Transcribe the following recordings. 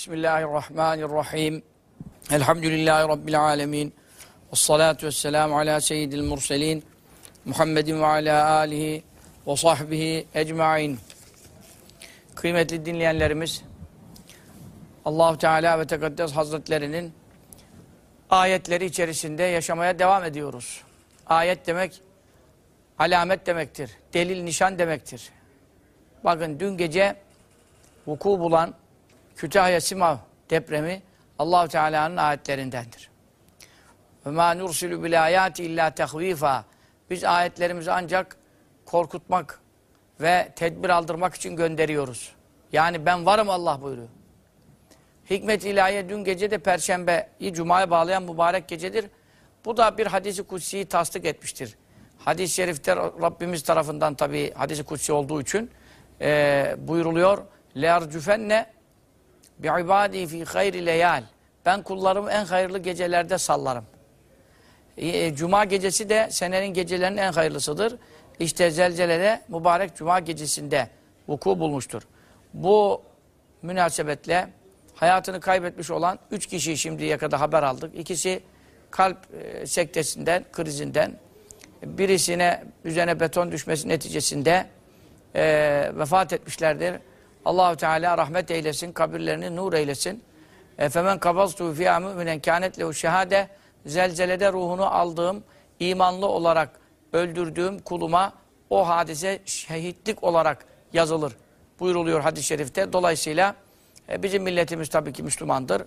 Bismillahirrahmanirrahim. Elhamdülillahi Rabbil alemin. Ve salatu ve selamu ala seyyidil murselin. Muhammedin ve ala alihi ve sahbihi ecmain. Kıymetli dinleyenlerimiz, Allahu Teala ve Tekaddes Hazretlerinin ayetleri içerisinde yaşamaya devam ediyoruz. Ayet demek alamet demektir. Delil, nişan demektir. Bakın dün gece vuku bulan Kütahya Simav depremi Allahu Teala'nın ayetlerindendir. Ve ma nursilu bil ayati illa tahvifa. Biz ayetlerimizi ancak korkutmak ve tedbir aldırmak için gönderiyoruz. Yani ben varım Allah buyuruyor. Hikmet ilahiye dün gece de Perşembe'yi Cuma'ya bağlayan mübarek gecedir. Bu da bir hadisi kutsiyi tasdik etmiştir. Hadis-i şerifte Rabbimiz tarafından tabi hadisi kutsi olduğu için e, buyuruluyor. لَاَرْجُفَنَّ bi'ibadi fi hayri leyal. Ben kullarımı en hayırlı gecelerde sallarım. E, Cuma gecesi de senenin gecelerinin en hayırlısıdır. İşte zelzelede mübarek Cuma gecesinde vuku bulmuştur. Bu münasebetle hayatını kaybetmiş olan üç kişiyi şimdiye kadar haber aldık. İkisi kalp e, sektesinden, krizinden, birisine üzerine beton düşmesi neticesinde e, vefat etmişlerdir. Allahu Teala rahmet eylesin, kabirlerini nur eylesin. Efemen kabaztu fiha müminen kânet lehu şehade zelzelede ruhunu aldığım, imanlı olarak öldürdüğüm kuluma o hadise şehitlik olarak yazılır. Buyuruluyor hadis-i şerifte. Dolayısıyla e, bizim milletimiz tabii ki Müslümandır.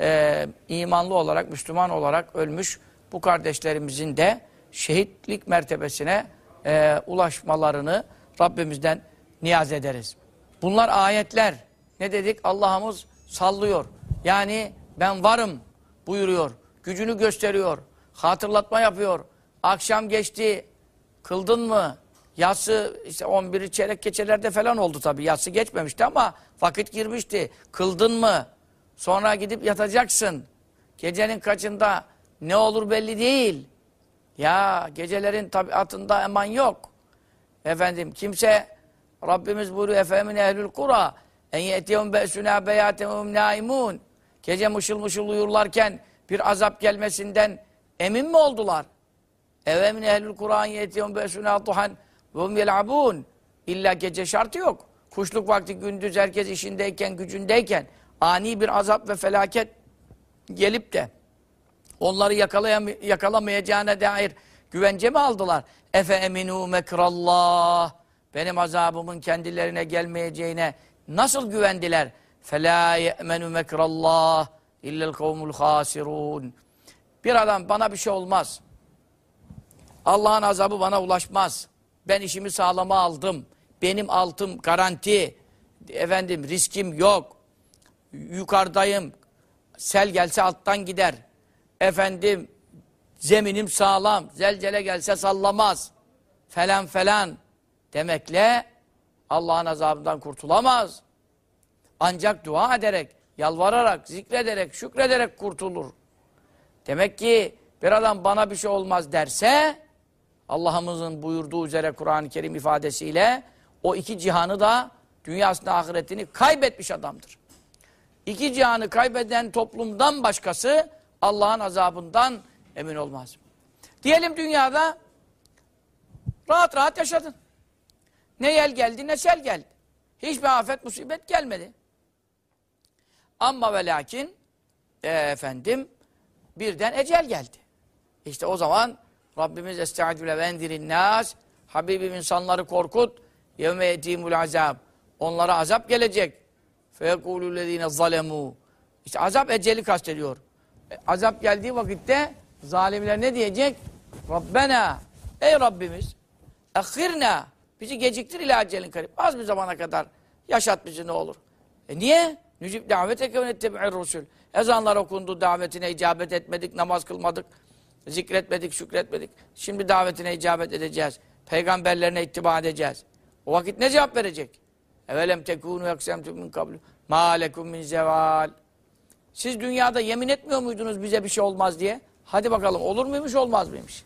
E, imanlı olarak, Müslüman olarak ölmüş bu kardeşlerimizin de şehitlik mertebesine e, ulaşmalarını Rabbimizden niyaz ederiz. Bunlar ayetler. Ne dedik? Allah'ımız sallıyor. Yani ben varım buyuruyor. Gücünü gösteriyor. Hatırlatma yapıyor. Akşam geçti. Kıldın mı? Yatsı işte 11'i çeyrek geçelerde falan oldu tabii. Yatsı geçmemişti ama vakit girmişti. Kıldın mı? Sonra gidip yatacaksın. Gecenin kaçında ne olur belli değil. Ya gecelerin tabiatında eman yok. Efendim kimse Rabbimiz buyuruyor efemin ehlül kura en yetiyum be'suna beyatemum naimun gece mışıl mışıl uyurlarken bir azap gelmesinden emin mi oldular? Efemin ehlül kura en yetiyum be'suna duhan ve yel'abun İlla gece şartı yok. Kuşluk vakti gündüz herkes işindeyken, gücündeyken ani bir azap ve felaket gelip de onları yakalayam yakalamayacağına dair güvence mi aldılar? Efe eminu mekrallah benim azabımın kendilerine gelmeyeceğine nasıl güvendiler? فَلَا يَأْمَنُ مَكْرَ اللّٰهِ اِلَّا الْقَوْمُ الْخَاسِرُونَ Bir adam bana bir şey olmaz. Allah'ın azabı bana ulaşmaz. Ben işimi sağlama aldım. Benim altım garanti. Efendim riskim yok. Yukarıdayım. Sel gelse alttan gider. Efendim zeminim sağlam. Zelcele gelse sallamaz. Falan falan demekle Allah'ın azabından kurtulamaz. Ancak dua ederek, yalvararak, zikrederek, şükrederek kurtulur. Demek ki bir adam bana bir şey olmaz derse Allah'ımızın buyurduğu üzere Kur'an-ı Kerim ifadesiyle o iki cihanı da dünyasında ahiretini kaybetmiş adamdır. İki cihanı kaybeden toplumdan başkası Allah'ın azabından emin olmaz. Diyelim dünyada rahat rahat yaşadın. Ne yel geldi ne sel geldi. Hiçbir afet musibet gelmedi. Ama ve lakin e, efendim birden ecel geldi. İşte o zaman Rabbimiz estaizu le vendirin nas Habibim insanları korkut yevme yetimul azab onlara azap gelecek feyekulü lezine zalemu İşte azap eceli kastediyor. E, azap geldiği vakitte zalimler ne diyecek? Rabbena ey Rabbimiz ehirna Bizi geciktir ila acelin karib. Az bir zamana kadar yaşat bizi ne olur. E niye? Nücib davete ve nettebi'ir rusul. Ezanlar okundu, davetine icabet etmedik, namaz kılmadık, zikretmedik, şükretmedik. Şimdi davetine icabet edeceğiz. Peygamberlerine ittiba edeceğiz. O vakit ne cevap verecek? Evelem tekûnû yaksemtû min kablu. Mâ lekum min zeval. Siz dünyada yemin etmiyor muydunuz bize bir şey olmaz diye? Hadi bakalım olur muymuş olmaz mıymış?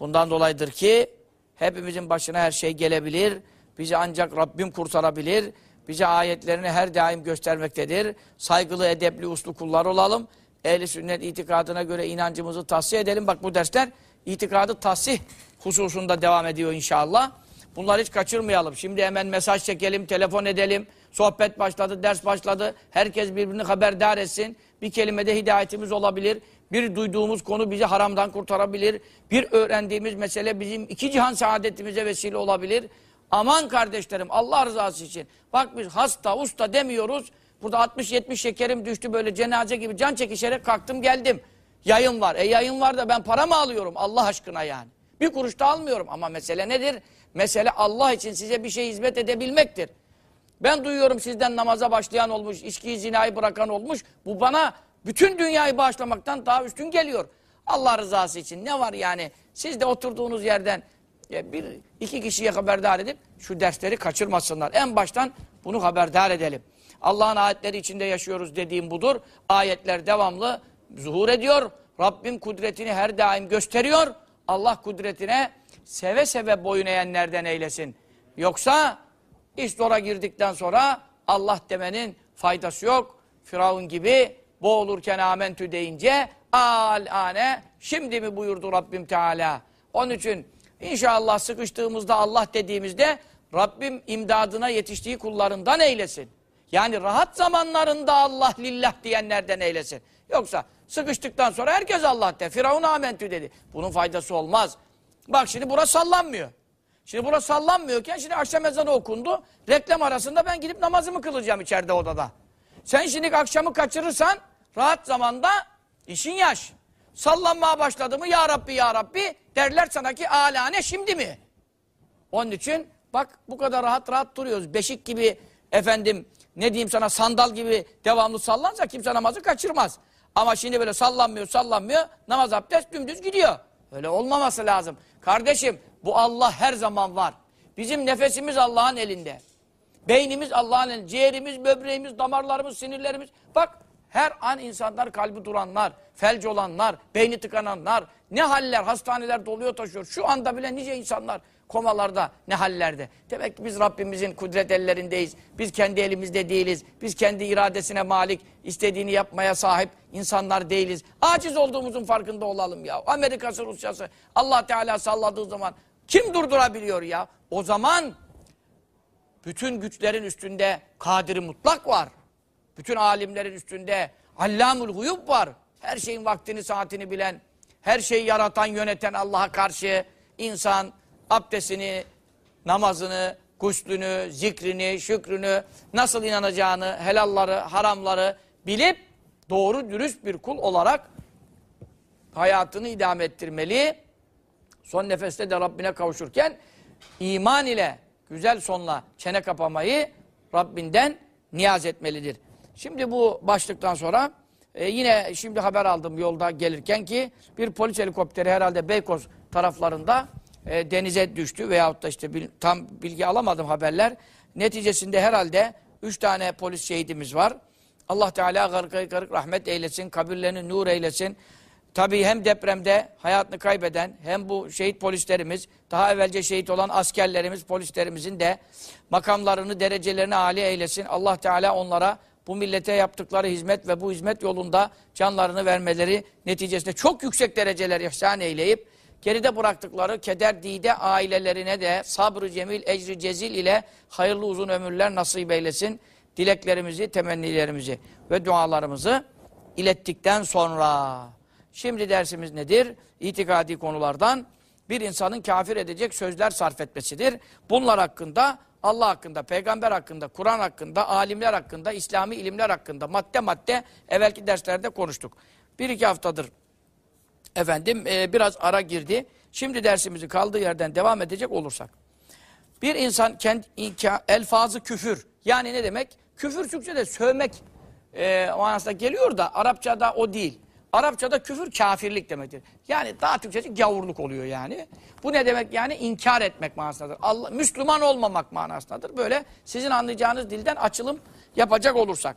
Bundan dolayıdır ki Hepimizin başına her şey gelebilir. Bizi ancak Rabbim kurtarabilir. bize ayetlerini her daim göstermektedir. Saygılı, edepli, uslu kullar olalım. Ehli sünnet itikadına göre inancımızı tahsih edelim. Bak bu dersler itikadı tahsih hususunda devam ediyor inşallah. Bunları hiç kaçırmayalım. Şimdi hemen mesaj çekelim, telefon edelim. Sohbet başladı, ders başladı. Herkes birbirini haberdar etsin. Bir kelimede hidayetimiz olabilir. Bir duyduğumuz konu bizi haramdan kurtarabilir. Bir öğrendiğimiz mesele bizim iki cihan saadetimize vesile olabilir. Aman kardeşlerim Allah rızası için. Bak biz hasta, usta demiyoruz. Burada 60-70 şekerim düştü böyle cenaze gibi can çekişerek kalktım geldim. Yayın var. E yayın var da ben para mı alıyorum Allah aşkına yani. Bir kuruş da almıyorum ama mesele nedir? Mesele Allah için size bir şey hizmet edebilmektir. Ben duyuyorum sizden namaza başlayan olmuş, içkiyi zinayı bırakan olmuş. Bu bana bütün dünyayı bağışlamaktan daha üstün geliyor. Allah rızası için ne var yani? Siz de oturduğunuz yerden e, bir iki kişiye haberdar edip şu dersleri kaçırmasınlar. En baştan bunu haberdar edelim. Allah'ın ayetleri içinde yaşıyoruz dediğim budur. Ayetler devamlı zuhur ediyor. Rabbim kudretini her daim gösteriyor. Allah kudretine seve seve boyun eğenlerden eylesin. Yoksa iş zora girdikten sonra Allah demenin faydası yok. Firavun gibi boğulurken amentü deyince al ane şimdi mi buyurdu Rabbim Teala. Onun için inşallah sıkıştığımızda Allah dediğimizde Rabbim imdadına yetiştiği kullarından eylesin. Yani rahat zamanlarında Allah lillah diyenlerden eylesin. Yoksa sıkıştıktan sonra herkes Allah de. Firavun amentü dedi. Bunun faydası olmaz. Bak şimdi burası sallanmıyor. Şimdi burası sallanmıyorken şimdi akşam ezanı okundu. Reklam arasında ben gidip namazımı kılacağım içeride odada. Sen şimdi akşamı kaçırırsan rahat zamanda işin yaş. Sallanmaya başladı mı ya Rabbi ya Rabbi derler sana ki alane şimdi mi? Onun için bak bu kadar rahat rahat duruyoruz. Beşik gibi efendim ne diyeyim sana sandal gibi devamlı sallansa kimse namazı kaçırmaz. Ama şimdi böyle sallanmıyor sallanmıyor namaz abdest dümdüz gidiyor. Öyle olmaması lazım. Kardeşim bu Allah her zaman var. Bizim nefesimiz Allah'ın elinde. Beynimiz Allah'ın. Ciğerimiz, böbreğimiz, damarlarımız, sinirlerimiz. Bak her an insanlar kalbi duranlar, felç olanlar, beyni tıkananlar, ne haller, hastaneler doluyor taşıyor. Şu anda bile nice insanlar komalarda, ne hallerde. Demek ki biz Rabbimizin kudret ellerindeyiz. Biz kendi elimizde değiliz. Biz kendi iradesine malik, istediğini yapmaya sahip insanlar değiliz. Aciz olduğumuzun farkında olalım ya. Amerika'sı, Rusya'sı Allah Teala salladığı zaman kim durdurabiliyor ya? O zaman bütün güçlerin üstünde kadiri mutlak var. Bütün alimlerin üstünde allamul huyub var. Her şeyin vaktini, saatini bilen, her şeyi yaratan, yöneten Allah'a karşı insan abdestini, namazını, guslünü, zikrini, şükrünü, nasıl inanacağını, helalları, haramları bilip doğru dürüst bir kul olarak hayatını idame ettirmeli. Son nefeste de Rabbine kavuşurken iman ile güzel sonla çene kapamayı Rabbinden niyaz etmelidir. Şimdi bu başlıktan sonra e, yine şimdi haber aldım yolda gelirken ki bir polis helikopteri herhalde Beykoz taraflarında e, denize düştü veyahut da işte bil, tam bilgi alamadım haberler. Neticesinde herhalde üç tane polis şehidimiz var. Allah Teala garık garık rahmet eylesin, kabirlerini nur eylesin. Tabii hem depremde hayatını kaybeden hem bu şehit polislerimiz, daha evvelce şehit olan askerlerimiz, polislerimizin de makamlarını, derecelerini âli eylesin. Allah Teala onlara bu millete yaptıkları hizmet ve bu hizmet yolunda canlarını vermeleri neticesinde çok yüksek dereceler ihsan eyleyip geride bıraktıkları keder dide ailelerine de sabrı cemil, ecri cezil ile hayırlı uzun ömürler nasip eylesin. Dileklerimizi, temennilerimizi ve dualarımızı ilettikten sonra Şimdi dersimiz nedir? İtikadi konulardan bir insanın kafir edecek sözler sarf etmesidir. Bunlar hakkında, Allah hakkında, peygamber hakkında, Kur'an hakkında, alimler hakkında, İslami ilimler hakkında madde madde evvelki derslerde konuştuk. Bir iki haftadır efendim e, biraz ara girdi. Şimdi dersimizi kaldığı yerden devam edecek olursak. Bir insan kendi elfazı küfür. Yani ne demek? Küfür Türkçe'de sövmek e, manasında geliyor da Arapçada o değil. Arapçada küfür kafirlik demektir. Yani daha Türkçesi gavurluk oluyor yani. Bu ne demek yani? İnkar etmek manasındadır. Allah, Müslüman olmamak manasındadır. Böyle sizin anlayacağınız dilden açılım yapacak olursak.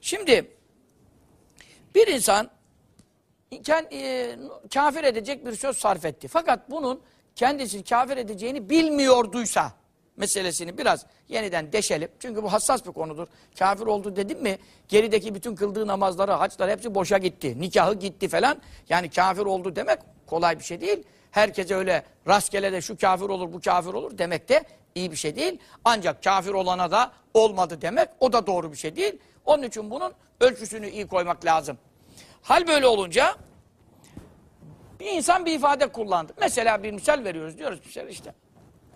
Şimdi bir insan kendi, e, kafir edecek bir söz sarf etti. Fakat bunun kendisini kafir edeceğini bilmiyorduysa meselesini biraz yeniden deşelim. Çünkü bu hassas bir konudur. Kafir oldu dedim mi gerideki bütün kıldığı namazları, haçları hepsi boşa gitti. Nikahı gitti falan. Yani kafir oldu demek kolay bir şey değil. Herkese öyle rastgele de şu kafir olur, bu kafir olur demek de iyi bir şey değil. Ancak kafir olana da olmadı demek o da doğru bir şey değil. Onun için bunun ölçüsünü iyi koymak lazım. Hal böyle olunca bir insan bir ifade kullandı. Mesela bir misal veriyoruz diyoruz misal işte.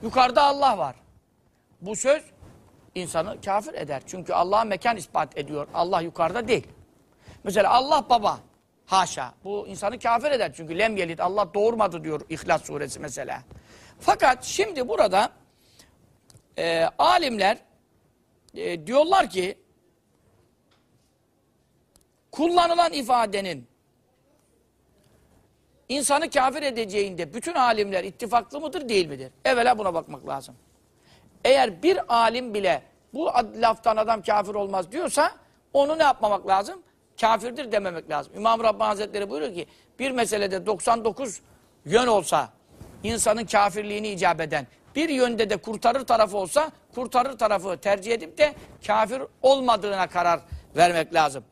Yukarıda Allah var. Bu söz insanı kafir eder. Çünkü Allah'a mekan ispat ediyor. Allah yukarıda değil. Mesela Allah baba. Haşa. Bu insanı kafir eder. Çünkü lem yelit Allah doğurmadı diyor İhlas suresi mesela. Fakat şimdi burada e, alimler e, diyorlar ki kullanılan ifadenin insanı kafir edeceğinde bütün alimler ittifaklı mıdır değil midir? Evvela buna bakmak lazım. Eğer bir alim bile bu laftan adam kafir olmaz diyorsa onu ne yapmamak lazım? Kafirdir dememek lazım. İmam Rabbani Hazretleri buyuruyor ki bir meselede 99 yön olsa insanın kafirliğini icap eden bir yönde de kurtarır tarafı olsa kurtarır tarafı tercih edip de kafir olmadığına karar vermek lazım.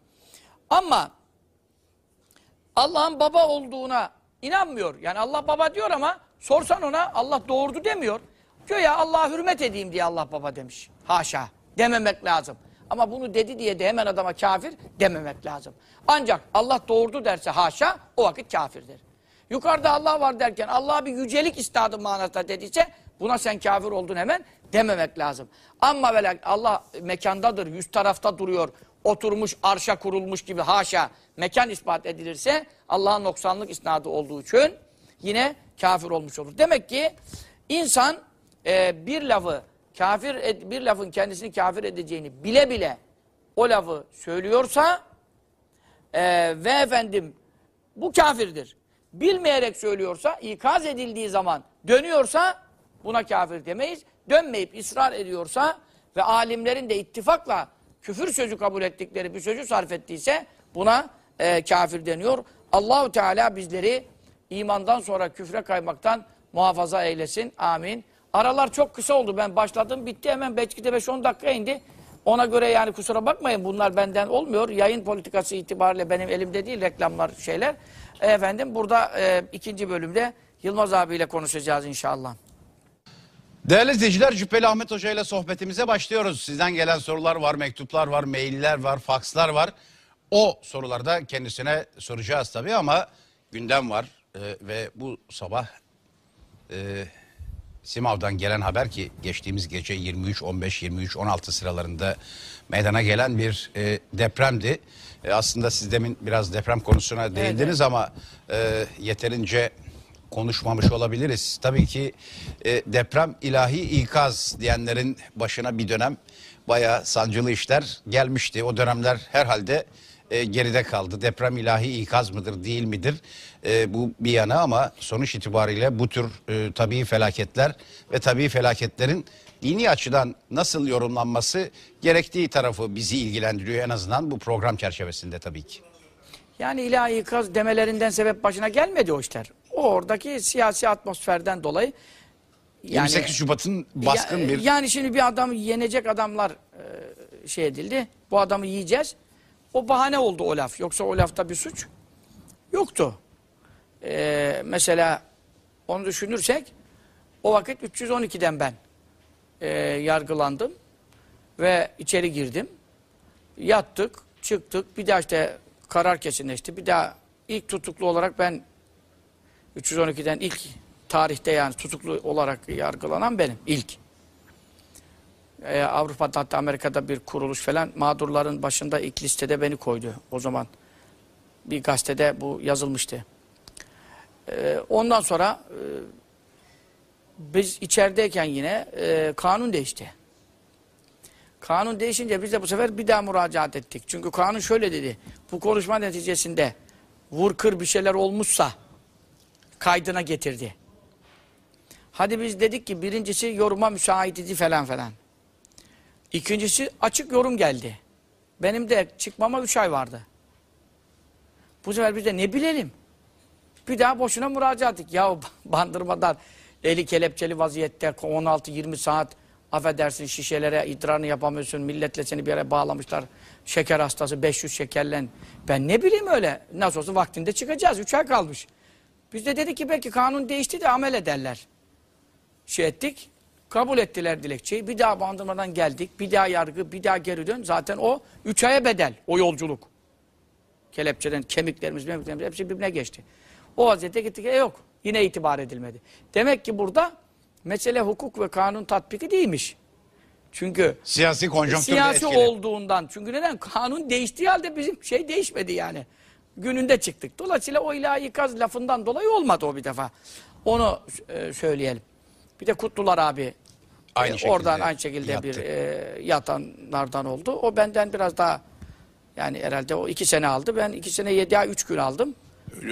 Ama Allah'ın baba olduğuna inanmıyor. Yani Allah baba diyor ama sorsan ona Allah doğurdu demiyor. Göya Allah'a hürmet edeyim diye Allah baba demiş. Haşa. Dememek lazım. Ama bunu dedi diye de hemen adama kafir dememek lazım. Ancak Allah doğurdu derse haşa o vakit kafirdir. Yukarıda Allah var derken Allah'a bir yücelik istadı manasında dediyse buna sen kafir oldun hemen dememek lazım. Ama böyle Allah mekandadır, yüz tarafta duruyor, oturmuş, arşa kurulmuş gibi haşa mekan ispat edilirse Allah'ın noksanlık isnadı olduğu için yine kafir olmuş olur. Demek ki insan e, bir lafı kafir et, bir lafın kendisini kafir edeceğini bile bile o lafı söylüyorsa e, ve efendim bu kafirdir. Bilmeyerek söylüyorsa, ikaz edildiği zaman dönüyorsa buna kafir demeyiz. Dönmeyip ısrar ediyorsa ve alimlerin de ittifakla küfür sözü kabul ettikleri bir sözü sarf ettiyse buna e, kafir deniyor. Allahu Teala bizleri imandan sonra küfre kaymaktan muhafaza eylesin. Amin. Aralar çok kısa oldu. Ben başladım bitti hemen belki de 5-10 dakika indi. Ona göre yani kusura bakmayın bunlar benden olmuyor. Yayın politikası itibariyle benim elimde değil reklamlar şeyler. Efendim burada e, ikinci bölümde Yılmaz abiyle konuşacağız inşallah. Değerli izleyiciler Cübbeli Ahmet Hoca ile sohbetimize başlıyoruz. Sizden gelen sorular var, mektuplar var, mailler var, fakslar var. O sorularda kendisine soracağız tabii ama gündem var Ee, ve bu sabah e, Simav'dan gelen haber ki geçtiğimiz gece 23-15-23-16 sıralarında meydana gelen bir e, depremdi. E, aslında siz demin biraz deprem konusuna değindiniz ama e, yeterince konuşmamış olabiliriz. Tabii ki e, deprem ilahi ikaz diyenlerin başına bir dönem bayağı sancılı işler gelmişti. O dönemler herhalde e, geride kaldı. Deprem ilahi ikaz mıdır değil midir? E, bu bir yana ama sonuç itibariyle bu tür e, tabii felaketler ve tabii felaketlerin dini açıdan nasıl yorumlanması gerektiği tarafı bizi ilgilendiriyor en azından bu program çerçevesinde tabii ki. Yani ilahi ikaz demelerinden sebep başına gelmedi o işler. O oradaki siyasi atmosferden dolayı 28 Şubat'ın baskın ya- bir Yani şimdi bir adamı yenecek adamlar e, şey edildi. Bu adamı yiyeceğiz. O bahane oldu o laf. Yoksa o lafta bir suç yoktu. E, mesela onu düşünürsek o vakit 312'den ben e, yargılandım ve içeri girdim. Yattık, çıktık. Bir daha işte karar kesinleşti. Bir daha ilk tutuklu olarak ben 312'den ilk tarihte yani tutuklu olarak yargılanan benim ilk. Ee, Avrupa'da hatta Amerika'da bir kuruluş falan mağdurların başında ilk listede beni koydu o zaman. Bir gazetede bu yazılmıştı. Ee, ondan sonra e, biz içerideyken yine e, kanun değişti. Kanun değişince biz de bu sefer bir daha müracaat ettik. Çünkü kanun şöyle dedi. Bu konuşma neticesinde vur kır bir şeyler olmuşsa kaydına getirdi. Hadi biz dedik ki birincisi yoruma müsait idi falan falan. İkincisi açık yorum geldi. Benim de çıkmama üç ay vardı. Bu sefer biz de ne bilelim. Bir daha boşuna müracaat ettik. Ya bandırmadan eli kelepçeli vaziyette 16-20 saat affedersin şişelere idrarını yapamıyorsun. Milletle seni bir yere bağlamışlar. Şeker hastası 500 şekerlen. Ben ne bileyim öyle. Nasıl olsa vaktinde çıkacağız. 3 ay kalmış. Biz de dedik ki belki kanun değişti de amel ederler. Şey ettik. Kabul ettiler dilekçeyi. Bir daha bandırmadan geldik. Bir daha yargı, bir daha geri dön. Zaten o 3 aya bedel. O yolculuk. Kelepçeden kemiklerimiz, memiklerimiz hepsi birbirine geçti. O vaziyette gittik. E yok. Yine itibar edilmedi. Demek ki burada mesele hukuk ve kanun tatbiki değilmiş. Çünkü Siyasi konjonktür siyasi etkili. olduğundan. Çünkü neden? Kanun değiştiği halde bizim şey değişmedi yani. Gününde çıktık. Dolayısıyla o ilahi ikaz lafından dolayı olmadı o bir defa. Onu e, söyleyelim. Bir de Kutlular abi Aynı e, şekilde oradan aynı şekilde yattı. bir e, yatanlardan oldu. O benden biraz daha yani herhalde o iki sene aldı. Ben iki sene yedi ay üç gün aldım.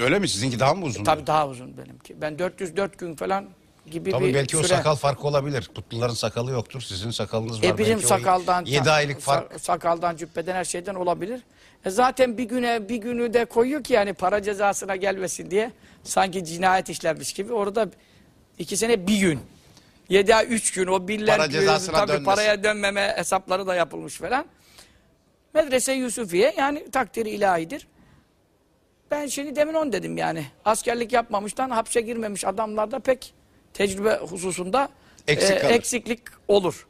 Öyle mi? Sizinki daha mı uzun? Tabii daha uzun benimki. Ben 404 gün falan gibi Tabii bir belki o süre. sakal farkı olabilir. Kutluların sakalı yoktur. Sizin sakalınız var. E bizim Belki o sakaldan, 7 aylık fark. sakaldan, cübbeden her şeyden olabilir. E zaten bir güne bir günü de koyuyor ki yani para cezasına gelmesin diye sanki cinayet işlenmiş gibi. Orada iki sene bir gün. Yedi ay üç gün o biller Para cezasına tabii dönmesin. paraya dönmeme hesapları da yapılmış falan. Medrese Yusufiye yani takdiri ilahidir. Ben şimdi demin on dedim yani. Askerlik yapmamıştan hapse girmemiş adamlarda pek tecrübe hususunda Eksik e, kalır. eksiklik olur.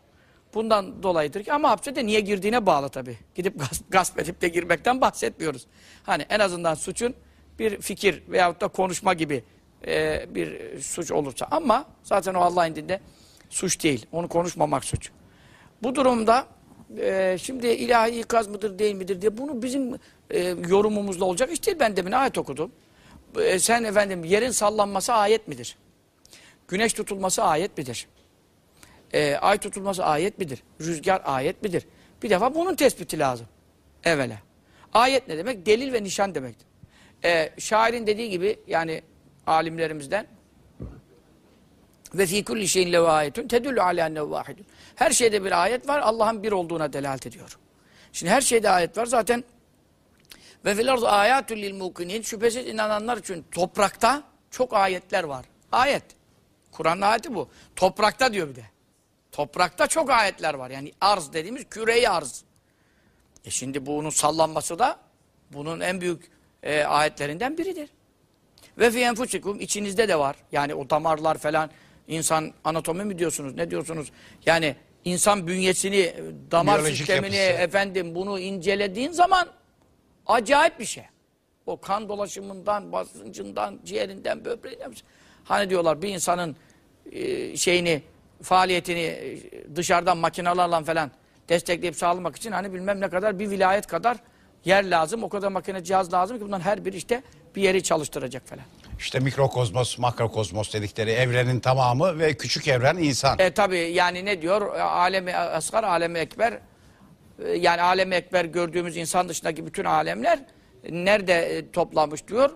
Bundan dolayıdır ki ama hapse de niye girdiğine bağlı tabii. Gidip gasp, gasp edip de girmekten bahsetmiyoruz. Hani en azından suçun bir fikir veyahut da konuşma gibi e, bir suç olursa. Ama zaten o Allah'ın dinde suç değil. Onu konuşmamak suç. Bu durumda e, şimdi ilahi ikaz mıdır değil midir diye bunu bizim e, yorumumuzla olacak iş değil. Ben demin ayet okudum. E, sen efendim yerin sallanması ayet midir? Güneş tutulması ayet midir? E, ay tutulması ayet midir? Rüzgar ayet midir? Bir defa bunun tespiti lazım. Evvela. Ayet ne demek? Delil ve nişan demektir. E, şairin dediği gibi yani alimlerimizden ve fi kulli şeyin lehu ayetun tedullu ala. Her şeyde bir ayet var. Allah'ın bir olduğuna delalet ediyor. Şimdi her şeyde ayet var. Zaten ve fil ardı ayatun lil mukinin şüphesiz inananlar için toprakta çok ayetler var. Ayet. Kur'an'ın ayeti bu. Toprakta diyor bir de. Toprakta çok ayetler var. Yani arz dediğimiz küreyi arz. E şimdi bunun sallanması da bunun en büyük e, ayetlerinden biridir. Ve fi enfusikum içinizde de var. Yani o damarlar falan insan anatomi mi diyorsunuz? Ne diyorsunuz? Yani insan bünyesini, damar Biyolojik sistemini yapısı. efendim bunu incelediğin zaman acayip bir şey. O kan dolaşımından, basıncından, ciğerinden, böbreğinden. Hani diyorlar bir insanın e, şeyini, faaliyetini e, dışarıdan makinalarla falan destekleyip sağlamak için hani bilmem ne kadar bir vilayet kadar yer lazım. O kadar makine cihaz lazım ki bundan her biri işte bir yeri çalıştıracak falan. İşte mikrokozmos, makrokozmos dedikleri evrenin tamamı ve küçük evren insan. E tabi yani ne diyor? E, Alemi asgar, alemi ekber. E, Yani alemi ekber gördüğümüz insan dışındaki bütün alemler e, nerede e, toplanmış diyor.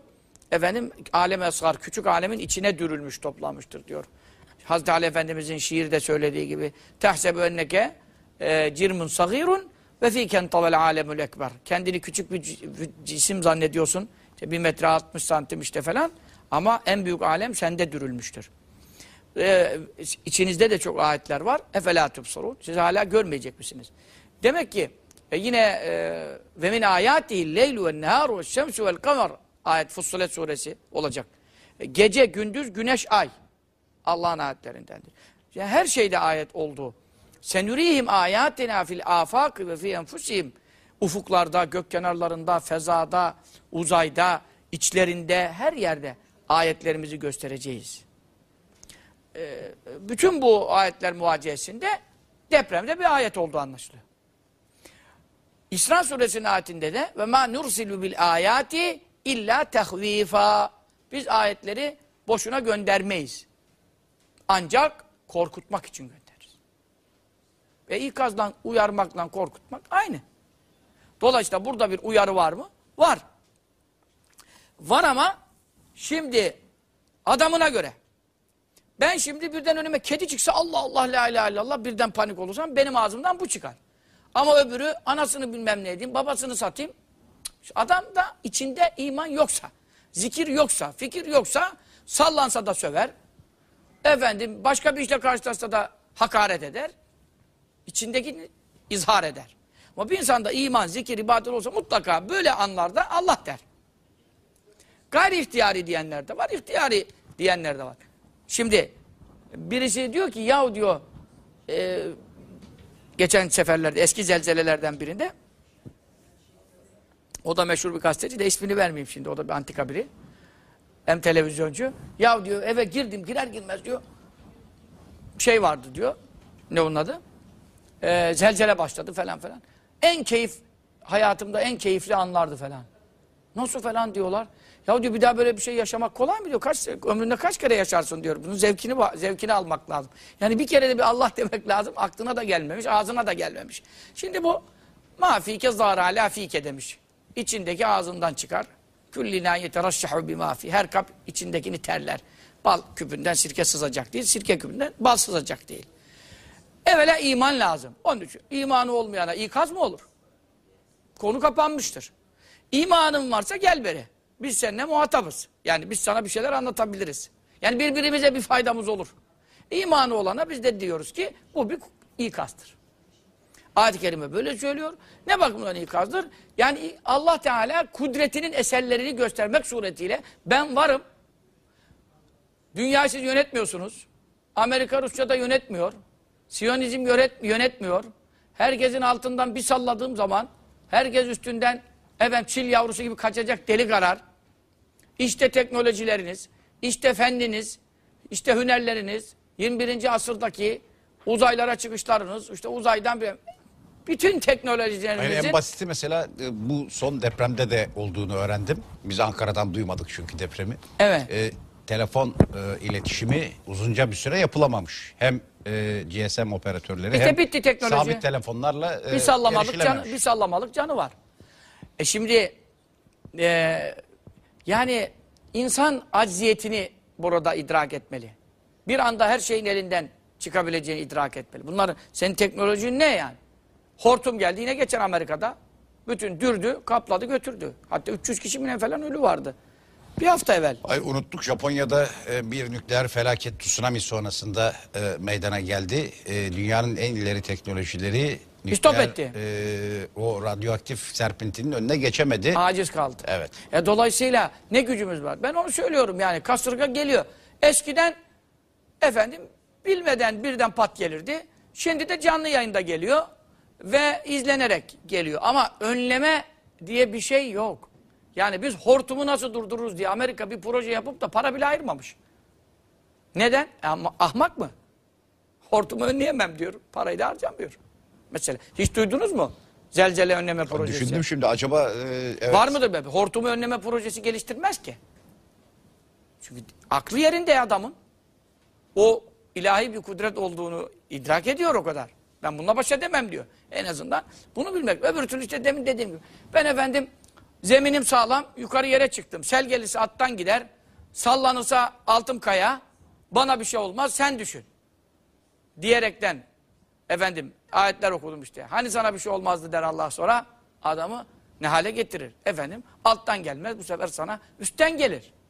Efendim alemi asgar küçük alemin içine dürülmüş toplanmıştır diyor. Hazreti Ali Efendimizin şiirde söylediği gibi tehsebu enneke e, cirmun sagirun ve fiken tavel alemül ekber. Kendini küçük bir cisim zannediyorsun. İşte bir metre 60 santim işte falan. Ama en büyük alem sende dürülmüştür. Ee, içinizde de çok ayetler var. Efela tubsarun. Siz hala görmeyecek misiniz? Demek ki e, yine e, ve min ayatihi leylu ve neharu ve şemsu vel kamer ayet Fussilet suresi olacak. E, gece, gündüz, güneş, ay. Allah'ın ayetlerindendir. Yani her şeyde ayet olduğu. Senürihim ayatina fil afak ve fi enfusihim. Ufuklarda, gök kenarlarında, fezada, uzayda, içlerinde, her yerde ayetlerimizi göstereceğiz bütün bu ayetler muvaciyesinde depremde bir ayet olduğu anlaşılıyor. İsra suresinin ayetinde de ve ma nursilu bil ayati illa tehvifa. Biz ayetleri boşuna göndermeyiz. Ancak korkutmak için göndeririz. Ve ikazdan, uyarmakla korkutmak aynı. Dolayısıyla burada bir uyarı var mı? Var. Var ama şimdi adamına göre. Ben şimdi birden önüme kedi çıksa Allah Allah la ilahe illallah birden panik olursam benim ağzımdan bu çıkar. Ama öbürü anasını bilmem ne edeyim, babasını satayım. Adam da içinde iman yoksa, zikir yoksa, fikir yoksa sallansa da söver. Efendim başka bir işle karşılaşsa da hakaret eder. İçindekini izhar eder. Ama bir insanda iman, zikir, ibadet olsa mutlaka böyle anlarda Allah der. Gayri ihtiyari diyenler de var, ihtiyari diyenler de var. Şimdi birisi diyor ki yahu diyor e, geçen seferlerde eski zelzelelerden birinde o da meşhur bir gazeteci de ismini vermeyeyim şimdi o da bir antika biri. Hem televizyoncu. Ya diyor eve girdim girer girmez diyor. Şey vardı diyor. Ne onun adı? Ee, zelzele başladı falan falan. En keyif hayatımda en keyifli anlardı falan. Nasıl falan diyorlar. Ya diyor bir daha böyle bir şey yaşamak kolay mı diyor. Kaç, ömründe kaç kere yaşarsın diyor. Bunun zevkini zevkini almak lazım. Yani bir kere de bir Allah demek lazım. Aklına da gelmemiş, ağzına da gelmemiş. Şimdi bu mafike zara la fike demiş. İçindeki ağzından çıkar. Küllina yeterashşahu bimafi. Her kap içindekini terler. Bal küpünden sirke sızacak değil, sirke küpünden bal sızacak değil. Evvela iman lazım. Onun için imanı olmayana ikaz mı olur? Konu kapanmıştır. İmanın varsa gel beri. Biz seninle muhatabız. Yani biz sana bir şeyler anlatabiliriz. Yani birbirimize bir faydamız olur. İmanı olana biz de diyoruz ki bu bir ikazdır. Ayet-i Kerime böyle söylüyor. Ne bakımdan ikazdır? Yani Allah Teala kudretinin eserlerini göstermek suretiyle ben varım. Dünyayı siz yönetmiyorsunuz. Amerika Rusya da yönetmiyor. Siyonizm yönet, yönetmiyor. Herkesin altından bir salladığım zaman herkes üstünden efendim çil yavrusu gibi kaçacak deli karar. İşte teknolojileriniz, işte fenniniz, işte hünerleriniz, 21. asırdaki uzaylara çıkışlarınız, işte uzaydan bir bütün teknolojilerinizin... Hayır, en basiti mesela e, bu son depremde de olduğunu öğrendim. Biz Ankara'dan duymadık çünkü depremi. Evet. E, telefon e, iletişimi uzunca bir süre yapılamamış. Hem e, GSM operatörleri İşte hem bitti teknoloji. sabit telefonlarla e, bir sallamalık canı, erişilememiş. bir sallamalık canı var. E şimdi e, yani insan acziyetini burada idrak etmeli. Bir anda her şeyin elinden çıkabileceğini idrak etmeli. Bunların senin teknolojin ne yani? Hortum geldi yine geçen Amerika'da. Bütün dürdü, kapladı, götürdü. Hatta 300 kişi mi ne falan ölü vardı. Bir hafta evvel. Ay unuttuk Japonya'da e, bir nükleer felaket tsunami sonrasında e, meydana geldi. E, dünyanın en ileri teknolojileri nükleer, etti. e, o radyoaktif serpintinin önüne geçemedi. Aciz kaldı. Evet. E, dolayısıyla ne gücümüz var? Ben onu söylüyorum yani kasırga geliyor. Eskiden efendim bilmeden birden pat gelirdi. Şimdi de canlı yayında geliyor ve izlenerek geliyor. Ama önleme diye bir şey yok. Yani biz hortumu nasıl durdururuz diye Amerika bir proje yapıp da para bile ayırmamış. Neden? E, ama ahmak mı? Hortumu önleyemem diyor. Parayı da harcamıyor. Mesela hiç duydunuz mu? Zelzele önleme projesi. Düşündüm şimdi acaba e, evet. Var mıdır be? Hortumu önleme projesi geliştirmez ki. Çünkü aklı yerinde adamın. O ilahi bir kudret olduğunu idrak ediyor o kadar. Ben bununla baş edemem diyor. En azından bunu bilmek. Öbür türlü işte demin dediğim gibi. Ben efendim zeminim sağlam yukarı yere çıktım. Sel gelirse attan gider. Sallanırsa altım kaya. Bana bir şey olmaz sen düşün. Diyerekten efendim ayetler okudum işte. Hani sana bir şey olmazdı der Allah sonra adamı ne hale getirir. Efendim alttan gelmez bu sefer sana üstten gelir.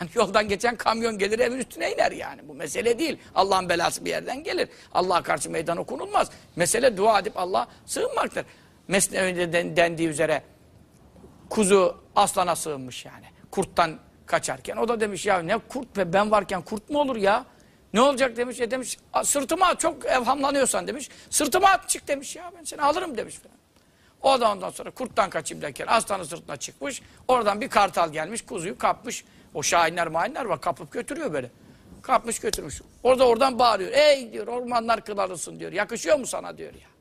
Yani yoldan geçen kamyon gelir evin üstüne iner yani. Bu mesele değil. Allah'ın belası bir yerden gelir. Allah'a karşı meydan okunulmaz. Mesele dua edip Allah sığınmaktır. Mesnevi'de den- dendiği üzere kuzu aslana sığınmış yani. Kurttan kaçarken. O da demiş ya ne kurt be ben varken kurt mu olur ya? Ne olacak demiş. E demiş "A, sırtıma at, çok evhamlanıyorsan demiş. Sırtıma at çık demiş ya ben seni alırım demiş falan. O da ondan sonra kurttan kaçayım derken aslanın sırtına çıkmış. Oradan bir kartal gelmiş kuzuyu kapmış. O şahinler mahinler var kapıp götürüyor böyle. Kapmış götürmüş. Orada oradan bağırıyor. Ey diyor ormanlar kılarılsın diyor. Yakışıyor mu sana diyor ya.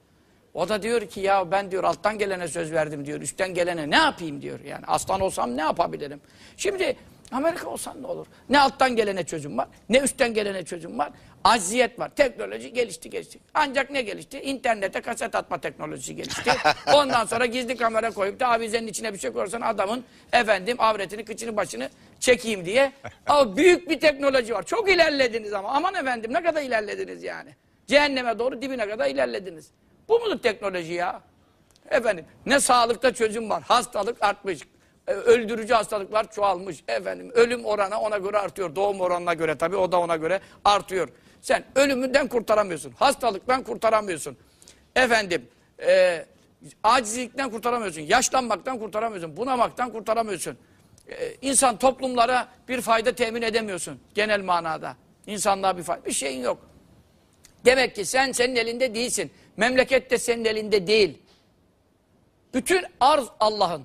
O da diyor ki ya ben diyor alttan gelene söz verdim diyor. Üstten gelene ne yapayım diyor. Yani aslan olsam ne yapabilirim? Şimdi Amerika olsan ne olur? Ne alttan gelene çözüm var, ne üstten gelene çözüm var. Acziyet var. Teknoloji gelişti gelişti. Ancak ne gelişti? İnternete kaset atma teknolojisi gelişti. Ondan sonra gizli kamera koyup da avizenin içine bir şey koyarsan adamın efendim avretini, kıçını, başını çekeyim diye. Ama büyük bir teknoloji var. Çok ilerlediniz ama. Aman efendim ne kadar ilerlediniz yani. Cehenneme doğru dibine kadar ilerlediniz. Bu mudur teknoloji ya? Efendim ne sağlıkta çözüm var. Hastalık artmış. e, Öldürücü hastalıklar çoğalmış. Efendim ölüm oranı ona göre artıyor. Doğum oranına göre tabii o da ona göre artıyor. Sen ölümünden kurtaramıyorsun. Hastalıktan kurtaramıyorsun. Efendim, e, acizlikten kurtaramıyorsun. Yaşlanmaktan kurtaramıyorsun. Bunamaktan kurtaramıyorsun. E, insan toplumlara bir fayda temin edemiyorsun. Genel manada. İnsanlığa bir fayda. Bir şeyin yok. Demek ki sen senin elinde değilsin. Memleket de senin elinde değil. Bütün arz Allah'ın.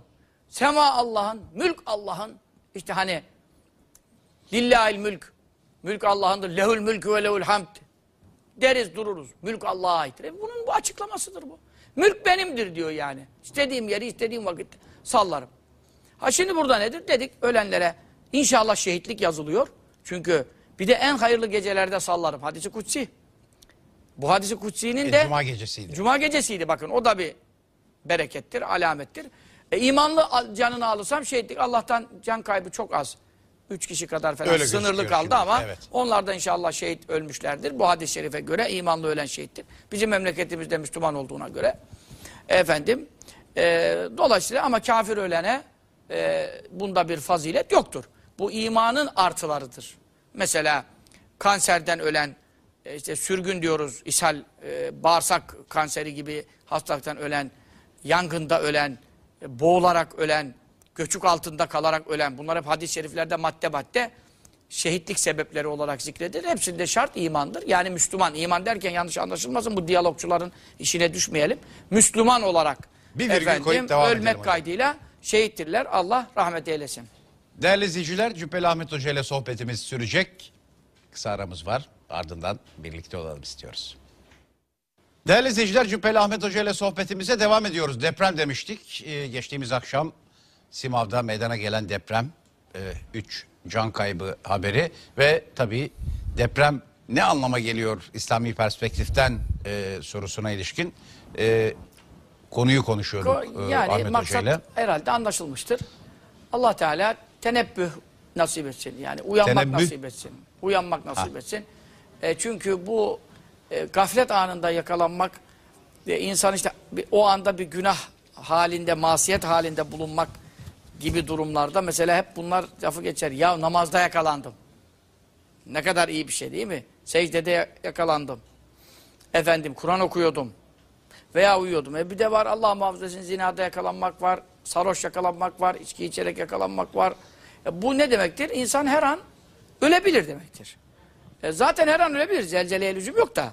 Sema Allah'ın. Mülk Allah'ın. İşte hani Lillahil mülk. Mülk Allah'ındır. Lehul mülkü ve lehul hamd. Deriz dururuz. Mülk Allah'a aittir. E bunun bu açıklamasıdır bu. Mülk benimdir diyor yani. İstediğim yeri istediğim vakit sallarım. Ha şimdi burada nedir? Dedik ölenlere inşallah şehitlik yazılıyor. Çünkü bir de en hayırlı gecelerde sallarım. Hadisi kutsi. Bu hadisi kutsi'nin E, de Cuma gecesiydi. Cuma gecesiydi bakın o da bir berekettir, alamettir. E, imanlı canını alırsam şehitlik Allah'tan can kaybı çok az. Üç kişi kadar falan Öyle sınırlı kaldı şimdi, ama evet. onlar da inşallah şehit ölmüşlerdir. Bu hadis-i şerife göre imanlı ölen şehittir. Bizim memleketimizde Müslüman olduğuna göre. Efendim, e, dolayısıyla ama kafir ölene e, bunda bir fazilet yoktur. Bu imanın artılarıdır. Mesela kanserden ölen, e, işte sürgün diyoruz, ishal, e, bağırsak kanseri gibi hastalıktan ölen, yangında ölen, e, boğularak ölen, göçük altında kalarak ölen, bunlar hep hadis-i şeriflerde madde madde şehitlik sebepleri olarak zikredilir. Hepsinde şart imandır. Yani Müslüman, iman derken yanlış anlaşılmasın bu diyalogçuların işine düşmeyelim. Müslüman olarak Bir edelim ölmek kaydıyla şehittirler. Allah rahmet eylesin. Değerli izleyiciler Cübbeli Ahmet Hoca ile sohbetimiz sürecek. Kısa aramız var. Ardından birlikte olalım istiyoruz. Değerli izleyiciler Cübbeli Ahmet Hoca ile sohbetimize devam ediyoruz. Deprem demiştik. Ee, geçtiğimiz akşam Simav'da meydana gelen deprem. 3 can kaybı haberi ve tabii deprem ne anlama geliyor İslami perspektiften e, sorusuna ilişkin e, konuyu konuşuyorduk Ko- e, yani Ahmet Hoca maksat ile. herhalde anlaşılmıştır. Allah Teala tenebbüh nasip etsin. Yani uyanmak Tenebbüh? nasip etsin. Uyanmak nasip etsin. E, çünkü bu e, gaflet anında yakalanmak ve insan işte bir- o anda bir günah halinde, masiyet halinde bulunmak gibi durumlarda mesela hep bunlar lafı geçer. Ya namazda yakalandım. Ne kadar iyi bir şey değil mi? Secdede yakalandım. Efendim Kur'an okuyordum. Veya uyuyordum. E bir de var Allah muhafaza zinada yakalanmak var. Sarhoş yakalanmak var. içki içerek yakalanmak var. E bu ne demektir? İnsan her an ölebilir demektir. E zaten her an ölebilir. Zelzeleye lüzum yok da.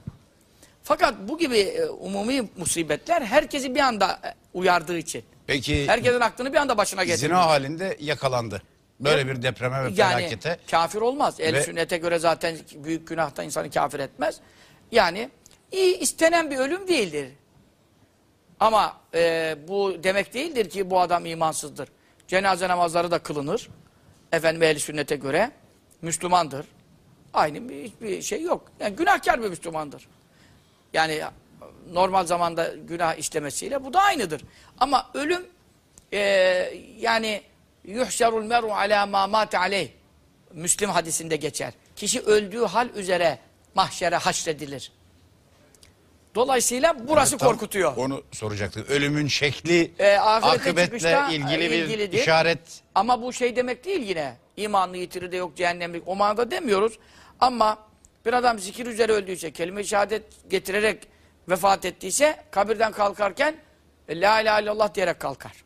Fakat bu gibi e, umumi musibetler herkesi bir anda e, uyardığı için. Peki Herkesin aklını bir anda başına getiriyor. zina halinde yakalandı. Böyle bir depreme ve Yani felakete. kafir olmaz. El Ve- sünnete göre zaten büyük günahta insanı kafir etmez. Yani iyi istenen bir ölüm değildir. Ama e, bu demek değildir ki bu adam imansızdır. Cenaze namazları da kılınır. Efendim ehl sünnete göre Müslümandır. Aynı bir, hiçbir şey yok. Yani günahkar bir Müslümandır. Yani normal zamanda günah işlemesiyle bu da aynıdır. Ama ölüm e, yani yuhşarul meru ala ma mate aleyh Müslim hadisinde geçer. Kişi öldüğü hal üzere mahşere haşredilir. Dolayısıyla burası Tam korkutuyor. Onu soracaktım. Ölümün şekli E, ahirete akıbetle e, ilgili bir ilgilidir. işaret. Ama bu şey demek değil yine. İmanlı yitiri de yok, cehennemlik. O manada demiyoruz. Ama bir adam zikir üzere öldüyse, kelime-i şehadet getirerek vefat ettiyse, kabirden kalkarken e, La ilahe illallah diyerek kalkar.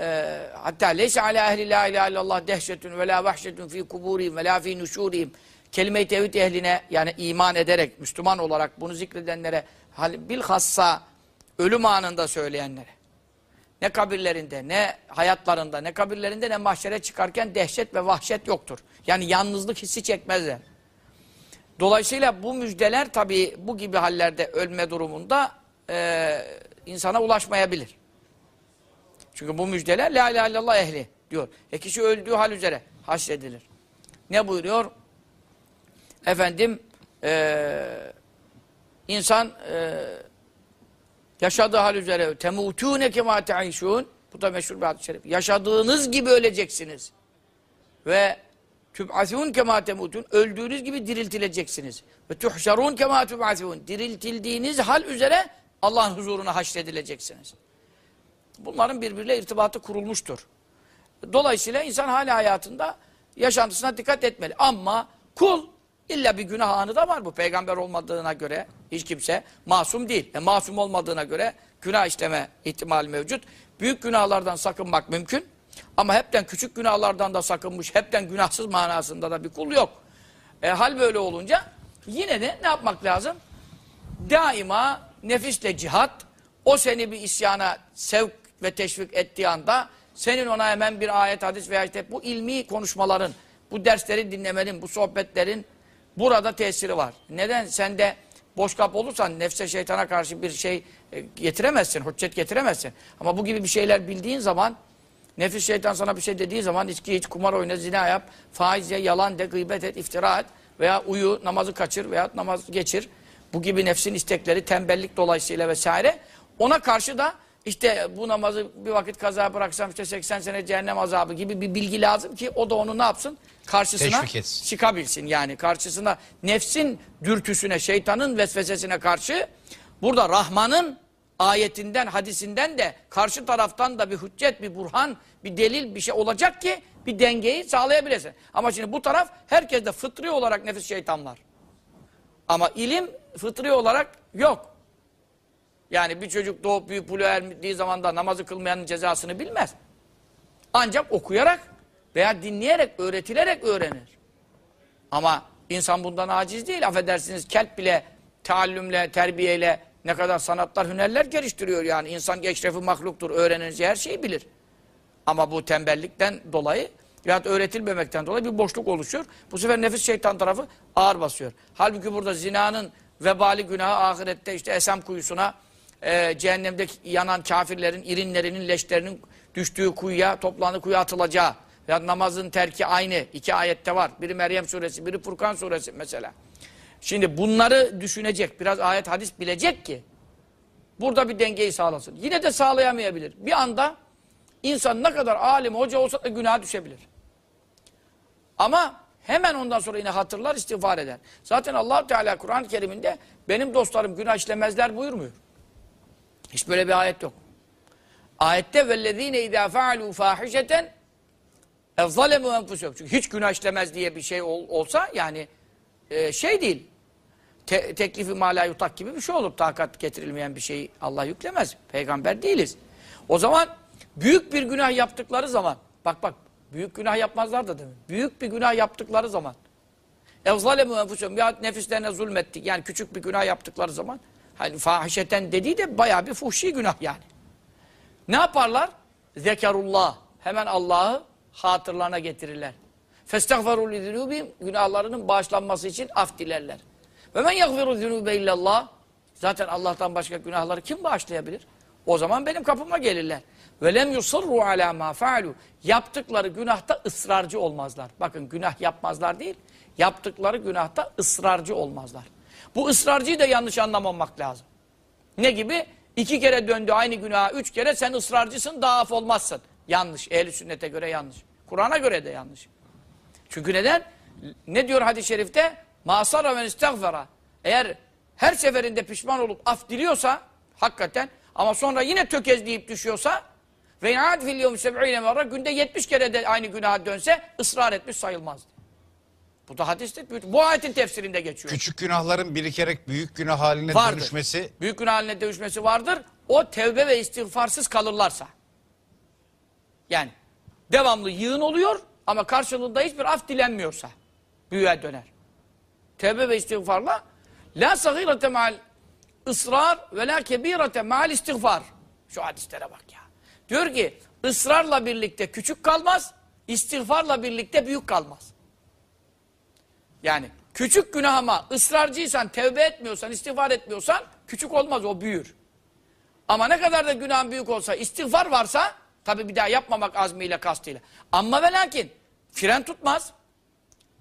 E, hatta leyse ala ehli la ilahe illallah dehşetun ve la vahşetun fi kuburihim ve la fi nuşurihim. Kelime-i tevhid ehline yani iman ederek, Müslüman olarak bunu zikredenlere bilhassa ölüm anında söyleyenlere ne kabirlerinde, ne hayatlarında, ne kabirlerinde, ne mahşere çıkarken dehşet ve vahşet yoktur. Yani yalnızlık hissi çekmezler. Dolayısıyla bu müjdeler tabii bu gibi hallerde ölme durumunda e, insana ulaşmayabilir. Çünkü bu müjdeler la ilahe illallah ehli diyor. E kişi öldüğü hal üzere haşredilir. Ne buyuruyor? Efendim e, insan e, yaşadığı hal üzere temutune kema teişun bu da meşhur bir hadis-i şerif. Yaşadığınız gibi öleceksiniz. Ve tüb'asûn kema temutun öldüğünüz gibi diriltileceksiniz. Ve tuhşarûn kema tüb'asûn diriltildiğiniz hal üzere Allah'ın huzuruna haşredileceksiniz. Bunların birbiriyle irtibatı kurulmuştur. Dolayısıyla insan hala hayatında yaşantısına dikkat etmeli. Ama kul İlla bir günah anı da var bu. Peygamber olmadığına göre hiç kimse masum değil. E, masum olmadığına göre günah işleme ihtimali mevcut. Büyük günahlardan sakınmak mümkün. Ama hepten küçük günahlardan da sakınmış, hepten günahsız manasında da bir kul yok. E, hal böyle olunca yine de ne yapmak lazım? Daima nefisle cihat, o seni bir isyana sevk ve teşvik ettiği anda senin ona hemen bir ayet, hadis veya işte bu ilmi konuşmaların, bu dersleri dinlemenin, bu sohbetlerin burada tesiri var. Neden? Sen de boş kap olursan nefse şeytana karşı bir şey e, getiremezsin, hüccet getiremezsin. Ama bu gibi bir şeyler bildiğin zaman nefis şeytan sana bir şey dediği zaman içki iç, kumar oyna, zina yap, faiz ye, yalan de, gıybet et, iftira et veya uyu, namazı kaçır veya namaz geçir. Bu gibi nefsin istekleri, tembellik dolayısıyla vesaire. Ona karşı da işte bu namazı bir vakit kaza bıraksam işte 80 sene cehennem azabı gibi bir bilgi lazım ki o da onu ne yapsın? Karşısına çıkabilsin yani karşısına nefsin dürtüsüne, şeytanın vesvesesine karşı burada Rahman'ın ayetinden, hadisinden de karşı taraftan da bir hüccet, bir burhan, bir delil bir şey olacak ki bir dengeyi sağlayabilesin. Ama şimdi bu taraf herkeste fıtri olarak nefis şeytan var. Ama ilim fıtri olarak yok. Yani bir çocuk doğup büyüyüp buluğa erdiği zaman da namazı kılmayanın cezasını bilmez. Ancak okuyarak veya dinleyerek, öğretilerek öğrenir. Ama insan bundan aciz değil. Affedersiniz kelp bile taallümle, terbiyeyle ne kadar sanatlar, hünerler geliştiriyor yani. İnsan eşrefi mahluktur, öğrenince her şeyi bilir. Ama bu tembellikten dolayı veya öğretilmemekten dolayı bir boşluk oluşuyor. Bu sefer nefis şeytan tarafı ağır basıyor. Halbuki burada zinanın vebali günahı ahirette işte Esem kuyusuna e, cehennemde yanan kafirlerin, irinlerinin, leşlerinin düştüğü kuyuya, toplandığı kuyuya atılacağı ya namazın terki aynı. iki ayette var. Biri Meryem suresi, biri Furkan suresi mesela. Şimdi bunları düşünecek. Biraz ayet hadis bilecek ki. Burada bir dengeyi sağlasın. Yine de sağlayamayabilir. Bir anda insan ne kadar alim, hoca olsa da günaha düşebilir. Ama hemen ondan sonra yine hatırlar, istiğfar eder. Zaten allah Teala Kur'an-ı Kerim'inde benim dostlarım günah işlemezler buyurmuyor. Hiç böyle bir ayet yok. Ayette vellezine idâ fealû fâhişeten Evzalemu enfusehum. Çünkü hiç günah işlemez diye bir şey ol, olsa yani e, şey değil. Te, teklifi mala yutak gibi bir şey olur. Takat getirilmeyen bir şeyi Allah yüklemez. Peygamber değiliz. O zaman büyük bir günah yaptıkları zaman bak bak büyük günah yapmazlar da demin. Büyük bir günah yaptıkları zaman evzalemu enfusehum ya nefislerine zulmettik. Yani küçük bir günah yaptıkları zaman hani fahişeten dediği de bayağı bir fuhşi günah yani. Ne yaparlar? Zekerullah. Hemen Allah'ı hatırlarına getirirler. Festagferu li günahlarının bağışlanması için af dilerler. Ve men yagfiru zunube illallah. Zaten Allah'tan başka günahları kim bağışlayabilir? O zaman benim kapıma gelirler. Ve lem yusirru ala ma faalu. Yaptıkları günahta ısrarcı olmazlar. Bakın günah yapmazlar değil. Yaptıkları günahta ısrarcı olmazlar. Bu ısrarcıyı da yanlış anlamamak lazım. Ne gibi? İki kere döndü aynı günaha, üç kere sen ısrarcısın, daha af olmazsın. Yanlış. Ehli sünnete göre yanlış. Kur'an'a göre de yanlış. Çünkü neden? Ne diyor hadis-i şerifte? Masara ve istagfara. Eğer her seferinde pişman olup af diliyorsa, hakikaten, ama sonra yine tökezleyip düşüyorsa, ve inad fil yevmi seb'ine merra, günde 70 kere de aynı günaha dönse, ısrar etmiş sayılmaz. Bu da hadiste, bu ayetin tefsirinde geçiyor. Küçük günahların birikerek büyük günah haline Vardır. dönüşmesi Büyük günah haline dönüşmesi vardır. O tevbe ve istiğfarsız kalırlarsa. Yani devamlı yığın oluyor ama karşılığında hiçbir af dilenmiyorsa büyüğe döner. Tevbe ve istiğfarla la sagirete mal ısrar ve la kebirete mal istiğfar. Şu hadislere bak ya. Diyor ki ısrarla birlikte küçük kalmaz, istiğfarla birlikte büyük kalmaz. Yani küçük günah ama ısrarcıysan, tevbe etmiyorsan, istiğfar etmiyorsan küçük olmaz o büyür. Ama ne kadar da günahın büyük olsa, istiğfar varsa tabi bir daha yapmamak azmiyle, kastıyla. Ama ve lakin fren tutmaz.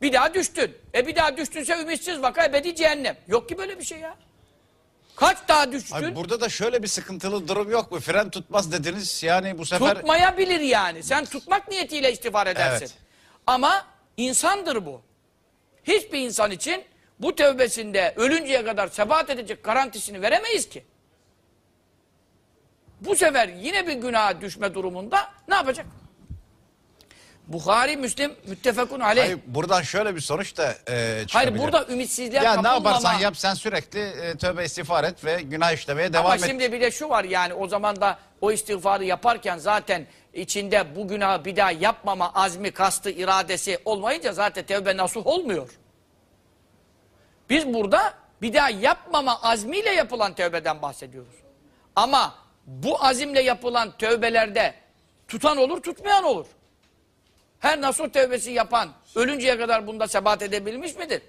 Bir daha düştün. E bir daha düştünse ümitsiz vaka ebedi cehennem. Yok ki böyle bir şey ya. Kaç daha düştün? Abi burada da şöyle bir sıkıntılı durum yok mu? Fren tutmaz dediniz. Yani bu sefer Tutmayabilir yani. Sen tutmak niyetiyle istiğfar edersin. Evet. Ama insandır bu. Hiçbir insan için bu tövbesinde ölünceye kadar sebat edecek garantisini veremeyiz ki. Bu sefer yine bir günaha düşme durumunda ne yapacak? Bukhari, Müslim müttefekun aleyh. Hayır, buradan şöyle bir sonuç da e, Hayır burada ümitsizliğe Ya ne kapılmama. yaparsan yap sen sürekli e, tövbe istiğfar et ve günah işlemeye devam Ama et. şimdi bir de şu var yani o zaman da o istiğfarı yaparken zaten içinde bu günahı bir daha yapmama azmi, kastı, iradesi olmayınca zaten tevbe nasuh olmuyor. Biz burada bir daha yapmama azmiyle yapılan tövbeden bahsediyoruz. Ama bu azimle yapılan tövbelerde tutan olur, tutmayan olur. Her nasuh tövbesi yapan ölünceye kadar bunda sebat edebilmiş midir?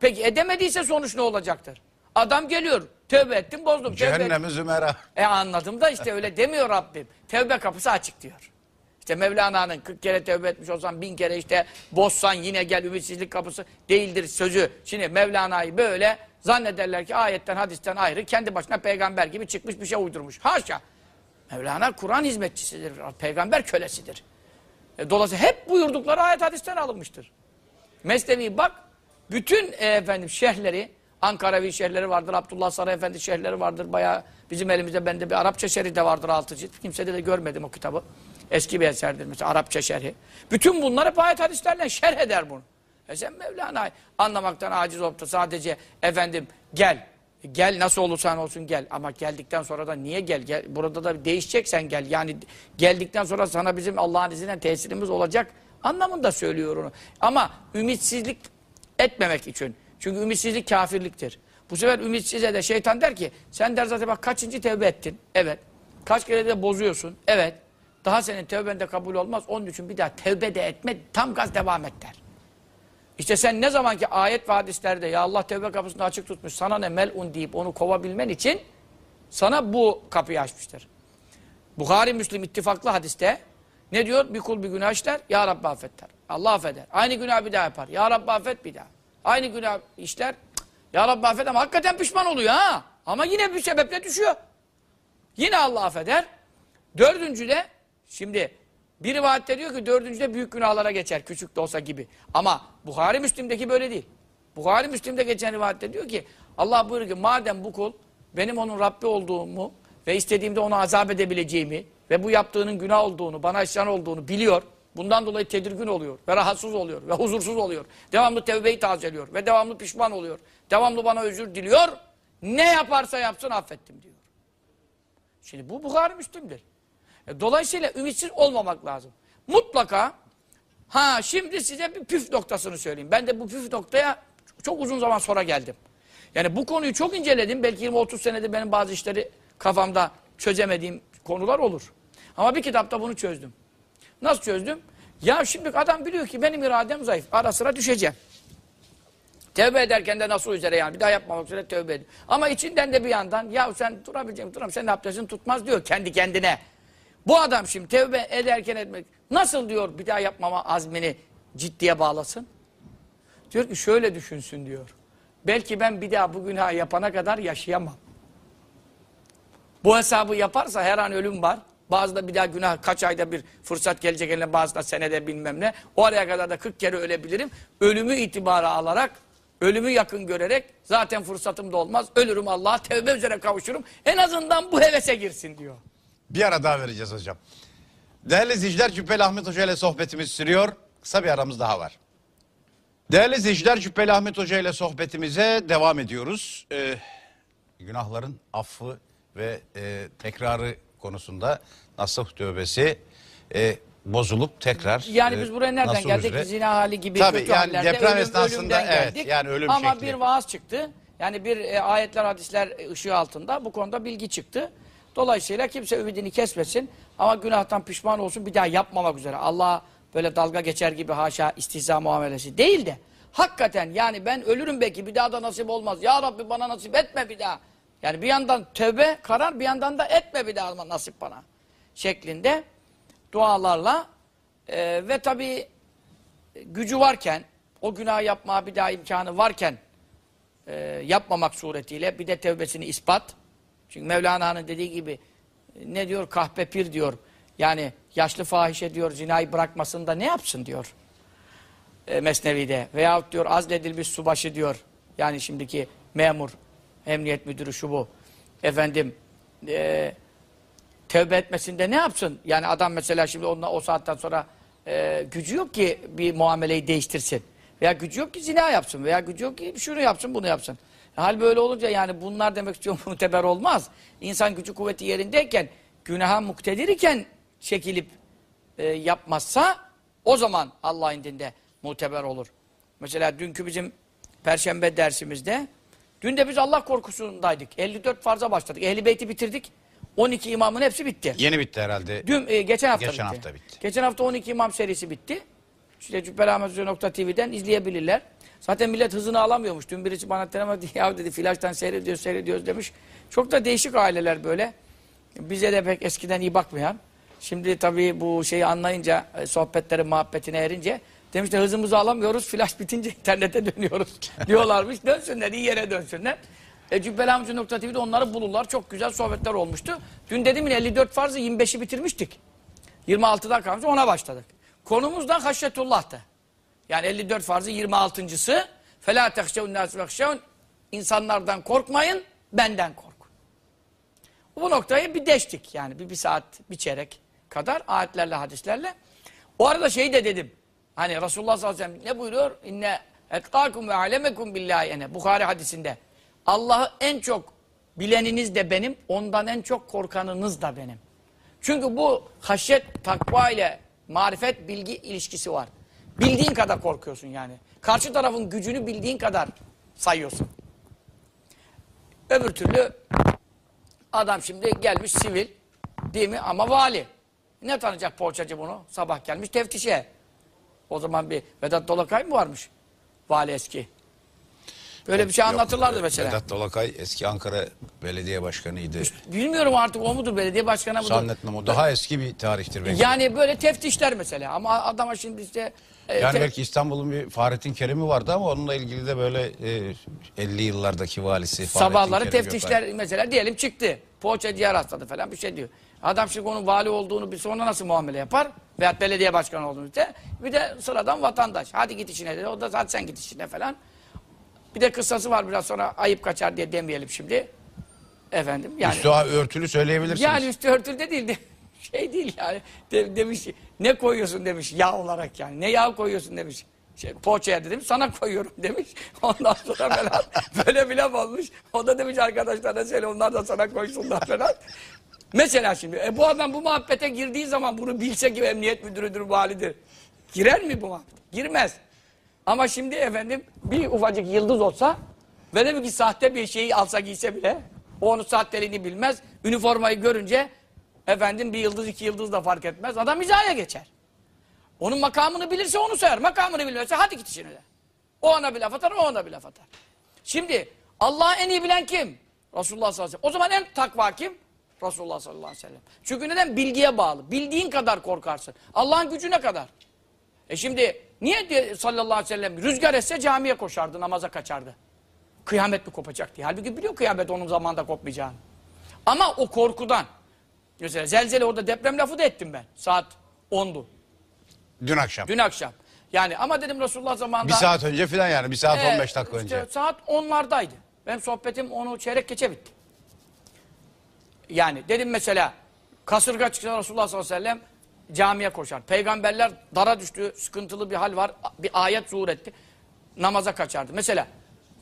Peki edemediyse sonuç ne olacaktır? Adam geliyor, tövbe ettim, bozdum. Tövbe. Cehennemi zümera. E anladım da işte öyle demiyor Rabbim. Tevbe kapısı açık diyor. İşte Mevlana'nın 40 kere tevbe etmiş olsan bin kere işte bozsan yine gel ümitsizlik kapısı değildir sözü. Şimdi Mevlana'yı böyle zannederler ki ayetten hadisten ayrı kendi başına peygamber gibi çıkmış bir şey uydurmuş. Haşa. Mevlana Kur'an hizmetçisidir. Peygamber kölesidir. E, dolayısıyla hep buyurdukları ayet hadisten alınmıştır. Mesnevi bak bütün e, efendim şerhleri Ankaravi şerhleri vardır, Abdullah Saray Efendi şerhleri vardır. Bayağı bizim elimizde bende bir Arapça şerhi de vardır altı cilt. Kimsede de görmedim o kitabı. Eski bir eserdir mesela Arapça şerhi. Bütün bunlar hep ayet hadislerle şerh eder bunu. E sen Mevlana'yı anlamaktan aciz olup da sadece efendim gel. Gel nasıl olursan olsun gel. Ama geldikten sonra da niye gel? gel. Burada da değişeceksen gel. Yani geldikten sonra sana bizim Allah'ın izniyle tesirimiz olacak anlamında söylüyor onu. Ama ümitsizlik etmemek için. Çünkü ümitsizlik kafirliktir. Bu sefer ümitsize de şeytan der ki sen der zaten bak kaçıncı tevbe ettin? Evet. Kaç kere de bozuyorsun? Evet. Daha senin tevben de kabul olmaz. Onun için bir daha tevbe de etme tam gaz devam et der. İşte sen ne zaman ki ayet ve hadislerde ya Allah tevbe kapısını açık tutmuş sana ne melun deyip onu kovabilmen için sana bu kapıyı açmıştır. Bukhari Müslim ittifaklı hadiste ne diyor? Bir kul bir günah işler, Ya Rabbi affet der. Allah affeder. Aynı günah bir daha yapar. Ya Rabbi affet bir daha. Aynı günah işler, Ya Rabbi affet ama hakikaten pişman oluyor ha. Ama yine bir sebeple düşüyor. Yine Allah affeder. Dördüncüde, şimdi bir rivayette diyor ki dördüncüde büyük günahlara geçer, küçük de olsa gibi. Ama Bukhari Müslim'deki böyle değil. Bukhari Müslim'de geçen rivayette diyor ki, Allah buyuruyor ki madem bu kul benim onun Rabbi olduğumu ve istediğimde onu azap edebileceğimi ve bu yaptığının günah olduğunu, bana isyan olduğunu biliyor. Bundan dolayı tedirgin oluyor ve rahatsız oluyor ve huzursuz oluyor. Devamlı tevbeyi tazeliyor ve devamlı pişman oluyor. Devamlı bana özür diliyor. Ne yaparsa yapsın affettim diyor. Şimdi bu Bukhari Müslim'dir. E, dolayısıyla ümitsiz olmamak lazım. Mutlaka ha şimdi size bir püf noktasını söyleyeyim. Ben de bu püf noktaya çok uzun zaman sonra geldim. Yani bu konuyu çok inceledim. Belki 20-30 senede benim bazı işleri kafamda çözemediğim konular olur. Ama bir kitapta bunu çözdüm. Nasıl çözdüm? Ya şimdi adam biliyor ki benim iradem zayıf. Ara sıra düşeceğim. Tevbe ederken de nasıl üzere yani bir daha yapmamak üzere tövbe ediyor. Ama içinden de bir yandan ya sen durabileceğim duram senin abdestin tutmaz diyor kendi kendine. Bu adam şimdi tevbe ederken etmek nasıl diyor bir daha yapmama azmini ciddiye bağlasın? Diyor ki şöyle düşünsün diyor. Belki ben bir daha bu günah yapana kadar yaşayamam. Bu hesabı yaparsa her an ölüm var. Bazıda bir daha günah kaç ayda bir fırsat gelecek eline bazıda senede bilmem ne. O araya kadar da 40 kere ölebilirim. Ölümü itibara alarak, ölümü yakın görerek zaten fırsatım da olmaz. Ölürüm Allah'a tevbe üzere kavuşurum. En azından bu hevese girsin diyor. Bir ara daha vereceğiz hocam. Değerli izleyiciler Cübbeli Ahmet Hoca ile sohbetimiz sürüyor. Kısa bir aramız daha var. Değerli izleyiciler Cübbeli Ahmet Hoca ile sohbetimize devam ediyoruz. Ee, günahların affı ve e, tekrarı konusunda nasuh tövbesi e, bozulup tekrar Yani e, biz buraya nereden nasuh geldik? üzere- Zina hali gibi Tabii, kötü yani hallerde deprem ölüm, esnasında ölümden evet, geldik. yani ölüm Ama şekli. bir vaaz çıktı. Yani bir e, ayetler, hadisler ışığı altında bu konuda bilgi çıktı. Dolayısıyla kimse ümidini kesmesin ama günahtan pişman olsun bir daha yapmamak üzere. Allah böyle dalga geçer gibi haşa istihza muamelesi değil de hakikaten yani ben ölürüm belki bir daha da nasip olmaz. Ya Rabbi bana nasip etme bir daha. Yani bir yandan tövbe karar bir yandan da etme bir daha nasip bana şeklinde dualarla e, ve tabii gücü varken, o günah yapmaya bir daha imkanı varken e, yapmamak suretiyle bir de tevbesini ispat. Çünkü Mevlana'nın dediği gibi e, ne diyor? Kahpe pir diyor. Yani yaşlı fahişe diyor zinayı bırakmasında ne yapsın diyor. E, Mesnevi'de. Veyahut diyor azledilmiş subaşı diyor. Yani şimdiki memur, emniyet müdürü şu bu. Efendim e, tevbe etmesinde ne yapsın? Yani adam mesela şimdi onunla o saatten sonra e, gücü yok ki bir muameleyi değiştirsin. Veya gücü yok ki zina yapsın. Veya gücü yok ki şunu yapsın bunu yapsın. Hal böyle olunca yani bunlar demek istiyorum muteber olmaz. İnsan gücü kuvveti yerindeyken günaha muktedir iken çekilip e, yapmazsa o zaman Allah indinde muteber olur. Mesela dünkü bizim perşembe dersimizde dün de biz Allah korkusundaydık. 54 farza başladık. Ehli beyti bitirdik. 12 imamın hepsi bitti. Yeni bitti herhalde. Dün e, geçen hafta Geçen bitti. hafta bitti. Geçen hafta 12 imam serisi bitti. İşte cübbelahmethoca.tv'den izleyebilirler. Zaten millet hızını alamıyormuş. Dün birisi bana telefon etti. Ya dedi flaştan seyrediyoruz seyrediyoruz demiş. Çok da değişik aileler böyle. Bize de pek eskiden iyi bakmayan. Şimdi tabii bu şeyi anlayınca, e, sohbetlerin muhabbetine erince demişler hızımızı alamıyoruz. Flash bitince internete dönüyoruz diyorlarmış. Dönsünler, iyi yere dönsünler. E, Cübbelahmethoca.tv'de onları bulurlar. Çok güzel sohbetler olmuştu. Dün dedim ya 54 farzı 25'i bitirmiştik. 26'dan kalmış ona başladık. Konumuz da haşyetullah'tı. Yani 54 farzı 26.sı فَلَا تَخْشَوْنْ نَاسُ وَخْشَوْنْ İnsanlardan korkmayın, benden korkun. Bu noktayı bir deştik yani bir, bir saat, bir çeyrek kadar ayetlerle, hadislerle. O arada şeyi de dedim. Hani Resulullah sallallahu aleyhi ve sellem ne buyuruyor? İnne etkâkum ve alemekum billahi ene. Bukhari hadisinde. Allah'ı en çok bileniniz de benim, ondan en çok korkanınız da benim. Çünkü bu haşyet, takva ile marifet, bilgi ilişkisi var. Bildiğin kadar korkuyorsun yani. Karşı tarafın gücünü bildiğin kadar sayıyorsun. Öbür türlü adam şimdi gelmiş sivil, değil mi? Ama vali. Ne tanıyacak poğaçacı bunu? Sabah gelmiş teftişe. O zaman bir Vedat Dolakay mı varmış? Vali eski. Böyle bir şey Yok, anlatırlardı mesela. Vedat Dolakay eski Ankara Belediye Başkanıydı. Bilmiyorum artık o mudur belediye başkanı mıdır? Zannetmem o daha eski bir tarihtir belki. Yani böyle teftişler mesela ama adama şimdi işte Yani te- belki İstanbul'un bir Fahrettin Kerim'i vardı ama onunla ilgili de böyle e, 50 yıllardaki valisi Fahrettin sabahları Kerim teftişler Gökay. mesela diyelim çıktı. Poğaçacıya rastladı falan bir şey diyor. Adam şimdi onun vali olduğunu bir sonra nasıl muamele yapar? Veyahut belediye başkanı olduğunu de. Bir de sıradan vatandaş. Hadi git işine dedi. O da hadi sen git işine falan. Bir de kıssası var biraz sonra ayıp kaçar diye demeyelim şimdi. Efendim yani. Üstü örtülü söyleyebilirsiniz. Yani üstü örtülü de değil de şey değil yani. De- demiş ne koyuyorsun demiş yağ olarak yani. Ne yağ koyuyorsun demiş. Şey, poğaçaya dedim sana koyuyorum demiş. Ondan sonra falan böyle bir laf olmuş. O da demiş arkadaşlarına söyle onlar da sana koysunlar falan. Mesela şimdi e, bu adam bu muhabbete girdiği zaman bunu bilse ki emniyet müdürüdür, validir. Girer mi bu muhabbet? Girmez. Ama şimdi efendim bir ufacık yıldız olsa ve de ki sahte bir şeyi alsa giyse bile o onun sahteliğini bilmez. Üniformayı görünce efendim bir yıldız iki yıldız da fark etmez. Adam hizaya geçer. Onun makamını bilirse onu sayar. Makamını bilmezse hadi git işine de. O ona bir laf atar, o ona bir laf atar. Şimdi Allah'ı en iyi bilen kim? Resulullah sallallahu aleyhi ve sellem. O zaman en takva kim? Resulullah sallallahu aleyhi ve sellem. Çünkü neden? Bilgiye bağlı. Bildiğin kadar korkarsın. Allah'ın gücüne kadar. E şimdi niye diye sallallahu aleyhi ve sellem rüzgar etse camiye koşardı, namaza kaçardı. Kıyamet mi kopacak diye. Halbuki biliyor kıyamet onun zamanında kopmayacağını. Ama o korkudan. Mesela zelzele orada deprem lafı da ettim ben. Saat 10'du. Dün akşam. Dün akşam. Yani ama dedim Resulullah zamanında... Bir saat önce falan yani. Bir saat Ee, 15 dakika işte önce. Saat 10'lardaydı. Benim sohbetim onu çeyrek geçe bitti. Yani dedim mesela kasırga çıksa Resulullah sallallahu aleyhi ve sellem camiye koşar. Peygamberler dara düştü, sıkıntılı bir hal var. Bir ayet zuhur etti. Namaza kaçardı. Mesela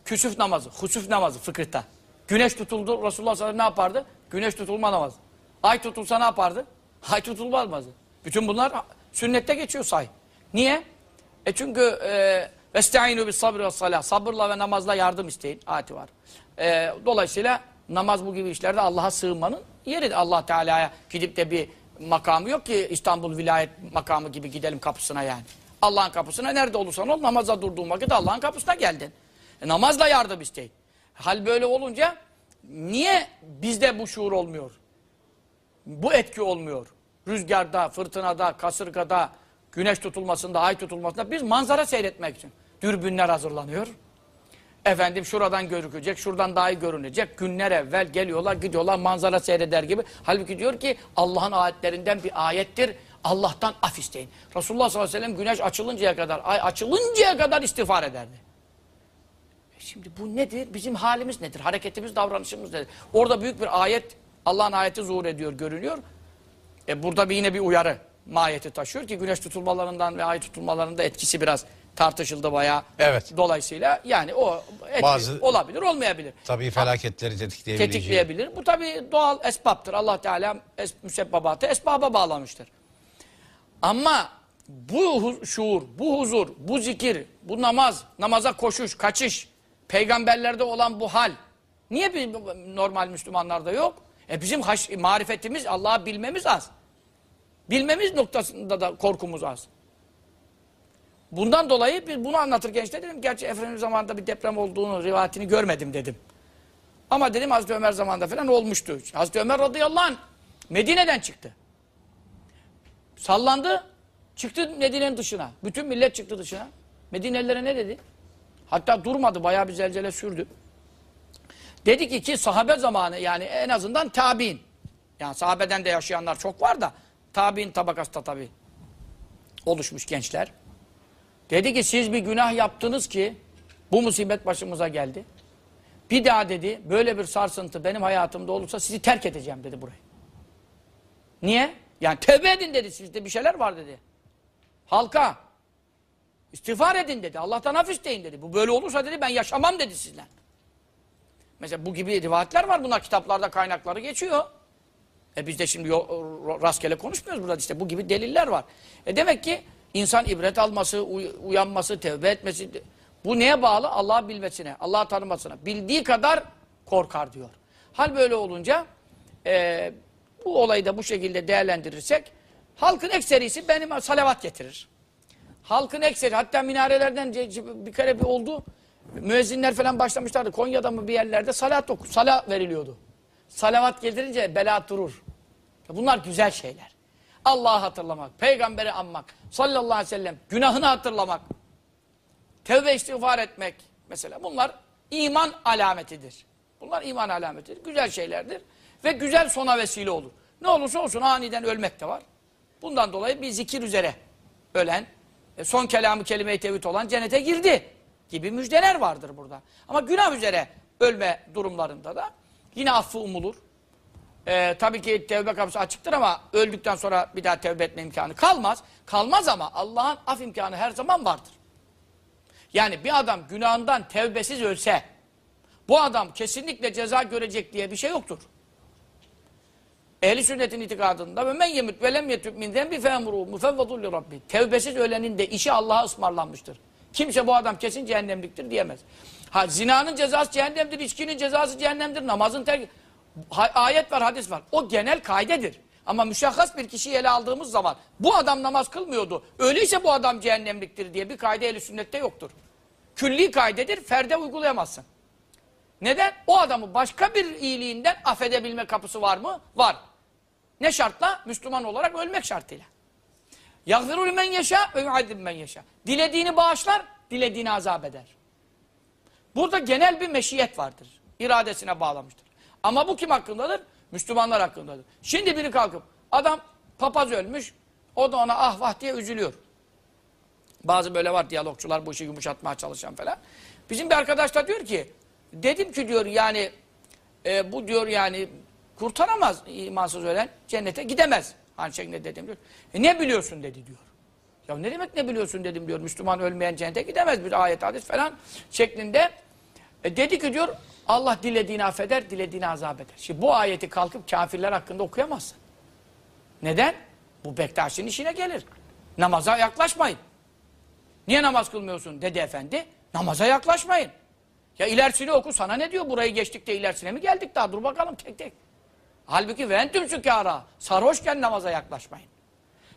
küsüf namazı, husuf namazı fıkıhta. Güneş tutuldu Resulullah sallallahu aleyhi ve sellem ne yapardı? Güneş tutulma namazı. Ay tutulsa ne yapardı? Ay tutulmaz namazı. Bütün bunlar sünnette geçiyor say. Niye? E çünkü e, Vestaînû bis sabr ve salah. Sabırla ve namazla yardım isteyin. Ayeti var. E, dolayısıyla namaz bu gibi işlerde Allah'a sığınmanın yeri. Allah Teala'ya gidip de bir makamı yok ki İstanbul vilayet makamı gibi gidelim kapısına yani. Allah'ın kapısına nerede olursan ol namaza durduğun vakit Allah'ın kapısına geldin. E, namazla yardım isteyin. Hal böyle olunca niye bizde bu şuur olmuyor? Bu etki olmuyor. Rüzgarda, fırtınada, kasırgada, güneş tutulmasında, ay tutulmasında biz manzara seyretmek için. Dürbünler hazırlanıyor. Efendim şuradan görükecek, şuradan daha iyi görünecek. Günler evvel geliyorlar, gidiyorlar manzara seyreder gibi. Halbuki diyor ki Allah'ın ayetlerinden bir ayettir. Allah'tan af isteyin. Resulullah sallallahu aleyhi ve sellem güneş açılıncaya kadar, ay açılıncaya kadar istiğfar ederdi. E Şimdi bu nedir? Bizim halimiz nedir? Hareketimiz, davranışımız nedir? Orada büyük bir ayet, Allah'ın ayeti zuhur ediyor, görünüyor. E burada bir yine bir uyarı. mahiyeti taşıyor ki güneş tutulmalarından ve ay tutulmalarında etkisi biraz tartışıldı bayağı. Evet. Dolayısıyla yani o etki Bazı- olabilir olmayabilir. Tabii felaketleri tetikleyebileceği. Tetikleyebilir. Bu tabii doğal esbaptır. Allah Teala es, müsebbabatı esbaba bağlamıştır. Ama bu şuur, bu huzur, bu zikir, bu namaz, namaza koşuş, kaçış, peygamberlerde olan bu hal niye biz normal Müslümanlarda yok? E bizim haş, marifetimiz, Allah'ı bilmemiz az. Bilmemiz noktasında da korkumuz az. Bundan dolayı biz bunu anlatırken işte dedim gerçi Efendimiz zamanında bir deprem olduğunu rivayetini görmedim dedim. Ama dedim Hazreti Ömer zamanında falan olmuştu. Hazreti Ömer radıyallahu anh Medine'den çıktı. Sallandı. Çıktı Medine'nin dışına. Bütün millet çıktı dışına. Medinelilere ne dedi? Hatta durmadı. Bayağı bir zelzele sürdü. Dedi ki ki sahabe zamanı yani en azından tabi'in. Yani sahabeden de yaşayanlar çok var da tabi'in tabakasında tabi oluşmuş gençler. Dedi ki siz bir günah yaptınız ki bu musibet başımıza geldi. Bir daha dedi böyle bir sarsıntı benim hayatımda olursa sizi terk edeceğim dedi burayı. Niye? Yani tevbe edin dedi sizde bir şeyler var dedi. Halka. istiğfar edin dedi. Allah'tan af isteyin dedi. Bu böyle olursa dedi ben yaşamam dedi sizden. Mesela bu gibi rivayetler var. Bunlar kitaplarda kaynakları geçiyor. E biz de şimdi rastgele konuşmuyoruz burada işte bu gibi deliller var. E demek ki insan ibret alması, uy- uyanması, tevbe etmesi bu neye bağlı? Allah'ı bilmesine, Allah'ı tanımasına. Bildiği kadar korkar diyor. Hal böyle olunca e, bu olayı da bu şekilde değerlendirirsek halkın ekserisi benim salavat getirir. Halkın ekseri hatta minarelerden bir kere bir oldu. Müezzinler falan başlamışlardı. Konya'da mı bir yerlerde salat oku, sala veriliyordu. Salavat getirince bela durur. Bunlar güzel şeyler. Allah'ı hatırlamak, peygamberi anmak, sallallahu aleyhi ve sellem, günahını hatırlamak, tevbe istiğfar etmek mesela bunlar iman alametidir. Bunlar iman alametidir. Güzel şeylerdir ve güzel sona vesile olur. Ne olursa olsun aniden ölmek de var. Bundan dolayı bir zikir üzere ölen, e, son kelamı kelime-i tevhid olan cennete girdi gibi müjdeler vardır burada. Ama günah üzere ölme durumlarında da yine affı umulur. Ee, tabii ki tevbe kapısı açıktır ama öldükten sonra bir daha tevbe etme imkanı kalmaz. Kalmaz ama Allah'ın af imkanı her zaman vardır. Yani bir adam günahından tevbesiz ölse bu adam kesinlikle ceza görecek diye bir şey yoktur. Ehli sünnetin itikadında ve men yemut ve lem yetub min zenbi fe emruhu mufevvedun li rabbi. Tevbesiz ölenin de işi Allah'a ısmarlanmıştır. Kimse bu adam kesin cehennemliktir diyemez. Ha zinanın cezası cehennemdir, içkinin cezası cehennemdir, namazın terk Ha- ayet var, hadis var. O genel kaydedir. Ama müşahhas bir kişiyi ele aldığımız zaman bu adam namaz kılmıyordu. Öyleyse bu adam cehennemliktir diye bir kayde eli sünnette yoktur. Külli kaydedir, ferde uygulayamazsın. Neden? O adamı başka bir iyiliğinden affedebilme kapısı var mı? Var. Ne şartla? Müslüman olarak ölmek şartıyla. Yağfirul men yeşâ ve yuadib men yeşâ. Dilediğini bağışlar, dilediğini azap eder. Burada genel bir meşiyet vardır. İradesine bağlamıştır. Ama bu kim hakkındadır? Müslümanlar hakkındadır. Şimdi biri kalkıp adam papaz ölmüş, o da ona ah vah diye üzülüyor. Bazı böyle var diyalogçular bu işi yumuşatmaya çalışan falan. Bizim bir arkadaş da diyor ki, dedim ki diyor yani e, bu diyor yani kurtaramaz imansız ölen cennete gidemez. Hani şeklinde dedim diyor. E ne biliyorsun dedi diyor. Ya ne demek ne biliyorsun dedim diyor. Müslüman ölmeyen cennete gidemez bir ayet hadis falan şeklinde. E dedi ki diyor Allah dilediğini affeder, dilediğini azap eder. Şimdi bu ayeti kalkıp kafirler hakkında okuyamazsın. Neden? Bu Bektaş'ın işine gelir. Namaza yaklaşmayın. Niye namaz kılmıyorsun dedi efendi. Namaza yaklaşmayın. Ya ilerisini oku sana ne diyor burayı geçtik de ilerisine mi geldik daha dur bakalım tek tek. Halbuki ve entüm sükara. Sarhoşken namaza yaklaşmayın.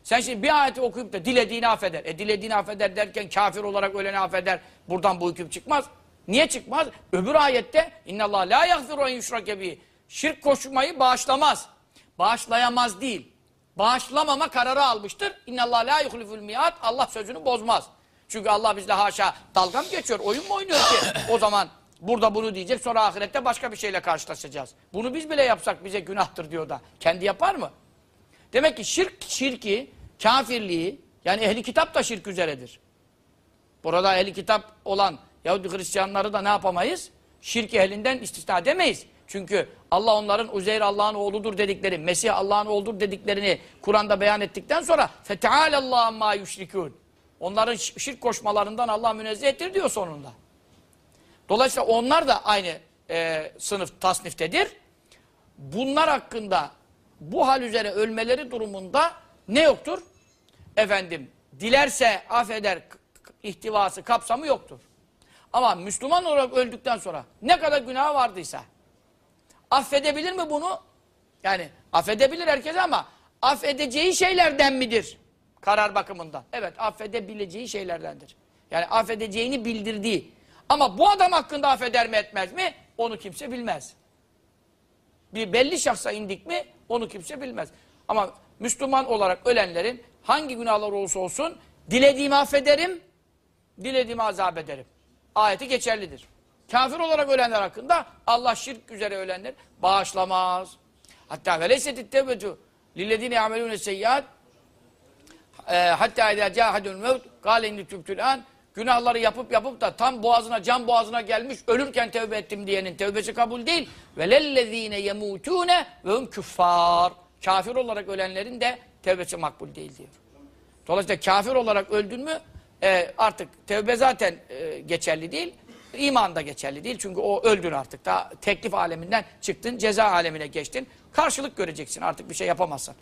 Sen şimdi bir ayeti okuyup da dilediğini affeder. E dilediğini affeder derken kafir olarak öleni affeder. Buradan bu hüküm çıkmaz. Niye çıkmaz? Öbür ayette innallah la yaghfiru en yushrake. Şirk koşmayı bağışlamaz. Bağışlayamaz değil. Bağışlamama kararı almıştır. İnnallah la yuhliful miat. Allah sözünü bozmaz. Çünkü Allah bizle haşa dalga mı geçiyor? Oyun mu oynuyor ki? O zaman burada bunu diyecek sonra ahirette başka bir şeyle karşılaşacağız. Bunu biz bile yapsak bize günahtır diyor da. Kendi yapar mı? Demek ki şirk, şirki, kafirliği, yani ehli kitap da şirk üzeredir. Burada ehli kitap olan Yahudi Hristiyanları da ne yapamayız? Şirk ehlinden istisna demeyiz. Çünkü Allah onların Uzeyr Allah'ın oğludur dedikleri, Mesih Allah'ın oğludur dediklerini Kur'an'da beyan ettikten sonra فَتَعَالَ اللّٰهَ مَا يُشْرِكُونَ Onların şi- şirk koşmalarından Allah münezzehtir diyor sonunda. Dolayısıyla onlar da aynı e, sınıf tasniftedir. Bunlar hakkında bu hal üzere ölmeleri durumunda ne yoktur? Efendim, dilerse affeder ihtivası, kapsamı yoktur. Ama Müslüman olarak öldükten sonra ne kadar günah vardıysa affedebilir mi bunu? Yani affedebilir herkes ama affedeceği şeylerden midir? Karar bakımından. Evet affedebileceği şeylerdendir. Yani affedeceğini bildirdiği. Ama bu adam hakkında affeder mi etmez mi? Onu kimse bilmez. Bir belli şahsa indik mi onu kimse bilmez. Ama Müslüman olarak ölenlerin hangi günahlar olursa olsun dilediğimi affederim, dilediğimi azap ederim. Ayeti geçerlidir. Kafir olarak ölenler hakkında Allah şirk üzere ölenler bağışlamaz. Hatta veleysetit tevbetu lillezine yamelune seyyiat e, hatta idâ câhedül mevt gâle inni tübtül an günahları yapıp yapıp da tam boğazına can boğazına gelmiş ölürken tevbe ettim diyenin tevbesi kabul değil ve lellezîne yemûtûne ve hum küffâr kafir olarak ölenlerin de tevbesi makbul değil diyor. Dolayısıyla kafir olarak öldün mü e, artık tevbe zaten e, geçerli değil. iman da geçerli değil. Çünkü o öldün artık. Daha teklif aleminden çıktın, ceza alemine geçtin. Karşılık göreceksin. Artık bir şey yapamazsın.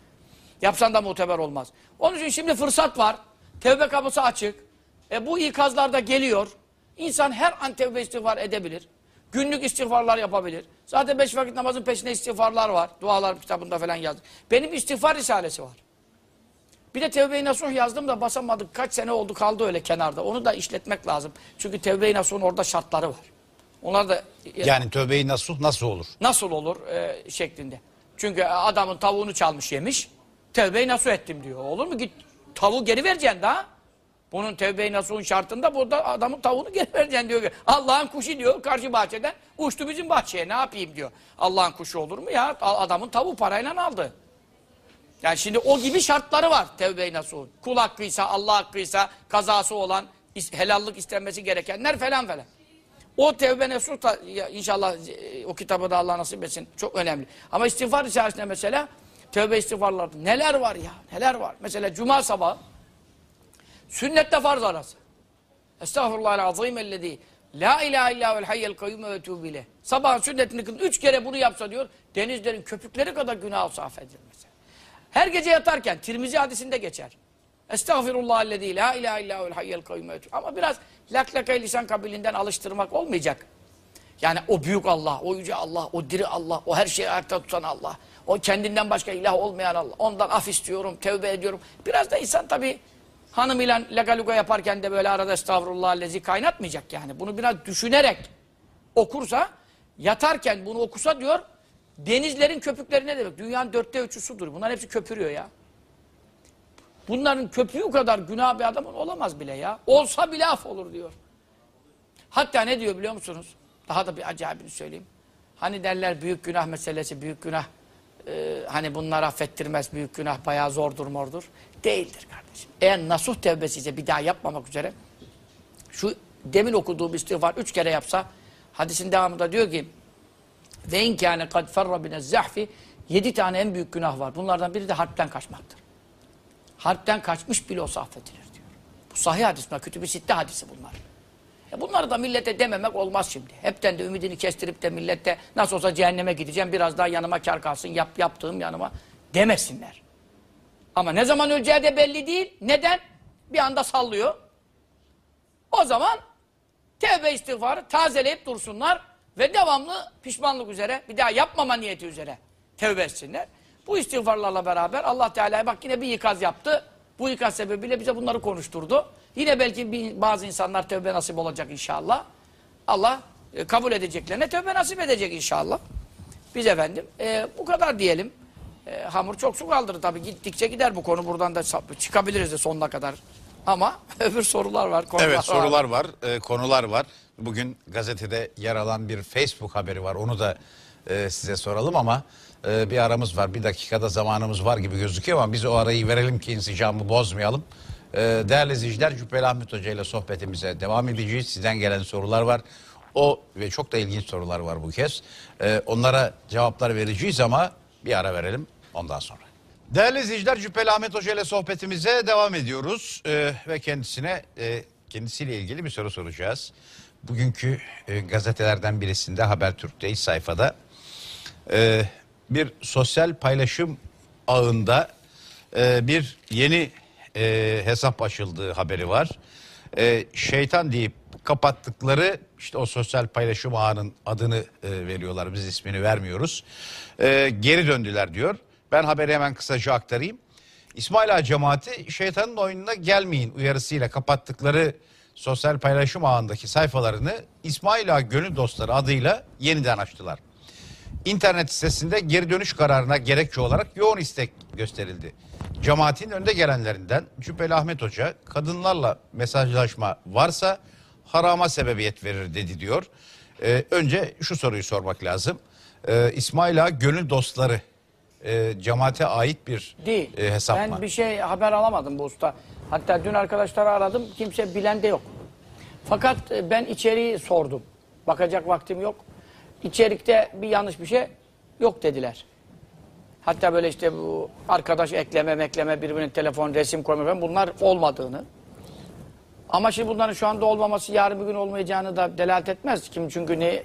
Yapsan da muteber olmaz. Onun için şimdi fırsat var. Tevbe kapısı açık. E, bu ikazlar da geliyor. İnsan her an tevbe istiğfar edebilir. Günlük istiğfarlar yapabilir. Zaten beş vakit namazın peşinde istiğfarlar var. Dualar kitabında falan yazdık. Benim istiğfar risalesi var. Bir de Tevbe-i Nasuh yazdım da basamadık. Kaç sene oldu kaldı öyle kenarda. Onu da işletmek lazım. Çünkü Tevbe-i Nasuh'un orada şartları var. Onlar da Yani tövbe-i nasuh nasıl olur? nasıl olur e, şeklinde. Çünkü adamın tavuğunu çalmış yemiş. Tevbe-i Nasuh ettim diyor. Olur mu? Git tavuğu geri vereceksin daha. Bunun Tevbe-i Nasuh'un şartında burada adamın tavuğunu geri vereceksin diyor. Allah'ın kuşu diyor karşı bahçeden uçtu bizim bahçeye ne yapayım diyor. Allah'ın kuşu olur mu ya? Adamın tavuğu parayla aldı. Yani şimdi o gibi şartları var tevbe-i nasuhun. Kul hakkıysa, Allah hakkıysa, kazası olan, helallik istenmesi gerekenler falan falan. O tevbe nasuh inşallah e, o kitabı da Allah nasip etsin. Çok önemli. Ama istiğfar içerisinde mesela tevbe istiğfarlarda neler var ya neler var. Mesela cuma sabahı sünnetle farz arası. Estağfurullahal azim ellezî La ilahe illa vel hayyel kayyum ve etûbü ileyh. Sabahın sünnetini kılın. Üç kere bunu yapsa diyor. Denizlerin köpükleri kadar günah olsa affedilir mesela. Her gece yatarken Tirmizi hadisinde geçer. Estağfirullahellezî la ilahe illa vel hayyel. Ama biraz laklakayı lisan kabilinden alıştırmak olmayacak. Yani o büyük Allah, o yüce Allah, o diri Allah, o her şeyi ayakta tutan Allah. O kendinden başka ilah olmayan Allah. Ondan af istiyorum, tevbe ediyorum. Biraz da insan tabii hanımıyla lagaluga yaparken de böyle arada estağfurullah lezi kaynatmayacak yani. Bunu biraz düşünerek okursa, yatarken bunu okusa diyor, denizlerin köpükleri ne demek? Dünyanın dörtte üçü sudur. Bunların hepsi köpürüyor ya. Bunların köpüğü kadar günah bir adamın olamaz bile ya. Olsa bile af olur diyor. Hatta ne diyor biliyor musunuz? Daha da bir acayibini söyleyeyim. Hani derler büyük günah meselesi, büyük günah e, hani bunlar affettirmez, büyük günah bayağı zordur mordur. Değildir kardeşim. Eğer nasuh tevbesi ise bir daha yapmamak üzere şu demin okuduğum istiğfar üç kere yapsa hadisin devamında diyor ki ve inkâne kad ferra bine zahfi yedi tane en büyük günah var. Bunlardan biri de harpten kaçmaktır. Harpten kaçmış bile olsa affedilir diyor. Bu sahih hadis bunlar. Kütüb-i Sitte hadisi bunlar. E bunları da millete dememek olmaz şimdi. Hepten de ümidini kestirip de millette nasıl olsa cehenneme gideceğim biraz daha yanıma kar kalsın yap, yaptığım yanıma demesinler. Ama ne zaman öleceği de belli değil. Neden? Bir anda sallıyor. O zaman tevbe istiğfarı tazeleyip dursunlar ve devamlı pişmanlık üzere bir daha yapmama niyeti üzere tevbe etsinler. Bu istiğfarlarla beraber Allah Teala bak yine bir ikaz yaptı. Bu ikaz sebebiyle bize bunları konuşturdu. Yine belki bir, bazı insanlar tövbe nasip olacak inşallah. Allah e, kabul edeceklerine tövbe nasip edecek inşallah. Biz efendim e, bu kadar diyelim. E, hamur çok su kaldırır tabii. Gittikçe gider bu konu. Buradan da çıkabiliriz de sonuna kadar. Ama öbür sorular var. konular Evet var. sorular var, e, konular var. Bugün gazetede yer alan bir Facebook haberi var. Onu da e, size soralım ama e, bir aramız var. Bir dakikada zamanımız var gibi gözüküyor ama biz o arayı verelim ki insicamı bozmayalım. E, değerli izleyiciler Cübbeli Ahmet Hoca ile sohbetimize devam edeceğiz. Sizden gelen sorular var. O ve çok da ilginç sorular var bu kez. Ee, onlara cevaplar vereceğiz ama bir ara verelim ondan sonra. Değerli izleyiciler Cübbeli Ahmet Hoca ile sohbetimize devam ediyoruz. Ee, ve kendisine e, kendisiyle ilgili bir soru soracağız. Bugünkü e, gazetelerden birisinde Habertürk'te iç sayfada e, bir sosyal paylaşım ağında e, bir yeni e, hesap açıldığı haberi var. E, şeytan deyip kapattıkları işte o sosyal paylaşım ağının adını e, veriyorlar. Biz ismini vermiyoruz. E, geri döndüler diyor. Ben haberi hemen kısaca aktarayım. İsmail Ağa cemaati şeytanın oyununa gelmeyin uyarısıyla kapattıkları sosyal paylaşım ağındaki sayfalarını İsmail Ağa Gönül Dostları adıyla yeniden açtılar. İnternet sitesinde geri dönüş kararına gerekçe olarak yoğun istek gösterildi. Cemaatin önde gelenlerinden Cübbeli Ahmet Hoca kadınlarla mesajlaşma varsa harama sebebiyet verir dedi diyor. Ee, önce şu soruyu sormak lazım. Ee, İsmail Ağa Gönül Dostları e, cemaate ait bir Değil. e, hesap ben mı? bir şey haber alamadım bu usta. Hatta dün arkadaşları aradım. Kimse bilen de yok. Fakat e, ben içeriği sordum. Bakacak vaktim yok. İçerikte bir yanlış bir şey yok dediler. Hatta böyle işte bu arkadaş ekleme mekleme birbirinin telefon resim koyma falan bunlar olmadığını. Ama şimdi bunların şu anda olmaması yarın bir gün olmayacağını da delalet etmez. Kim çünkü ne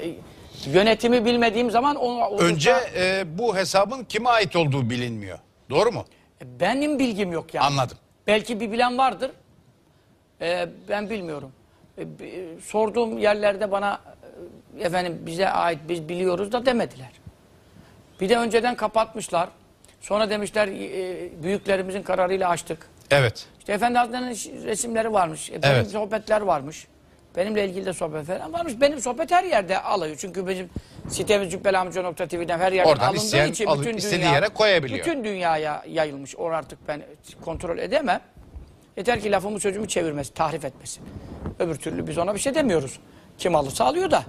yönetimi bilmediğim zaman onu o- Önce e, bu hesabın kime ait olduğu bilinmiyor. Doğru mu? benim bilgim yok yani. Anladım. Belki bir bilen vardır. Ee, ben bilmiyorum. Ee, bi- sorduğum yerlerde bana e, efendim bize ait biz biliyoruz da demediler. Bir de önceden kapatmışlar. Sonra demişler e, büyüklerimizin kararıyla açtık. Evet. İşte Efendi Hazretleri'nin ş- resimleri varmış. E, benim Evet. sohbetler varmış. Benimle ilgili de sohbet falan varmış. Benim sohbet her yerde alıyor. Çünkü bizim sitemiz cübbeliamca.tv'den her yerden Oradan alındığı isteyen için bütün istediği dünya, yere koyabiliyor. Bütün dünyaya yayılmış. Onu artık ben kontrol edemem. Yeter ki lafımı sözümü çevirmesi, tahrif etmesi. Öbür türlü biz ona bir şey demiyoruz. Kim alırsa alıyor da.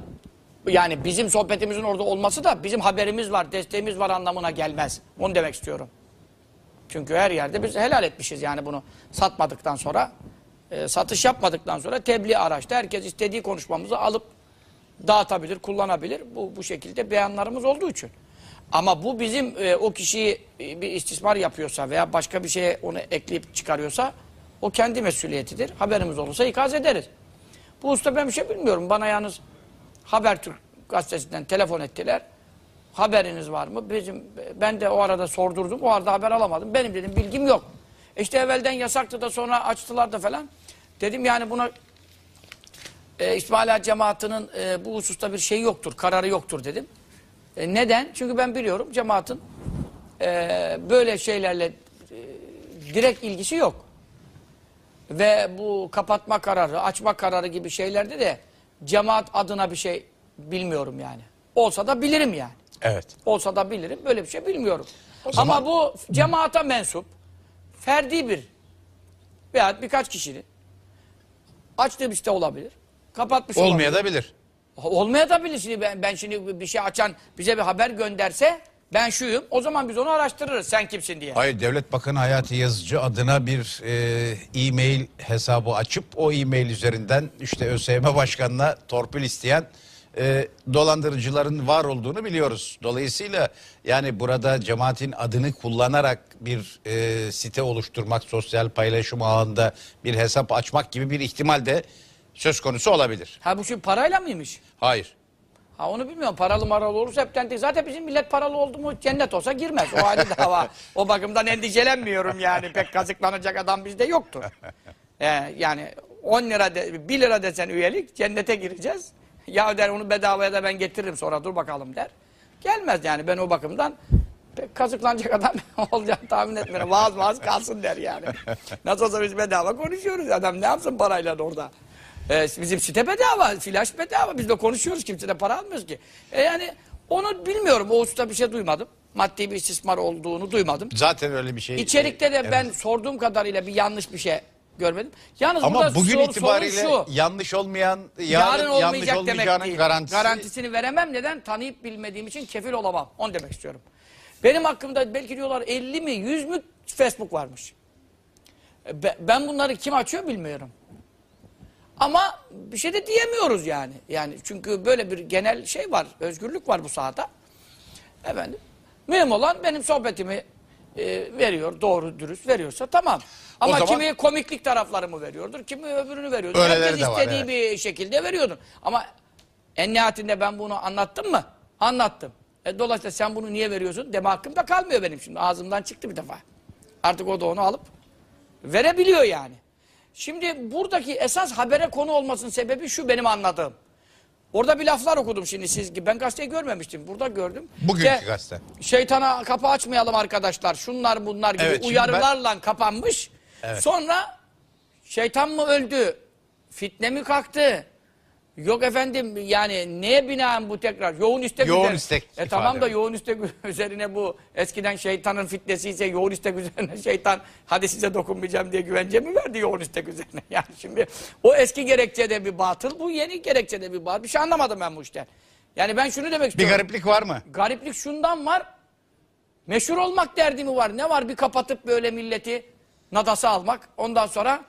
Yani bizim sohbetimizin orada olması da bizim haberimiz var, desteğimiz var anlamına gelmez. Onu demek istiyorum. Çünkü her yerde biz helal etmişiz yani bunu satmadıktan sonra, e, satış yapmadıktan sonra tebliğ araçta herkes istediği konuşmamızı alıp dağıtabilir, kullanabilir. Bu, bu şekilde beyanlarımız olduğu için. Ama bu bizim e, o kişiyi e, bir istismar yapıyorsa veya başka bir şeye onu ekleyip çıkarıyorsa o kendi mesuliyetidir. Haberimiz olursa ikaz ederiz. Bu usta ben bir şey bilmiyorum. Bana yalnız Habertürk gazetesinden telefon ettiler. Haberiniz var mı? Bizim ben de o arada sordurdum. O arada haber alamadım. Benim dedim bilgim yok. İşte evvelden yasaktı da sonra açtılar da falan. Dedim yani buna e, İsmail Ağa cemaatinin e, bu hususta bir şey yoktur, kararı yoktur dedim. E, neden? Çünkü ben biliyorum cemaatin e, böyle şeylerle e, direkt ilgisi yok. Ve bu kapatma kararı, açma kararı gibi şeylerde de cemaat adına bir şey bilmiyorum yani. Olsa da bilirim yani. Evet. Olsa da bilirim. Böyle bir şey bilmiyorum. zaman- Ama bu cemaata mensup, ferdi bir veya birkaç kişinin açtığı bir site olabilir. Kapatmış olabilir. Olmayabilir. Olmaya da bilir. Şimdi ben, ben şimdi bir şey açan bize bir haber gönderse ben şuyum. O zaman biz onu araştırırız. Sen kimsin diye. Hayır Devlet Bakanı Hayati Yazıcı adına bir e, e-mail hesabı açıp o e-mail üzerinden işte ÖSYM Başkanı'na torpil isteyen e, dolandırıcıların var olduğunu biliyoruz. Dolayısıyla yani burada cemaatin adını kullanarak bir e, site oluşturmak, sosyal paylaşım ağında bir hesap açmak gibi bir ihtimal de söz konusu olabilir. Ha bu şimdi parayla mıymış? Hayır. Ha onu bilmiyorum. Paralı maralı olursa hepten değil. Zaten bizim millet paralı oldu mu cennet olsa girmez. O ayrı dava. O bakımdan endişelenmiyorum yani. Pek kazıklanacak adam bizde yoktur. Ee, yani 10 lira, de, 1 lira desen üyelik cennete gireceğiz. Ya der onu bedavaya da ben getiririm sonra dur bakalım der. Gelmez yani ben o bakımdan pek kazıklanacak adam olacağını tahmin etmiyorum. Vaaz vaaz kalsın der yani. Nasıl olsa biz bedava konuşuyoruz. Adam ne yapsın parayla orada? Ee, bizim site bedava, flash bedava. Biz de konuşuyoruz. Kimse de para almıyoruz ki. E yani onu bilmiyorum. O usta bir şey duymadım. Maddi bir istismar olduğunu duymadım. Zaten öyle bir şey. İçerikte de Evet. ben sorduğum kadarıyla bir yanlış bir şey görmedim. Yalnız Ama burada bugün sor- sorun itibariyle şu. yanlış olmayan, yarın, Yarın, yanlış olmayacak demek olmayacağının değil. garantisi. Garantisini veremem. Neden? Tanıyıp bilmediğim için kefil olamam. Onu demek istiyorum. Benim hakkımda belki diyorlar 50 mi 100 mü Facebook varmış. E, be- Ben bunları kim açıyor bilmiyorum. Ama bir şey de diyemiyoruz yani. Yani çünkü böyle bir genel şey var, özgürlük var bu sahada. Efendim, mühim olan benim sohbetimi e, veriyor, doğru dürüst veriyorsa tamam. Ama zaman- kimi komiklik taraflarımı veriyordur, kimi öbürünü veriyordur. Herkes de var, istediği evet. bir şekilde veriyordur. Ama en nihayetinde ben bunu anlattım mı? Anlattım. E, dolayısıyla sen bunu niye veriyorsun deme hakkım da kalmıyor benim şimdi. Ağzımdan çıktı bir defa. Artık o da onu alıp verebiliyor yani. Şimdi buradaki esas habere konu olmasının sebebi şu benim anladığım. Orada bir laflar okudum şimdi siz gibi. Ben gazeteyi görmemiştim. Burada gördüm. Bugünkü İşte, gazete. Şeytana kapı açmayalım arkadaşlar. Şunlar bunlar gibi Evet, uyarılarla kapanmış. Evet. Sonra şeytan mı öldü? Fitne mi kalktı? Yok efendim yani neye binaen bu tekrar? Yoğun istek Yoğun üzerine. istek E tamam da ifade. yoğun istek üzerine bu eskiden şeytanın fitnesi ise yoğun istek üzerine şeytan hadi size dokunmayacağım diye güvence mi verdi yoğun istek üzerine? Yani şimdi o eski gerekçede bir batıl bu yeni gerekçede bir batıl. Bir şey anlamadım ben bu işten. Yani ben şunu demek Bir istiyorum. gariplik var mı? Gariplik şundan var. Meşhur olmak derdi mi var? Ne var? Bir kapatıp böyle milleti nadası almak. Ondan sonra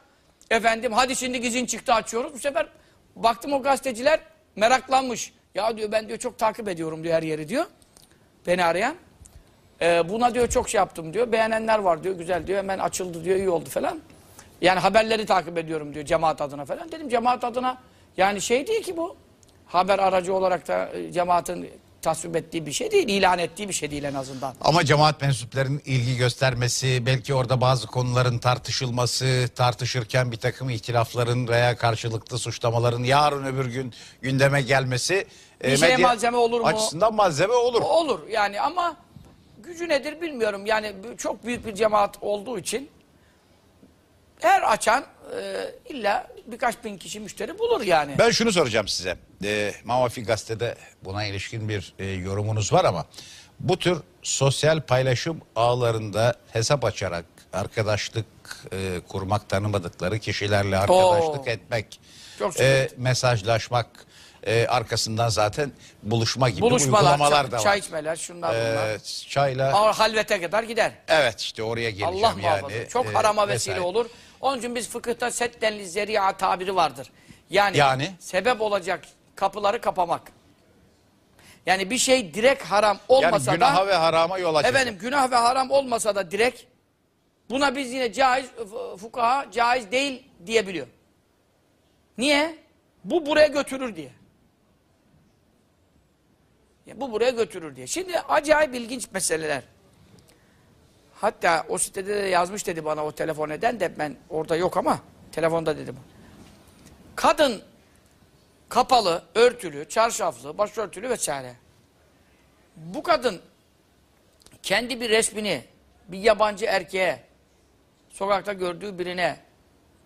efendim hadi şimdi izin çıktı açıyoruz. Bu sefer baktım o gazeteciler meraklanmış. Ya diyor ben diyor çok takip ediyorum diyor her yeri diyor. Beni arayan. Ee, buna diyor çok şey yaptım diyor. Beğenenler var diyor. Güzel diyor. Hemen açıldı diyor. iyi oldu falan. Yani haberleri takip ediyorum diyor cemaat adına falan. Dedim cemaat adına yani şey değil ki bu. Haber aracı olarak da e, cemaatin tasvip ettiği bir şey değil. ilan ettiği bir şey değil en azından. Ama cemaat mensuplarının ilgi göstermesi, belki orada bazı konuların tartışılması, tartışırken bir takım ihtilafların veya karşılıklı suçlamaların yarın öbür gün gündeme gelmesi e, Bir şeye malzeme olur mu? Açısından malzeme olur. Olur yani ama gücü nedir bilmiyorum. Yani çok büyük bir cemaat olduğu için her açan e, illa birkaç bin kişi müşteri bulur yani. Ben şunu soracağım size. E, Mamafi Gazete'de buna ilişkin bir e, yorumunuz var ama bu tür sosyal paylaşım ağlarında hesap açarak arkadaşlık e, kurmak tanımadıkları kişilerle arkadaşlık Oo. etmek, Çok e, mesajlaşmak, e, arkasından zaten buluşma gibi Buluşmalar, uygulamalar çay, da var. çay içmeler, şunlar bunlar. E, çayla Ama halvete kadar gider. evet işte oraya geleceğim Allah muhafaza. yani. Çok e, harama vesaire. vesile olur. Onun için biz fıkıhta settenli zeri'a tabiri vardır. Yani, Yani? sebep olacak kapıları kapamak. Yani bir şey direkt haram olmasa Yani günaha da ve harama yol açacak. efendim günah ve haram olmasa da direkt buna biz yine caiz fukaha caiz değil diyebiliyor. Niye? Bu buraya götürür diye. Ya bu buraya götürür diye. Şimdi acayip ilginç meseleler. Hatta o sitede de yazmış dedi bana o telefon eden de ben orada yok ama telefonda dedim. Kadın kapalı, örtülü, çarşaflı, başörtülü vesaire. Bu kadın kendi bir resmini bir yabancı erkeğe, sokakta gördüğü birine,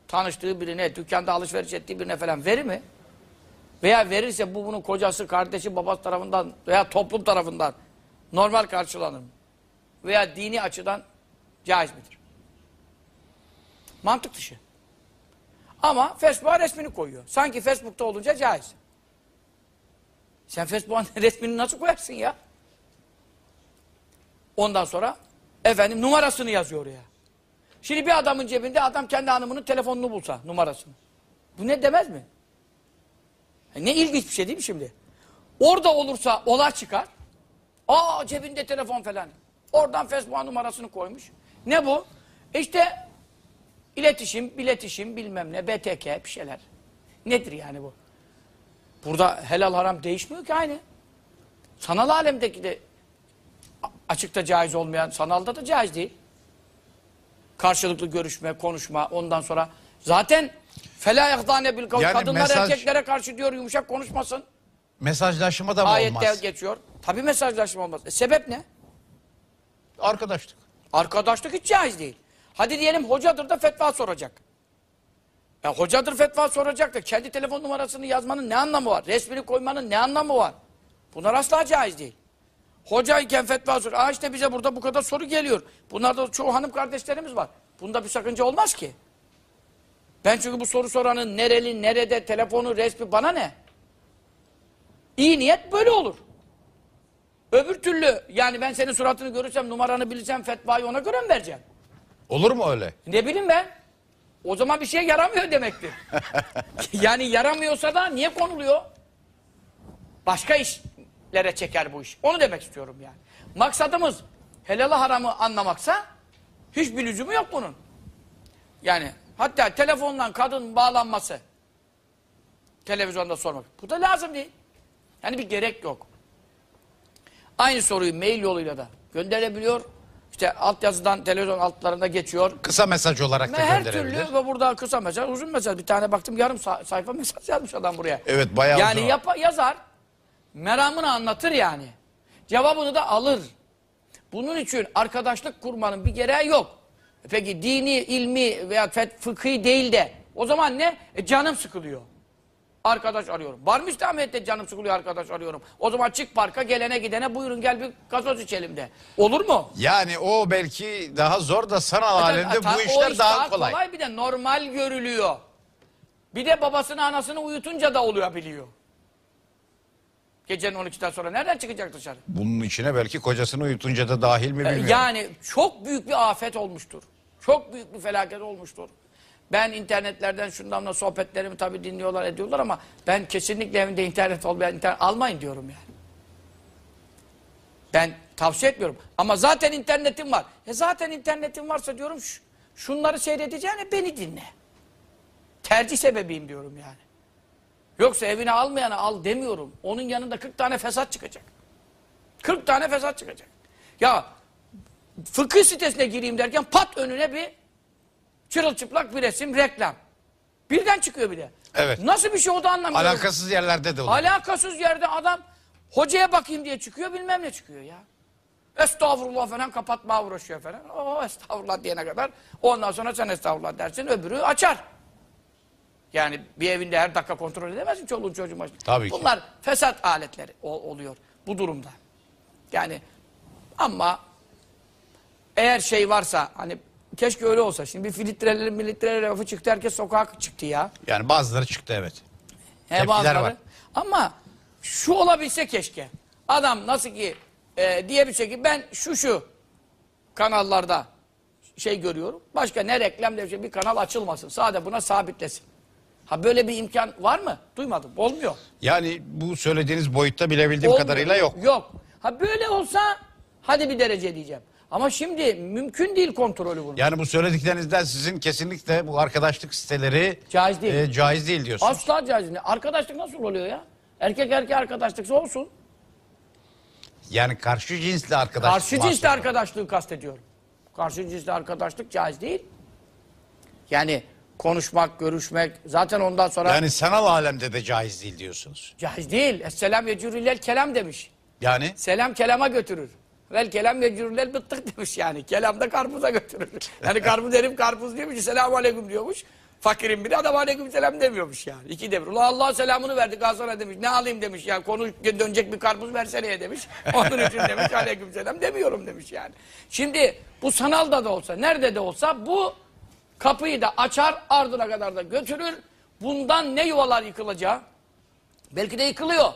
tanıştığı birine, dükkanda alışveriş ettiği birine falan verir mi? Veya verirse bu bunun kocası, kardeşi, babası tarafından veya toplum tarafından normal karşılanır mı? Veya dini açıdan caiz midir? Mantık dışı. Ama Facebook'a resmini koyuyor. Sanki Facebook'ta olunca caiz. Sen Facebook'a resmini nasıl koyarsın ya? Ondan sonra efendim numarasını yazıyor oraya. Şimdi bir adamın cebinde adam kendi hanımının telefonunu bulsa numarasını. Bu ne demez mi? E Ne ilginç bir şey değil mi şimdi? Orada olursa olay çıkar. Aa cebinde telefon falan. Oradan Facebook'a numarasını koymuş. Ne bu? İşte iletişim, iletişim bilmem ne, BTK bir şeyler. Nedir yani bu? Burada helal haram değişmiyor ki aynı. Sanal alemdeki de açıkta caiz olmayan sanalda da caiz değil. Karşılıklı görüşme, konuşma ondan sonra zaten fela yahdane bil kavl. Yani Kadınlar mesaj- erkeklere karşı diyor yumuşak konuşmasın. Mesajlaşma da mı Ayette olmaz? geçiyor. Tabi mesajlaşma olmaz. E, sebep ne? Arkadaşlık. Arkadaşlık hiç caiz değil. Hadi diyelim hocadır da fetva soracak. Ya hocadır fetva soracak da kendi telefon numarasını yazmanın ne anlamı var? Resmini koymanın ne anlamı var? Bunlar asla caiz değil. Hocayken fetva sor. Aa işte bize burada bu kadar soru geliyor. Bunlarda çoğu hanım kardeşlerimiz var. Bunda bir sakınca olmaz ki. Ben çünkü bu soru soranın nereli, nerede, telefonu, resmi bana ne? İyi niyet böyle olur. Öbür türlü yani ben senin suratını görürsem, numaranı bilsem fetvayı ona göre mi vereceğim? Olur mu öyle? Ne bileyim ben? O zaman bir şey yaramıyor demektir. yani yaramıyorsa da niye konuluyor? Başka işlere çeker bu iş. Onu demek istiyorum yani. Maksadımız helalı haramı anlamaksa hiçbir lüzumu yok bunun. Yani hatta telefondan kadın bağlanması televizyonda sormak. Bu da lazım değil. Yani bir gerek yok. Aynı soruyu mail yoluyla da gönderebiliyor. İşte altyazıdan televizyon altlarında geçiyor. Kısa mesaj olarak da her gönderebilir. türlü ve burada kısa mesaj, uzun mesaj. Bir tane baktım yarım sa- sayfa mesaj yazmış adam buraya. Evet, bayağı Yani uzun. yapa- yazar, meramını anlatır yani. Cevabını da alır. Bunun için arkadaşlık kurmanın bir gereği yok. E Peki dini, ilmi veya fet- fıkhi değil de o zaman ne? E canım sıkılıyor. Arkadaş arıyorum. Var mı İslamiyet'te canım sıkılıyor arkadaş arıyorum. O zaman çık parka gelene gidene buyurun gel bir gazoz içelim de. Olur mu? Yani o belki daha zor da sanal alemde Ta- bu işler iş daha kolay. bir de normal görülüyor. Bir de babasını anasını uyutunca da oluyor biliyor. Gecenin 12'den sonra nereden çıkacak dışarı? Bunun içine belki kocasını uyutunca da dahil mi Ee, bilmiyorum. Yani çok büyük bir afet olmuştur. Çok büyük bir felaket olmuştur. Ben internetlerden şundan da sohbetlerimi tabii dinliyorlar ediyorlar ama ben kesinlikle evinde internet olmayan internet almayın diyorum yani. Ben tavsiye etmiyorum. Ama zaten internetim var. E zaten internetim varsa diyorum ş- şunları seyredeceğine beni dinle. Tercih sebebiyim diyorum yani. Yoksa evine almayana al demiyorum. Onun yanında 40 tane fesat çıkacak. 40 tane fesat çıkacak. Ya fıkıh sitesine gireyim derken pat önüne bir çırılçıplak bir resim, reklam. Birden çıkıyor bir de. Evet. Nasıl bir şey o da anlamıyorum. Alakasız yerlerde de oluyor. Alakasız yerde adam hocaya bakayım diye çıkıyor bilmem ne çıkıyor ya. Estağfurullah falan kapatmaya uğraşıyor falan. O estağfurullah diyene kadar ondan sonra sen estağfurullah dersin öbürü açar. Yani bir evinde her dakika kontrol edemezsin çoluğun çocuğun başını. Tabii ki. Bunlar fesat aletleri ol- oluyor bu durumda. Yani ama eğer şey varsa hani keşke öyle olsa. Şimdi bir filtreleri militreleri lafı çıktı herkes sokağa çıktı ya. Yani bazıları çıktı evet. He, bazıları. var. Ama şu olabilse keşke. Adam nasıl ki e, diyebilse ki ben şu şu kanallarda şey görüyorum. Başka ne reklam ne bir şey bir kanal açılmasın. Sadece buna sabitlesin. Ha böyle bir imkan var mı? Duymadım. Olmuyor. Yani bu söylediğiniz boyutta bilebildiğim Olmuyor. kadarıyla yok. Yok. Ha böyle olsa hadi bir derece diyeceğim. Ama şimdi mümkün değil kontrolü bunun. Yani bu söylediklerinizden sizin kesinlikle bu arkadaşlık siteleri Caiz değil. e, caiz değil diyorsunuz. Asla caiz değil. Arkadaşlık nasıl oluyor ya? Erkek erkeğe arkadaşlıksa olsun. Yani karşı cinsle arkadaşlık. Karşı cinsle arkadaşlığı kastediyorum. Karşı cinsle arkadaşlık caiz değil. Yani konuşmak, görüşmek zaten ondan sonra Yani sanal alemde de caiz değil diyorsunuz. caiz değil. Esselam yecürüllel kelam demiş. Yani Selam kelama götürür. Vel kelam yecürüllel bıttık demiş yani. Kelam da karpuza götürür. Yani karpuz herif karpuz diyormuş. Selamun aleyküm diyormuş. Fakirin biri adam aleyküm selam demiyormuş yani. İki de bir. Ulan Allah selamını verdik az sonra demiş. Ne alayım demiş ya. Konu dönecek bir karpuz verseneye demiş. Onun için demiş aleyküm selam demiyorum demiş yani. Şimdi bu sanalda da olsa nerede de olsa bu kapıyı da açar ardına kadar da götürür. Bundan ne yuvalar yıkılacağı belki de yıkılıyor.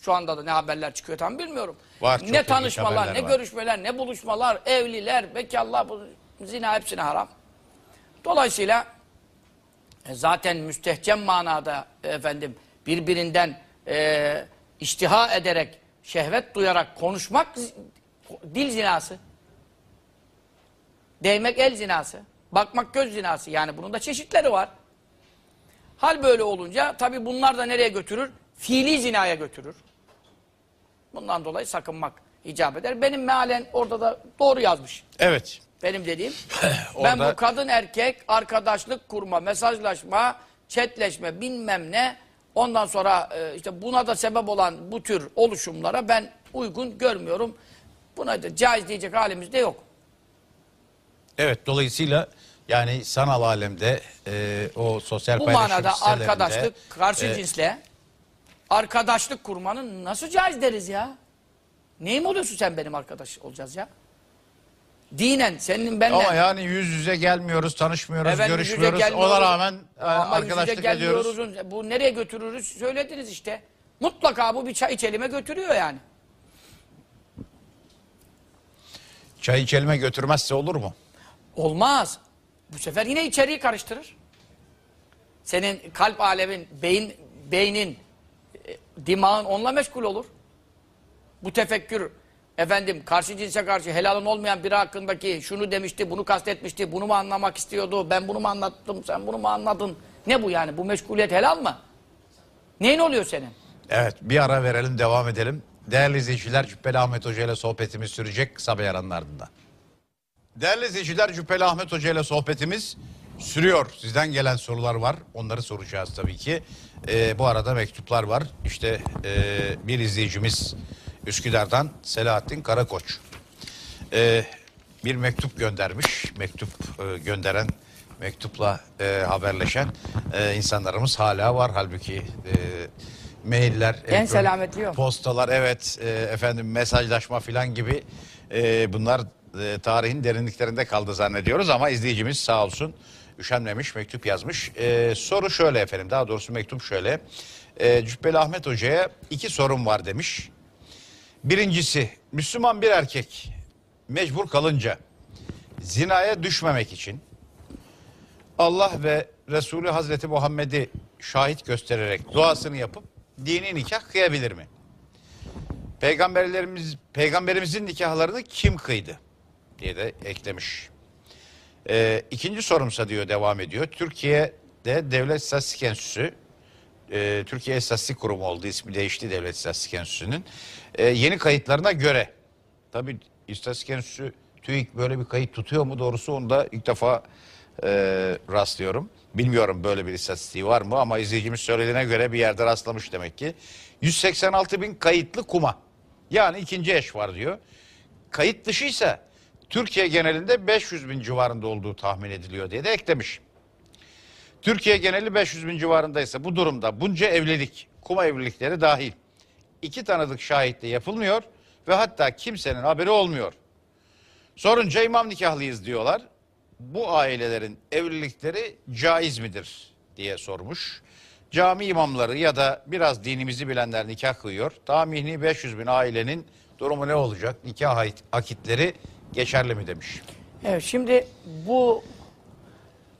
Şu anda da ne haberler çıkıyor tam bilmiyorum. Var, ne tanışmalar, ne var. görüşmeler, ne buluşmalar, evliler, bekarlar, zina hepsine haram. Dolayısıyla e, zaten müstehcen manada efendim birbirinden e, iştiha ederek, şehvet duyarak konuşmak dil zinası. Değmek el zinası. Bakmak göz zinası. Yani bunun da çeşitleri var. Hal böyle olunca tabi bunlar da nereye götürür? Fiili zinaya götürür. Bundan dolayı sakınmak icap eder. Benim mealen orada da doğru yazmış. evet. Benim dediğim. Orada- ben bu kadın erkek arkadaşlık kurma, mesajlaşma, chatleşme bilmem ne. Ondan sonra e, işte buna da sebep olan bu tür oluşumlara ben uygun görmüyorum. Buna da caiz diyecek halimiz de yok. Evet dolayısıyla yani sanal alemde e, o sosyal Bu paylaşım manada sitelerinde, arkadaşlık, karşı e, cinsle arkadaşlık kurmanın nasıl caiz deriz ya? Neyim oluyorsun sen benim arkadaş olacağız ya? Dinen senin benimle. Ama yani yüz yüze gelmiyoruz, tanışmıyoruz, Efendim, görüşmüyoruz. gelmiyoruz. Ona rağmen e, Ama arkadaşlık ediyoruz. gelmiyoruz. Bu nereye götürürüz söylediniz işte. Mutlaka bu bir çay içelime götürüyor yani. Çay içelime götürmezse olur mu? Olmaz. Bu sefer yine içeriği karıştırır. Senin kalp alemin, beyin, beynin, e, dimağın onunla meşgul olur. Bu tefekkür efendim karşı cinse karşı helalın olmayan biri hakkındaki şunu demişti, bunu kastetmişti, bunu mu anlamak istiyordu, ben bunu mu anlattım, sen bunu mu anladın? Ne bu yani? Bu meşguliyet helal mı? Neyin oluyor senin? Evet bir ara verelim devam edelim. Değerli izleyiciler Cübbeli Ahmet Hoca ile sohbetimiz sürecek kısa bir ardından. Değerli izleyiciler Cübbeli Ahmet Hoca ile sohbetimiz sürüyor. Sizden gelen sorular var. Onları soracağız tabii ki. Ee, bu arada mektuplar var. İşte e, bir izleyicimiz Üsküdar'dan Selahattin Karakoç. Ee, bir mektup göndermiş. Mektup e, gönderen, mektupla e, haberleşen e, insanlarımız hala var. Halbuki e, mailler, elektronik selametli yok. postalar, evet e, efendim mesajlaşma filan gibi e, bunlar e, tarihin derinliklerinde kaldı zannediyoruz ama izleyicimiz sağ olsun üşenmemiş mektup yazmış. E, soru şöyle efendim daha doğrusu mektup şöyle. E, Cübbeli Ahmet Hoca'ya iki sorum var demiş. Birincisi Müslüman bir erkek mecbur kalınca zinaya düşmemek için Allah ve Resulü Hazreti Muhammed'i şahit göstererek duasını yapıp dini nikah kıyabilir mi? Peygamberlerimiz peygamberimizin nikahlarını kim kıydı diye de eklemiş. Ee, ikinci sorumsa diyor devam ediyor. Türkiye'de Devlet İstatistik Enstitüsü e, Türkiye İstatistik Kurumu oldu ismi değişti Devlet İstatistik Enstitüsü'nün e, yeni kayıtlarına göre tabi İstatistik Enstitüsü TÜİK böyle bir kayıt tutuyor mu doğrusu onu da ilk defa e, rastlıyorum. Bilmiyorum böyle bir istatistiği var mı ama izleyicimiz söylediğine göre bir yerde rastlamış demek ki. 186 bin kayıtlı kuma yani ikinci eş var diyor. Kayıt dışıysa Türkiye genelinde 500 bin civarında olduğu tahmin ediliyor diye de eklemiş. Türkiye geneli 500 bin civarındaysa bu durumda bunca evlilik, kuma evlilikleri dahil iki tanıdık şahitle yapılmıyor ve hatta kimsenin haberi olmuyor. Sorunca imam nikahlıyız diyorlar. Bu ailelerin evlilikleri caiz midir diye sormuş. Cami imamları ya da biraz dinimizi bilenler nikah kıyıyor. Tahmini 500 bin ailenin durumu ne olacak? Nikah akitleri geçerli mi demiş. Evet şimdi bu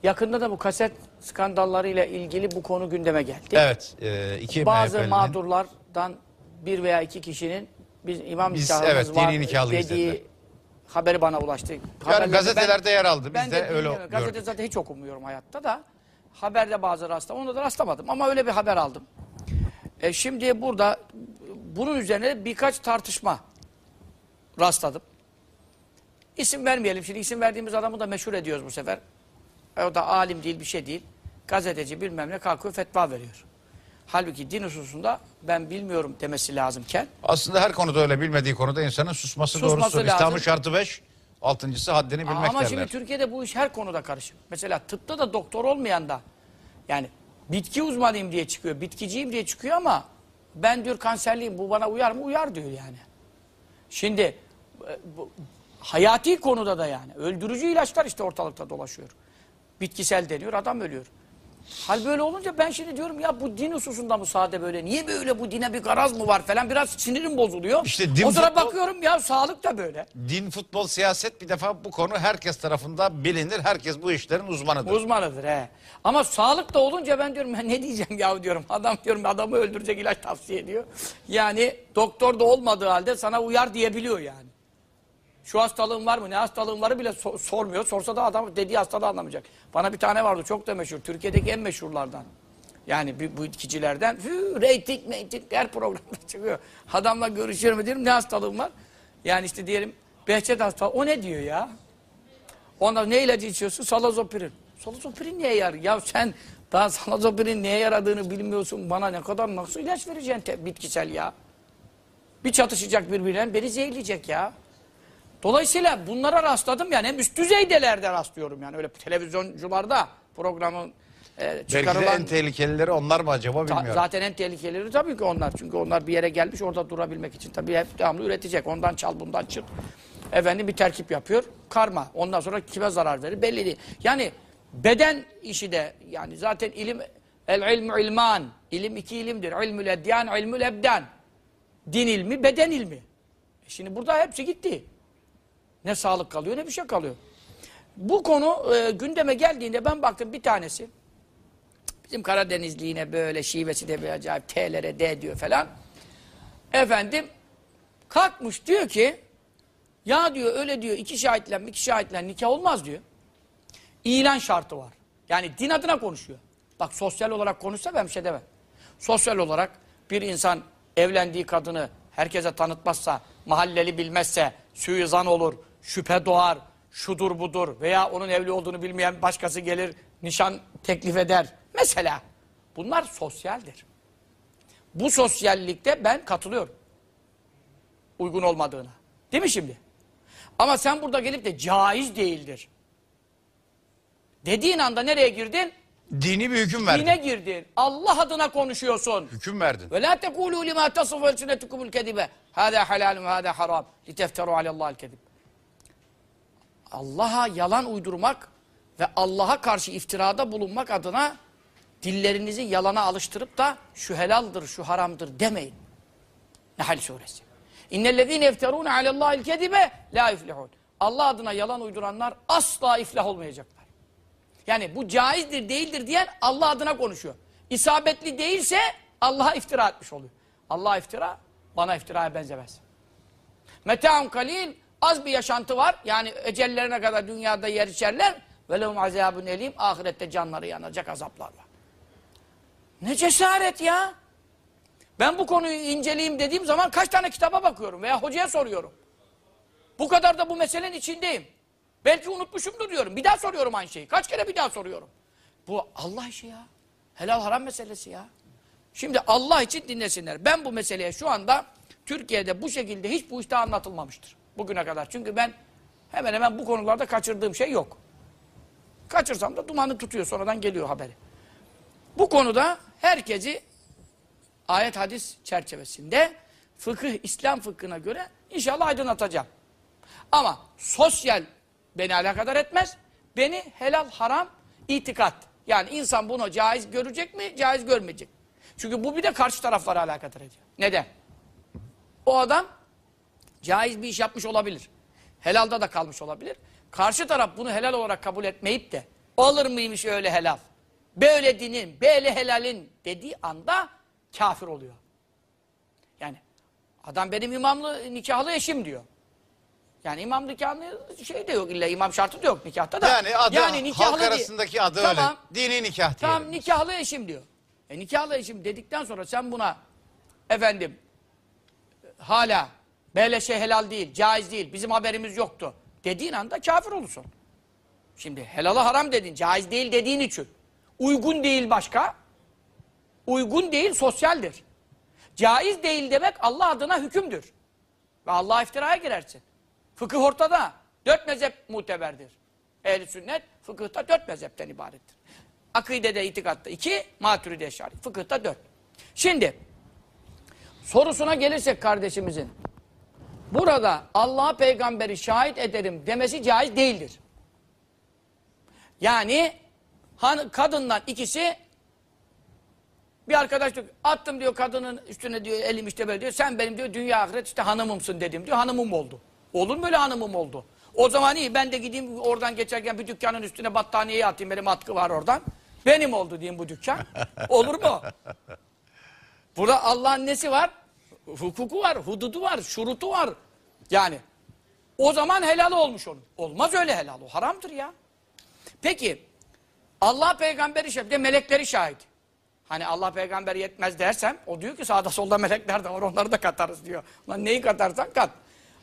yakında da bu kaset skandallarıyla ilgili bu konu gündeme geldi. Evet. E, iki Bazı MHP'linin mağdurlardan bir veya iki kişinin biz imam Biz, nikahımız evet, var dediği dediler. haberi bana ulaştı. yani gazetelerde yer aldı. Biz ben de, öyle bilmiyorum. Gazete gördük. zaten hiç okumuyorum hayatta da. Haberde bazı rastlam. Onda da rastlamadım ama öyle bir haber aldım. E şimdi burada bunun üzerine birkaç tartışma rastladım. İsim vermeyelim. Şimdi isim verdiğimiz adamı da meşhur ediyoruz bu sefer. E, o da alim değil, bir şey değil. Gazeteci bilmem ne kalkıyor fetva veriyor. Halbuki din hususunda ben bilmiyorum demesi lazımken Aslında her konuda öyle bilmediği konuda insanın susması, Susması doğrusu. lazım. İslam'ın şartı 5, altıncısı haddini bilmek Ama derler. şimdi Türkiye'de bu iş her konuda karışık. Mesela tıpta da doktor olmayan da yani bitki uzmanıyım diye çıkıyor, bitkiciyim diye çıkıyor ama ben diyor kanserliyim bu bana uyar mı? Uyar diyor yani. Şimdi e, hayati konuda da yani öldürücü ilaçlar işte ortalıkta dolaşıyor. Bitkisel deniyor adam ölüyor. Hal böyle olunca ben şimdi diyorum ya bu din hususunda mı sade böyle? Niye böyle bu dine bir garaz mı var falan? Biraz sinirim bozuluyor. İşte din o sıra futbol- bakıyorum ya sağlık da böyle. Din, futbol, siyaset bir defa bu konu herkes tarafından bilinir. Herkes bu işlerin uzmanıdır. Uzmanıdır he. Ama sağlık da olunca ben diyorum ben ne diyeceğim ya diyorum. Adam diyorum adamı öldürecek ilaç tavsiye ediyor. Yani doktor da olmadığı halde sana uyar diyebiliyor yani. Şu hastalığın var mı ne hastalığın var bile so- sormuyor. Sorsa da adam dediği hastalığı anlamayacak. Bana bir tane vardı çok da meşhur. Türkiye'deki en meşhurlardan. Yani bu, itkicilerden. Hü, reyting meyting her programda çıkıyor. Adamla görüşüyorum diyorum ne hastalığın var? Yani işte diyelim Behçet hastalığı. O ne diyor ya? Ondan ne ilacı içiyorsun? Salazopirin. Salazopirin niye yarar? Ya sen daha salazopirin neye yaradığını bilmiyorsun. Bana ne kadar nasıl ilaç vereceksin bitkisel ya? Bir çatışacak birbirine beni zehirleyecek ya. Dolayısıyla bunlara rastladım yani hem üst düzeydelerde rastlıyorum yani öyle televizyoncularda programın e, Belki de çıkarılan en tehlikelileri onlar mı acaba Ta- bilmiyorum. zaten en tehlikelileri tabii ki onlar. Çünkü onlar bir yere gelmiş orada durabilmek için tabii hep devamlı üretecek. Ondan çal bundan çık. Efendim bir terkip yapıyor. Karma. Ondan sonra kime zarar verir belli değil. Yani beden işi de yani zaten ilim el ilmu ilman. İlim iki ilimdir. İlmül edyan, ilmül ebdan. Din ilmi, beden ilmi. E Şimdi burada hepsi gitti. Ne sağlık kalıyor ne bir şey kalıyor. Bu konu e, gündeme geldiğinde ben baktım bir tanesi Bizim Karadenizliğine böyle şivesi de bir acayip T'lere D diyor falan. Efendim kalkmış diyor ki ya diyor öyle diyor iki şahitle iki şahitle nikah olmaz diyor. İlan şartı var. Yani din adına konuşuyor. Bak sosyal olarak konuşsa ben bir şey demem. Sosyal olarak bir insan evlendiği kadını herkese tanıtmazsa, mahalleli bilmezse, suizan olur, şüphe doğar, şudur budur veya onun evli olduğunu bilmeyen başkası gelir, nişan teklif eder. Mesela bunlar sosyaldir. Bu sosyallikte ben katılıyorum. Uygun olmadığına. Değil mi şimdi? Ama sen burada gelip de caiz değildir. Dediğin anda nereye girdin? Dini bir hüküm verdin. Dine girdin. Allah adına konuşuyorsun. Hüküm verdin. Ve la tekulu lima tasifu elsinetukumul kedibe. Hâdâ halâlun ve hâdâ haram. Litefteru alallâhil kedib. Allah'a yalan uydurmak ve Allah'a karşı iftirada bulunmak adına dillerinizi yalana alıştırıp da şu helaldir, şu haramdır demeyin. Nahl suresi. İnnellezîne yefterûne alallâhil kedibe la yuflihûn. Allah adına yalan uyduranlar asla iflah olmayacaklar. Yani bu caizdir değildir diyen Allah adına konuşuyor. İsabetli değilse Allah'a iftira etmiş oluyor. Allah iftira bana iftiraya benzemez. Meta'un kalil az bir yaşantı var. Yani ecellerine kadar dünyada yer içerler. Ve azabun elim ahirette canları yanacak azaplar var. Ne cesaret ya. Ben bu konuyu inceleyeyim dediğim zaman kaç tane kitaba bakıyorum veya hocaya soruyorum. Bu kadar da bu meselenin içindeyim. Belki unutmuşumdur diyorum. Bir daha soruyorum aynı şeyi. Kaç kere bir daha soruyorum. Bu Allah işi ya. Helal haram meselesi ya. Şimdi Allah için dinlesinler. Ben bu meseleye şu anda Türkiye'de bu şekilde hiç bu işte anlatılmamıştır. Bugüne kadar. Çünkü ben hemen hemen bu konularda kaçırdığım şey yok. Kaçırsam da dumanı tutuyor. Sonradan geliyor haberi. Bu konuda herkesi ayet hadis çerçevesinde fıkıh, İslam fıkhına göre inşallah aydınlatacağım. Ama sosyal beni alakadar etmez. Beni helal haram itikat. Yani insan bunu caiz görecek mi, caiz görmeyecek. Çünkü bu bir de karşı taraflara alakadar ediyor. Neden? O adam caiz bir iş yapmış olabilir. Helalda da kalmış olabilir. Karşı taraf bunu helal olarak kabul etmeyip de olur muymuş öyle helal? Böyle dinin, böyle helalin dediği anda kafir oluyor. Yani adam benim imamlı nikahlı eşim diyor. Yani imam nikahlı şey de yok illa imam şartı da yok nikahta da. Yani adı nikahlı halk arasındaki adı Tamam. öyle. Dini nikah diyelim. Tamam nikahlı eşim diyor. E nikahlı eşim dedikten sonra sen buna efendim hala böyle şey helal değil, caiz değil, bizim haberimiz yoktu dediğin anda kafir olursun. Şimdi helala haram dedin, caiz değil dediğin için. Uygun değil başka. Uygun değil sosyaldir. Caiz değil demek Allah adına hükümdür. Ve Allah'a iftiraya girersin. Fıkıh ortada. Dört mezhep muteberdir. Ehl-i sünnet fıkıhta dört mezhepten ibarettir. Akidede, itikatta iki, maturide eşari. Fıkıhta dört. Şimdi sorusuna gelirsek kardeşimizin burada Allah'a peygamberi şahit ederim demesi caiz değildir. Yani kadından ikisi bir arkadaş diyor, attım diyor kadının üstüne diyor elim işte böyle diyor. Sen benim diyor dünya ahiret işte hanımımsın dedim diyor. Hanımım oldu. Olur mu öyle hanımım oldu? O zaman iyi ben de gideyim oradan geçerken bir dükkanın üstüne battaniyeyi atayım. Benim atkı var oradan. Benim oldu diyeyim bu dükkan. Olur mu? Burada Allah'ın nesi var? Hukuku var, hududu var, şurutu var. Yani o zaman helal olmuş onun. Olmaz öyle helal o. Haramdır ya. Peki Allah peygamberi şahit, de melekleri şahit. Hani Allah peygamber yetmez dersem o diyor ki sağda solda melekler de var onları da katarız diyor. Lan neyi katarsan kat.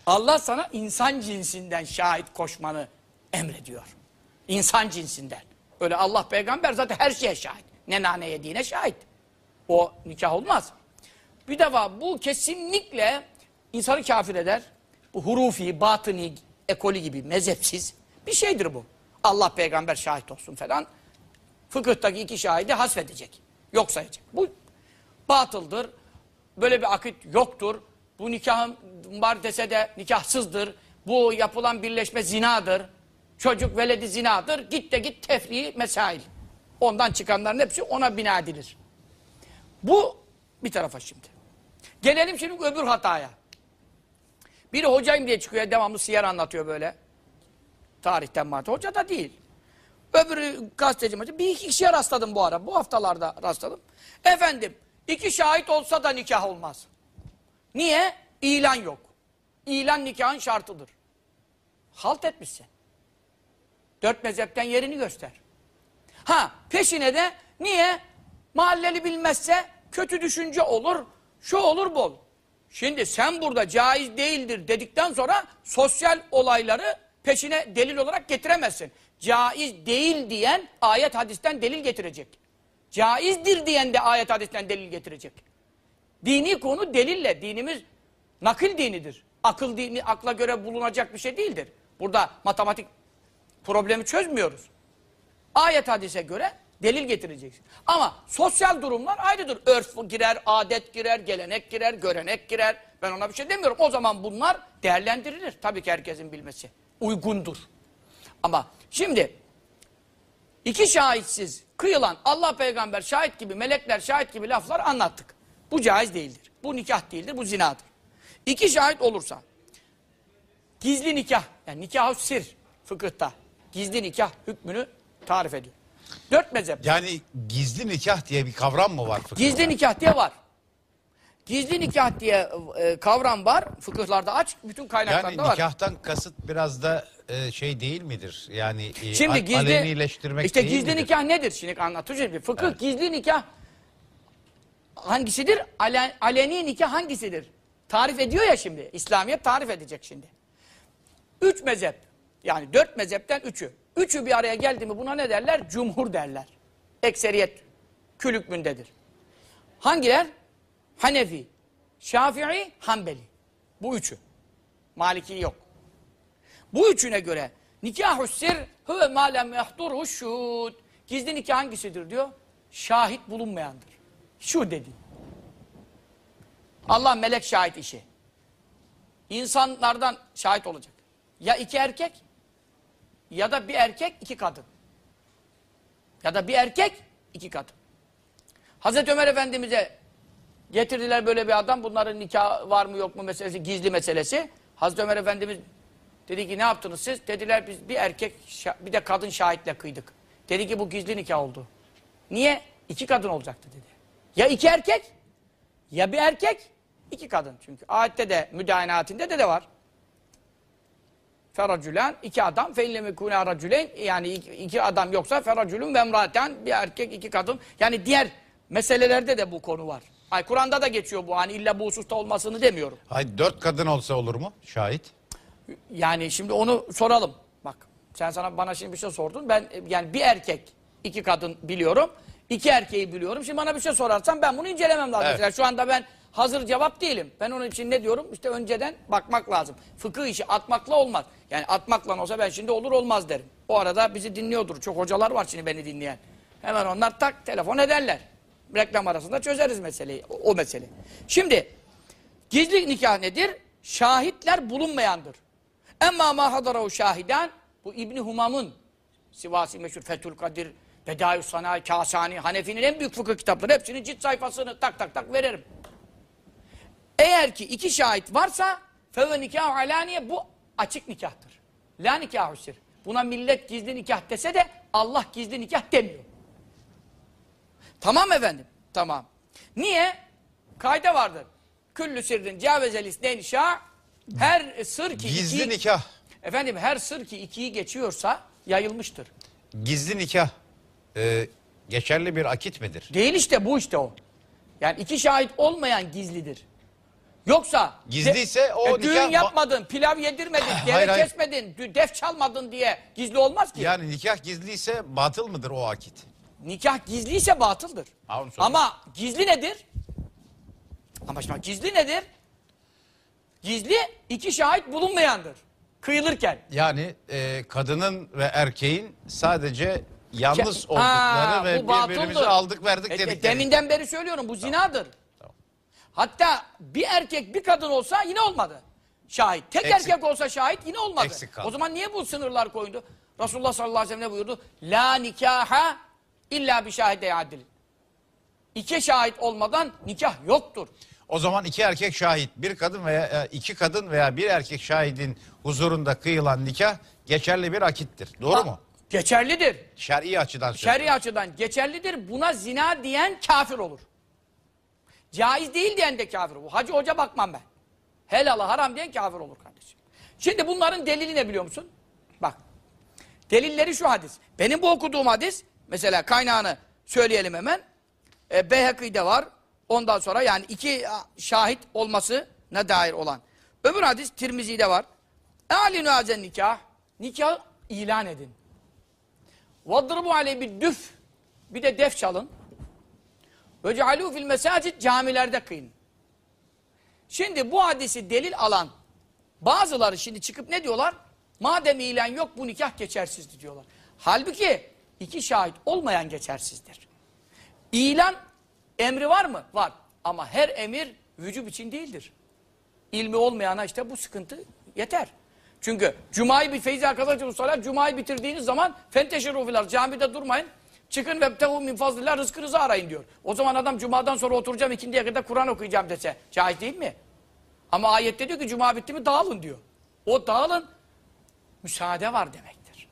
Allah sana insan cinsinden şahit koşmanı emrediyor. İnsan cinsinden. Öyle Allah peygamber zaten her şeye şahit. Ne nane yediğine şahit. O nikah olmaz. Bir defa bu kesinlikle insanı kafir eder. Bu hurufi, batıni, ekoli gibi mezhepsiz bir şeydir bu. Allah peygamber şahit olsun falan. Fıkıhtaki iki şahidi hasfedecek. Yok sayacak. Bu batıldır. Böyle bir akit yoktur. Bu nikahın var dese de nikahsızdır. Bu yapılan birleşme zinadır. Çocuk veledi zinadır. Git de git tefriği mesail. Ondan çıkanların hepsi ona bina edilir. Bu bir tarafa şimdi. Gelelim şimdi öbür hataya. Biri hocayım diye çıkıyor devamlı siyer anlatıyor böyle. Tarihten madde. Hoca da değil. Öbürü gazeteci maçı. Bir iki kişiye rastladım bu ara. Bu haftalarda rastladım. Efendim iki şahit olsa da nikah olmaz. Niye? İlan yok. İlan nikahın şartıdır. Halt etmişsin. Dört mezhepten yerini göster. Ha peşine de niye? Mahalleli bilmezse kötü düşünce olur, şu olur bu. Şimdi sen burada caiz değildir dedikten sonra sosyal olayları peşine delil olarak getiremezsin. Caiz değil diyen ayet hadisten delil getirecek. Caizdir diyen de ayet hadisten delil getirecek. Dini konu delille. Dinimiz nakil dinidir. Akıl dini akla göre bulunacak bir şey değildir. Burada matematik problemi çözmüyoruz. Ayet hadise göre delil getireceksin. Ama sosyal durumlar ayrıdır. Örf girer, adet girer, gelenek girer, görenek girer. Ben ona bir şey demiyorum. O zaman bunlar değerlendirilir. Tabii ki herkesin bilmesi. Uygundur. Ama şimdi iki şahitsiz kıyılan Allah peygamber şahit gibi, melekler şahit gibi laflar anlattık. Bu caiz değildir. Bu nikah değildir, bu zinadır. İki şahit olursa gizli nikah, yani nikah sir fıkıhta gizli nikah hükmünü tarif ediyor. Dört mezhep. Yani gizli nikah diye bir kavram mı var fıkıhta? Gizli nikah diye var. Gizli nikah diye e, kavram var. Fıkıhlarda aç, bütün kaynaklarda Yani var. nikahtan kasıt biraz da e, şey değil midir? Yani e, Şimdi gizli alenileştirmek işte değil gizli midir? nikah nedir? Şimdi anlatacağım. bir. Fıkıh gizli nikah hangisidir? Alen, aleni nikah hangisidir? Tarif ediyor ya şimdi. İslamiyet tarif edecek şimdi. Üç mezhep. Yani dört mezhepten üçü. Üçü bir araya geldi mi buna ne derler? Cumhur derler. Ekseriyet kül hükmündedir. Hangiler? Hanefi, Şafii, Hanbeli. Bu üçü. Maliki yok. Bu üçüne göre nikahü sir huve ma lem şuhud. Gizli nikah hangisidir diyor? Şahit bulunmayandır. Şu dedi. Allah melek şahit işi. İnsanlardan şahit olacak. Ya iki erkek ya da bir erkek iki kadın. Ya da bir erkek iki kadın. Hazreti Ömer Efendimiz'e getirdiler böyle bir adam. Bunların nikah var mı yok mu meselesi gizli meselesi. Hazreti Ömer Efendimiz dedi ki ne yaptınız siz? Dediler biz bir erkek bir de kadın şahitle kıydık. Dedi ki bu gizli nikah oldu. Niye? İki kadın olacaktı dedi. Ya iki erkek ya bir erkek iki kadın. Çünkü ayette de müdahinatinde de de var. Feracülen iki adam feillemi kûnâ racüleyn yani iki, iki adam yoksa feracülün ve emraten bir erkek iki kadın. Yani diğer meselelerde de bu konu var. Ay Kur'an'da da geçiyor bu hani illa bu hususta olmasını demiyorum. Hayır dört kadın olsa olur mu şahit? Yani şimdi onu soralım. Bak sen sana bana şimdi bir şey sordun. Ben yani bir erkek iki kadın biliyorum. iki erkeği biliyorum. Şimdi bana bir şey sorarsan ben bunu incelemem lazım. Evet. Mesela şu anda ben hazır cevap değilim. Ben onun için ne diyorum? İşte önceden bakmak lazım. Fıkıh işi atmakla olmaz. Yani atmakla olsa ben şimdi olur olmaz derim. O arada bizi dinliyordur. Çok hocalar var şimdi beni dinleyen. Hemen onlar tak telefon ederler. Reklam arasında çözeriz meseleyi. O, o mesele. Şimdi Gizli nikah nedir? Şahitler bulunmayandır. Emma ma hadarahu şahiden bu İbni Humam'ın Sivasi meşhur Fethül Kadir, Bedayü Sanayi, Kasani, Hanefi'nin en büyük fıkıh kitapları hepsinin cilt sayfasını tak tak tak veririm. Eğer ki iki şahit varsa feve nikah alaniye bu açık nikahtır. La nikahü sir. Buna millet gizli nikah dese de Allah gizli nikah demiyor. Tamam efendim. Tamam. Niye? Kayda vardır. Küllü sirrin cavezel isneyn şa her sır ki Gizli iki- nikah. Efendim her sır ki ikiyi geçiyorsa yayılmıştır. Gizli nikah e, geçerli bir akit midir? Değil işte bu işte o. Yani iki şahit olmayan gizlidir. Yoksa Gizliyse o e, düğün nikah- yapmadın, pilav yedirmedin, deve Hayır, hayır. kesmedin, dü- def çalmadın diye gizli olmaz ki. Yani nikah gizliyse batıl mıdır o akit? Nikah gizliyse batıldır. Ama gizli nedir? Ama şimdi gizli nedir? Gizli iki şahit bulunmayandır. Kıyılırken. Yani e, kadının ve erkeğin sadece yalnız oldukları Ha, ve batıldır. birbirimize aldık verdik E, e, dedikleri. Deminden beri söylüyorum bu zinadır. Hatta bir erkek bir kadın olsa yine olmadı. Şahit. Tek Eksik. erkek olsa şahit yine olmadı. Eksik kaldı. O zaman niye bu sınırlar koydu? Resulullah sallallahu aleyhi ve sellem ne buyurdu? La nikaha illa bir şahide adil. İki şahit olmadan nikah yoktur. O zaman iki erkek şahit, bir kadın veya e, iki kadın veya bir erkek şahidin huzurunda kıyılan nikah geçerli bir akittir. Doğru Ha, mu? Geçerlidir. Şer'i açıdan. Şer'i açıdan geçerlidir. Buna zina diyen kafir olur. Caiz değil diyen de kafir olur. Hacı hoca bakmam ben. Helal haram diyen kafir olur kardeşim. Şimdi bunların delili ne biliyor musun? Bak. Delilleri şu hadis. Benim bu okuduğum hadis mesela kaynağını söyleyelim hemen. E, Beyhakî'de var. Ondan sonra yani iki şahit olmasına dair olan. Öbür hadis Tirmizi'de var. Alinu hazen nikah. Nikah ilan edin. Vadribu aleyhi bir düf. Bir de def çalın. Ve cealû fil mesacid camilerde kıyın. Şimdi bu hadisi delil alan bazıları şimdi çıkıp ne diyorlar? Madem ilan yok bu nikah geçersizdi diyorlar. Halbuki iki şahit olmayan geçersizdir. İlan emri var mı? Var. Ama her emir vücub için değildir. İlmi olmayana işte bu sıkıntı yeter. Çünkü Cuma'yı bir feyzi arkadaşlar Cuma'yı bitirdiğiniz zaman fenteşeru filar camide durmayın. Çıkın ve tehu min fazlillah rızkınızı arayın diyor. O zaman adam Cuma'dan sonra oturacağım ikindiye kadar Kur'an okuyacağım dese caiz değil mi? Ama ayette diyor ki Cuma bitti mi dağılın diyor. O dağılın müsaade var demektir.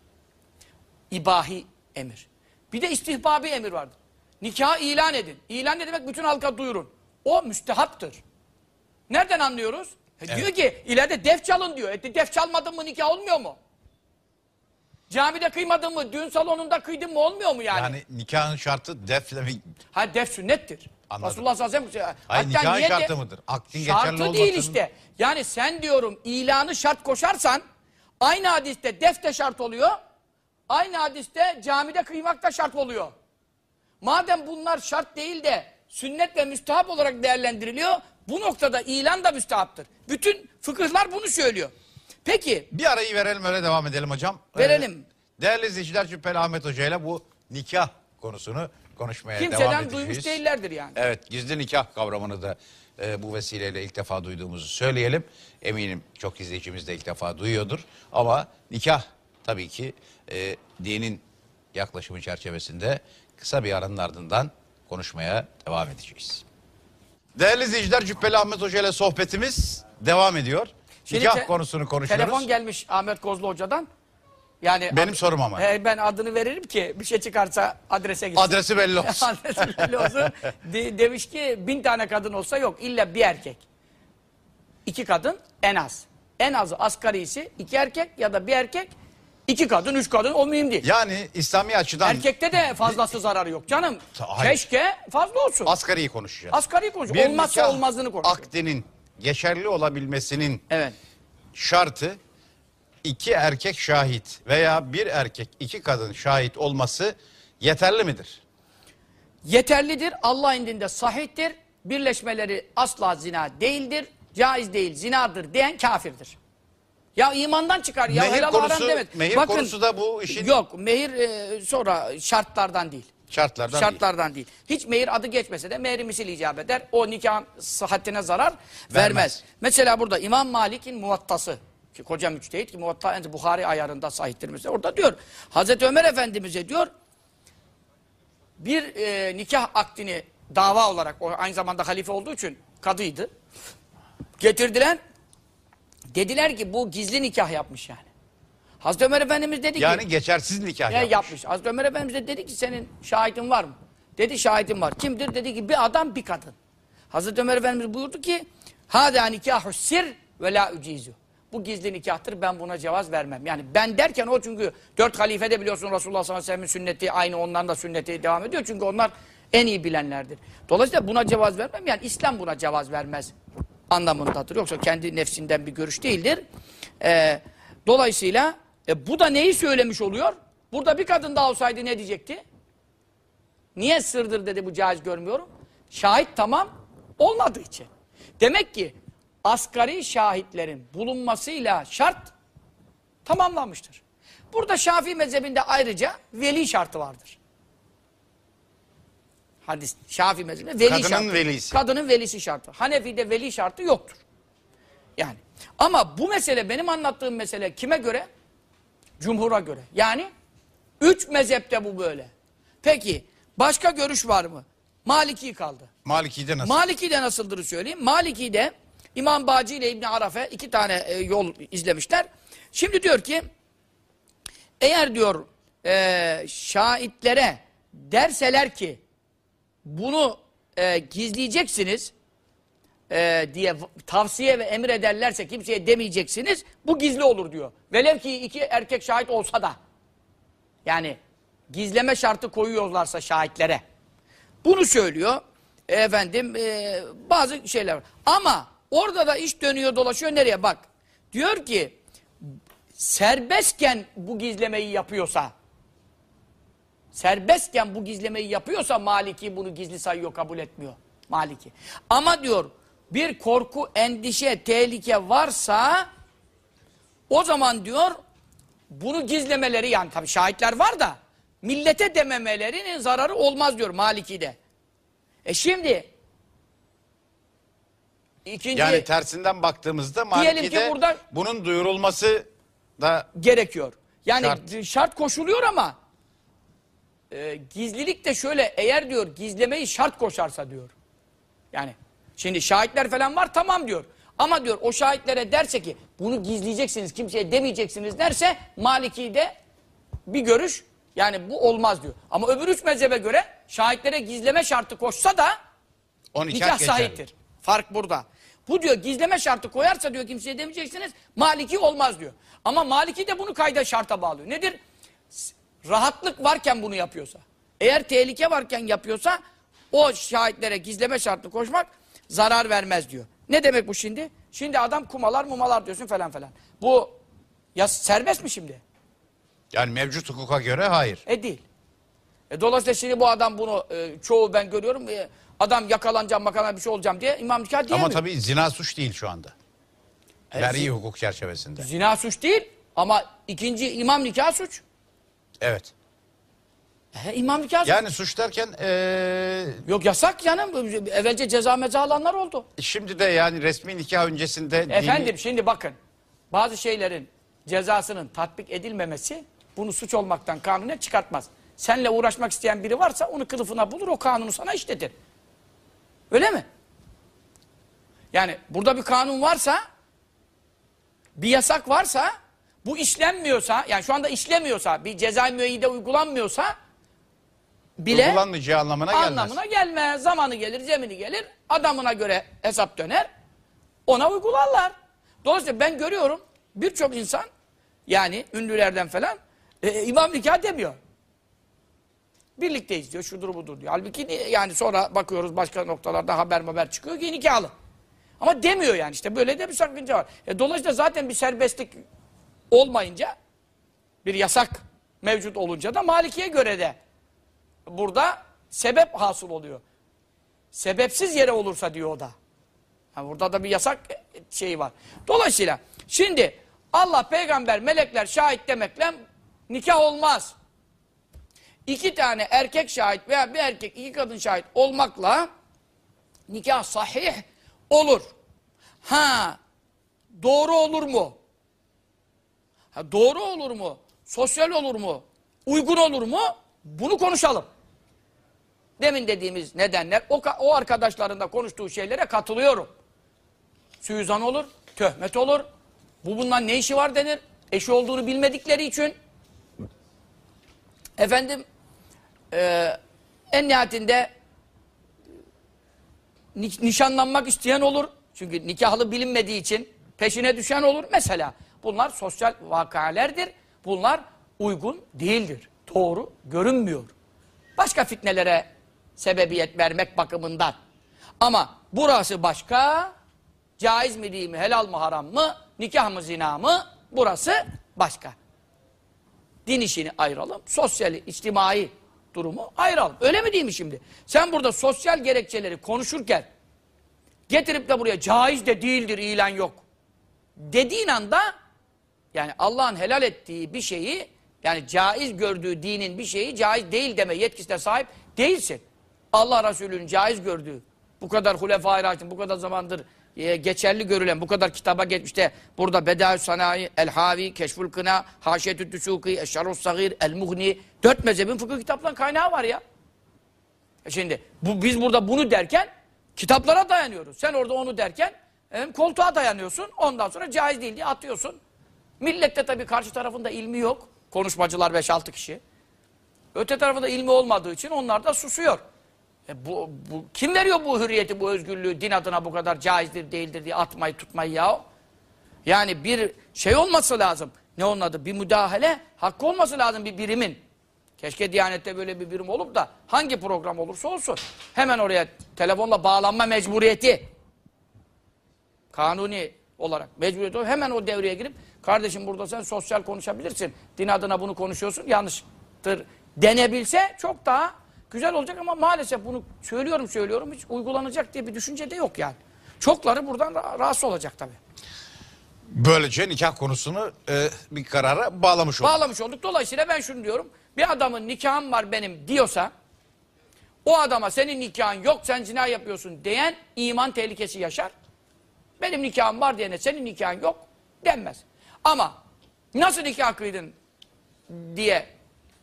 İbahi emir. Bir de istihbabi emir vardır. Nikahı ilan edin. İlan ne demek? Bütün halka duyurun. O müstehaptır. Nereden anlıyoruz? E Diyor ki ileride def çalın diyor. E def çalmadın mı nikah olmuyor mu? Camide kıymadın mı, düğün salonunda kıydın mı olmuyor mu yani? Yani nikahın şartı defle mi? Ha def sünnettir. Anladım. Resulullah sallallahu aleyhi ve sellem. Hayır, Hatta nikahın niye de- şartı mıdır? Akdin geçerli Şartı değil olmasının- işte. Yani sen diyorum ilanı şart koşarsan aynı hadiste def de şart oluyor. Aynı hadiste camide kıymak da şart oluyor. Madem bunlar şart değil de sünnet ve müstahap olarak değerlendiriliyor, bu noktada ilan da müstahaptır. Bütün fıkıhlar bunu söylüyor. Peki, Bir arayı verelim öyle devam edelim hocam. Verelim. Ee, değerli izleyiciler Cübbeli Ahmet Hoca ile bu nikah konusunu konuşmaya devam kimseden edeceğiz. duymuş değillerdir yani. Evet gizli nikah kavramını da e, bu vesileyle ilk defa duyduğumuzu söyleyelim. Eminim çok izleyicimiz de ilk defa duyuyordur. Ama nikah tabii ki e, dinin yaklaşımı çerçevesinde kısa bir aranın ardından konuşmaya devam edeceğiz. Değerli izleyiciler Cübbeli Ahmet Hoca ile sohbetimiz devam ediyor. Şimdi nikah te- konusunu konuşuyoruz. Telefon gelmiş Ahmet Kozlu Hoca'dan. Yani Benim sorum ama. He, ben adını veririm ki bir şey çıkarsa adrese gitsin. Adresi belli olsun. Adresi belli olsun. De- demiş ki bin tane kadın olsa yok. İlla bir erkek. İki kadın en az. En azı asgarisi iki erkek ya da bir erkek iki kadın üç kadın o mühim değil. Yani İslami açıdan Erkekte de fazlası zararı yok canım. Hayır. Keşke fazla olsun. asgariyi konuşacağız. Asgari konuş. Bir Olmazsa nikah olmazını konuş. Akdinin geçerli olabilmesinin Evet. şartı iki erkek şahit veya bir erkek iki kadın şahit olması yeterli midir? Yeterlidir. Allah indinde sahihtir. Birleşmeleri asla zina değildir. Caiz değil, zinadır diyen kafirdir. Ya imandan çıkar ya Mehir helal konusu- haram demez. mehir konusu da bu işin- Yok mehir e, sonra şartlardan değil. Şartlardan değil. Şartlardan değil. Hiç mehir adı geçmese de mehri misil icap eder. O nikahın sıhhatine zarar vermez. Vermez. Mesela burada İmam Malik'in muvattası ki koca müçtehit ki muvatta en Buhari ayarında sahiptir mesela. Orada diyor Hazreti Ömer Efendimiz'e diyor bir e, nikah akdini dava olarak o aynı zamanda halife olduğu için kadıydı. Getirdiler. Dediler ki bu gizli nikah yapmış yani. Hazreti Ömer Efendimiz dedi ki Yani geçersiz nikah yapmış. yapmış? Hazreti Ömer Efendimiz de dedi ki senin şahidin var mı? Dedi şahidim var. Kimdir? Dedi ki bir adam bir kadın. Hazreti Ömer Efendimiz buyurdu ki Hâdâ nikâhu sir ve lâ ücîzü. Bu gizli nikahtır ben buna cevaz vermem. Yani ben derken o çünkü dört halifede biliyorsun Resulullah sallallahu aleyhi ve sellem'in sünneti aynı onların da sünneti devam ediyor. Çünkü onlar en iyi bilenlerdir. Dolayısıyla buna cevaz vermem. Yani İslam buna cevaz vermez anlamındadır. Yoksa kendi nefsinden bir görüş değildir. Ee, dolayısıyla e, bu da neyi söylemiş oluyor? Burada bir kadın daha olsaydı ne diyecekti? Niye sırdır dedi bu caiz görmüyorum. Şahit tamam olmadığı için. Demek ki asgari şahitlerin bulunmasıyla şart tamamlanmıştır. Burada Şafii mezhebinde ayrıca veli şartı vardır. Hadis Şafii mezhebinde veli Kadının şartı. velisi. Kadının velisi şartı. Hanefi'de veli şartı yoktur. Yani ama bu mesele benim anlattığım mesele kime göre? Cumhur'a göre. Yani üç mezhepte bu böyle. Peki başka görüş var mı? Maliki kaldı. Maliki'de nasıl? Maliki'de nasıldır söyleyeyim. Maliki'de İmam Bacı ile İbni Arafe iki tane e, yol izlemişler. Şimdi diyor ki eğer diyor e, şahitlere derseler ki bunu e, gizleyeceksiniz e, diye tavsiye ve emir ederlerse kimseye demeyeceksiniz bu gizli olur diyor. Velev ki iki erkek şahit olsa da. Yani gizleme şartı koyuyorlarsa şahitlere. Bunu söylüyor. Efendim e, bazı şeyler var. Ama orada da iş dönüyor dolaşıyor nereye bak. Diyor ki serbestken bu gizlemeyi yapıyorsa serbestken bu gizlemeyi yapıyorsa Maliki bunu gizli sayıyor kabul etmiyor. Maliki. Ama diyor bir korku, endişe, tehlike varsa o zaman diyor bunu gizlemeleri yani tabii şahitler var da millete dememelerinin zararı olmaz diyor Maliki'de. E şimdi ikinci Yani tersinden baktığımızda Maliki'de burada- bunun duyurulması da gerekiyor. Yani Şart. şart, koşuluyor ama e, gizlilik de şöyle eğer diyor gizlemeyi şart koşarsa diyor. Yani şimdi şahitler falan var tamam diyor. Ama diyor o şahitlere derse ki bunu gizleyeceksiniz kimseye demeyeceksiniz derse Maliki de bir görüş yani bu olmaz diyor. Ama öbür üç mezhebe göre şahitlere gizleme şartı koşsa da nikah, sahiptir. Fark burada. Bu diyor gizleme şartı koyarsa diyor kimseye demeyeceksiniz. Maliki olmaz diyor. Ama Maliki de bunu kayda şarta bağlıyor. Nedir? Rahatlık varken bunu yapıyorsa. Eğer tehlike varken yapıyorsa o şahitlere gizleme şartı koşmak zarar vermez diyor. Ne demek bu şimdi? Şimdi adam kumalar mumalar diyorsun falan falan. Bu ya serbest mi şimdi? Yani mevcut hukuka göre hayır. E değil. E dolayısıyla şimdi bu adam bunu e, çoğu ben görüyorum. e, adam yakalanacağım makalan bir şey olacağım diye imam nikah diyemiyor. Ama tabii zina suç değil şu anda. E, Vergi hukuk çerçevesinde. Zina suç değil ama ikinci imam nikah suç. Evet. He, imam suç. Yani suç derken eee, Yok yasak canım. Evvelce ceza meza alanlar oldu. şimdi de yani resmi nikah öncesinde dini- Efendim şimdi bakın. Bazı şeylerin cezasının tatbik edilmemesi bunu suç olmaktan kanunen çıkartmaz. Senle uğraşmak isteyen biri varsa onu kılıfına bulur o kanunu sana işletir. Öyle mi? Yani burada bir kanun varsa bir yasak varsa bu işlenmiyorsa yani şu anda işlemiyorsa bir ceza müeyyide uygulanmıyorsa bile uygulanmayacağı anlamına gelmez. anlamına gelmez. Zamanı gelir, zemini gelir. Adamına göre hesap döner. Ona uygularlar. Dolayısıyla ben görüyorum birçok insan yani ünlülerden falan e, imam nikah demiyor. Birlikteyiz diyor, şudur budur diyor. Halbuki ni- yani sonra bakıyoruz başka noktalarda haber haber çıkıyor ki nikahlı. Ama demiyor yani işte böyle de bir sakınca var. E, dolayısıyla zaten bir serbestlik olmayınca bir yasak mevcut olunca da Maliki'ye göre de burada sebep hasıl oluyor. Sebepsiz yere olursa diyor o da. Ha, burada da bir yasak şeyi var. Dolayısıyla şimdi Allah, peygamber, melekler şahit demekle nikah olmaz. İki tane erkek şahit veya bir erkek iki kadın şahit olmakla nikah sahih olur. Ha doğru olur mu? Ha, doğru olur mu? Sosyal olur mu? Uygun olur mu? Bunu konuşalım. Demin dediğimiz nedenler o, o arkadaşların da konuştuğu şeylere katılıyorum. Suizan olur, töhmet olur. Bu bundan ne işi var denir. Eşi olduğunu bilmedikleri için. Efendim e, en nihayetinde ni- nişanlanmak isteyen olur. Çünkü nikahlı bilinmediği için peşine düşen olur. Mesela bunlar sosyal vakalerdir. Bunlar uygun değildir. Doğru görünmüyor. Başka fitnelere sebebiyet vermek bakımından. Ama burası başka. Caiz mi değil mi, helal mı haram mı, nikah mı zina mı? Burası başka. Din işini ayıralım. Sosyali, içtimai durumu ayıralım. Öyle mi değil mi şimdi? Sen burada sosyal gerekçeleri konuşurken getirip de buraya caiz de değildir ilan yok. Dediğin anda yani Allah'ın helal ettiği bir şeyi yani caiz gördüğü dinin bir şeyi caiz değil deme yetkisine sahip değilsin. Allah Resulü'nün caiz gördüğü bu kadar hulefai raşidin bu kadar zamandır e, geçerli görülen bu kadar kitaba geçmişte burada Bedaü Sanayi, El Havi, Keşful Kına, Haşiyetü Düsuki, Eşşarus Sagir, El Mughni dört mezhebin fıkıh kitaplarının kaynağı var ya. E Şimdi bu, biz burada bunu derken kitaplara dayanıyoruz. Sen orada onu derken hem koltuğa dayanıyorsun. Ondan sonra caiz değil diye atıyorsun. Millette tabii karşı tarafında ilmi yok. Konuşmacılar 5-6 kişi. Öte tarafta da ilmi olmadığı için onlar da susuyor. E bu, bu, kim veriyor bu hürriyeti, bu özgürlüğü din adına bu kadar caizdir değildir diye atmayı tutmayı ya? Yani bir şey olması lazım. Ne onun adı? Bir müdahale hakkı olması lazım bir birimin. Keşke Diyanet'te böyle bir birim olup da hangi program olursa olsun hemen oraya telefonla bağlanma mecburiyeti kanuni olarak mecburiyeti olarak hemen o devreye girip kardeşim burada sen sosyal konuşabilirsin. Din adına bunu konuşuyorsun yanlıştır denebilse çok daha güzel olacak ama maalesef bunu söylüyorum söylüyorum hiç uygulanacak diye bir düşünce de yok yani. Çokları buradan ra- rahatsız olacak tabii. Böylece nikah konusunu e, bir karara bağlamış olduk. Bağlamış olduk. Dolayısıyla ben şunu diyorum. Bir adamın nikahım var benim diyorsa o adama senin nikahın yok sen zina yapıyorsun diyen iman tehlikesi yaşar. Benim nikahım var diyene senin nikahın yok denmez. Ama nasıl nikah kıydın diye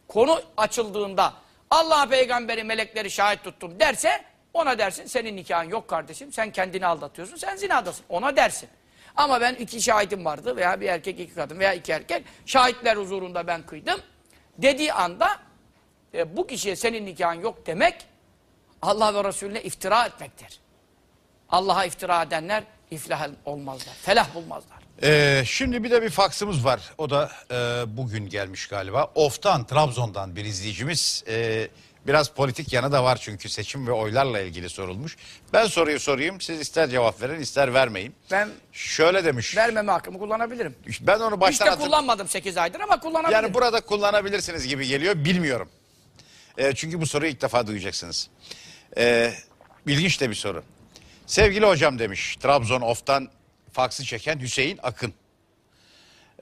konu açıldığında Allah peygamberi melekleri şahit tuttum derse ona dersin senin nikahın yok kardeşim sen kendini aldatıyorsun sen zinadasın ona dersin. Ama ben iki şahidim vardı veya bir erkek iki kadın veya iki erkek şahitler huzurunda ben kıydım dediği anda e, bu kişiye senin nikahın yok demek Allah ve Resulüne iftira etmektir. Allah'a iftira edenler iflah olmazlar, felah bulmazlar. Ee, şimdi bir de bir faksımız var. O da e, bugün gelmiş galiba. Of'tan, Trabzon'dan bir izleyicimiz. E, biraz politik yanı da var çünkü seçim ve oylarla ilgili sorulmuş. Ben soruyu sorayım. Siz ister cevap verin ister vermeyin. Ben Şöyle demiş. vermeme hakkımı kullanabilirim. Ben onu Hiç baştan de hatır- kullanmadım 8 aydır ama kullanabilirim. Yani burada kullanabilirsiniz gibi geliyor. Bilmiyorum. E, çünkü bu soruyu ilk defa duyacaksınız. E, ilginç de bir soru. Sevgili hocam demiş Trabzon Of'tan faksı çeken Hüseyin Akın.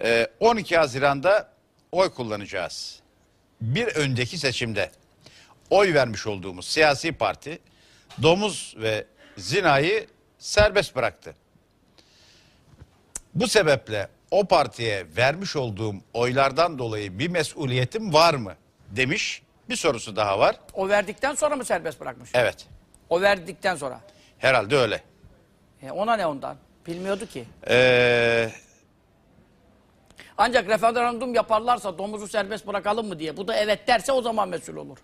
E, 12 Haziran'da oy kullanacağız. Bir önceki seçimde oy vermiş olduğumuz siyasi parti domuz ve zinayı serbest bıraktı. Bu sebeple o partiye vermiş olduğum oylardan dolayı bir mesuliyetim var mı demiş. Bir sorusu daha var. O verdikten sonra mı serbest bırakmış? Evet. O verdikten sonra. Herhalde öyle. E, ona ne ondan? Bilmiyordu ki. Ee, Ancak referandum yaparlarsa domuzu serbest bırakalım mı diye. Bu da evet derse o zaman mesul olur.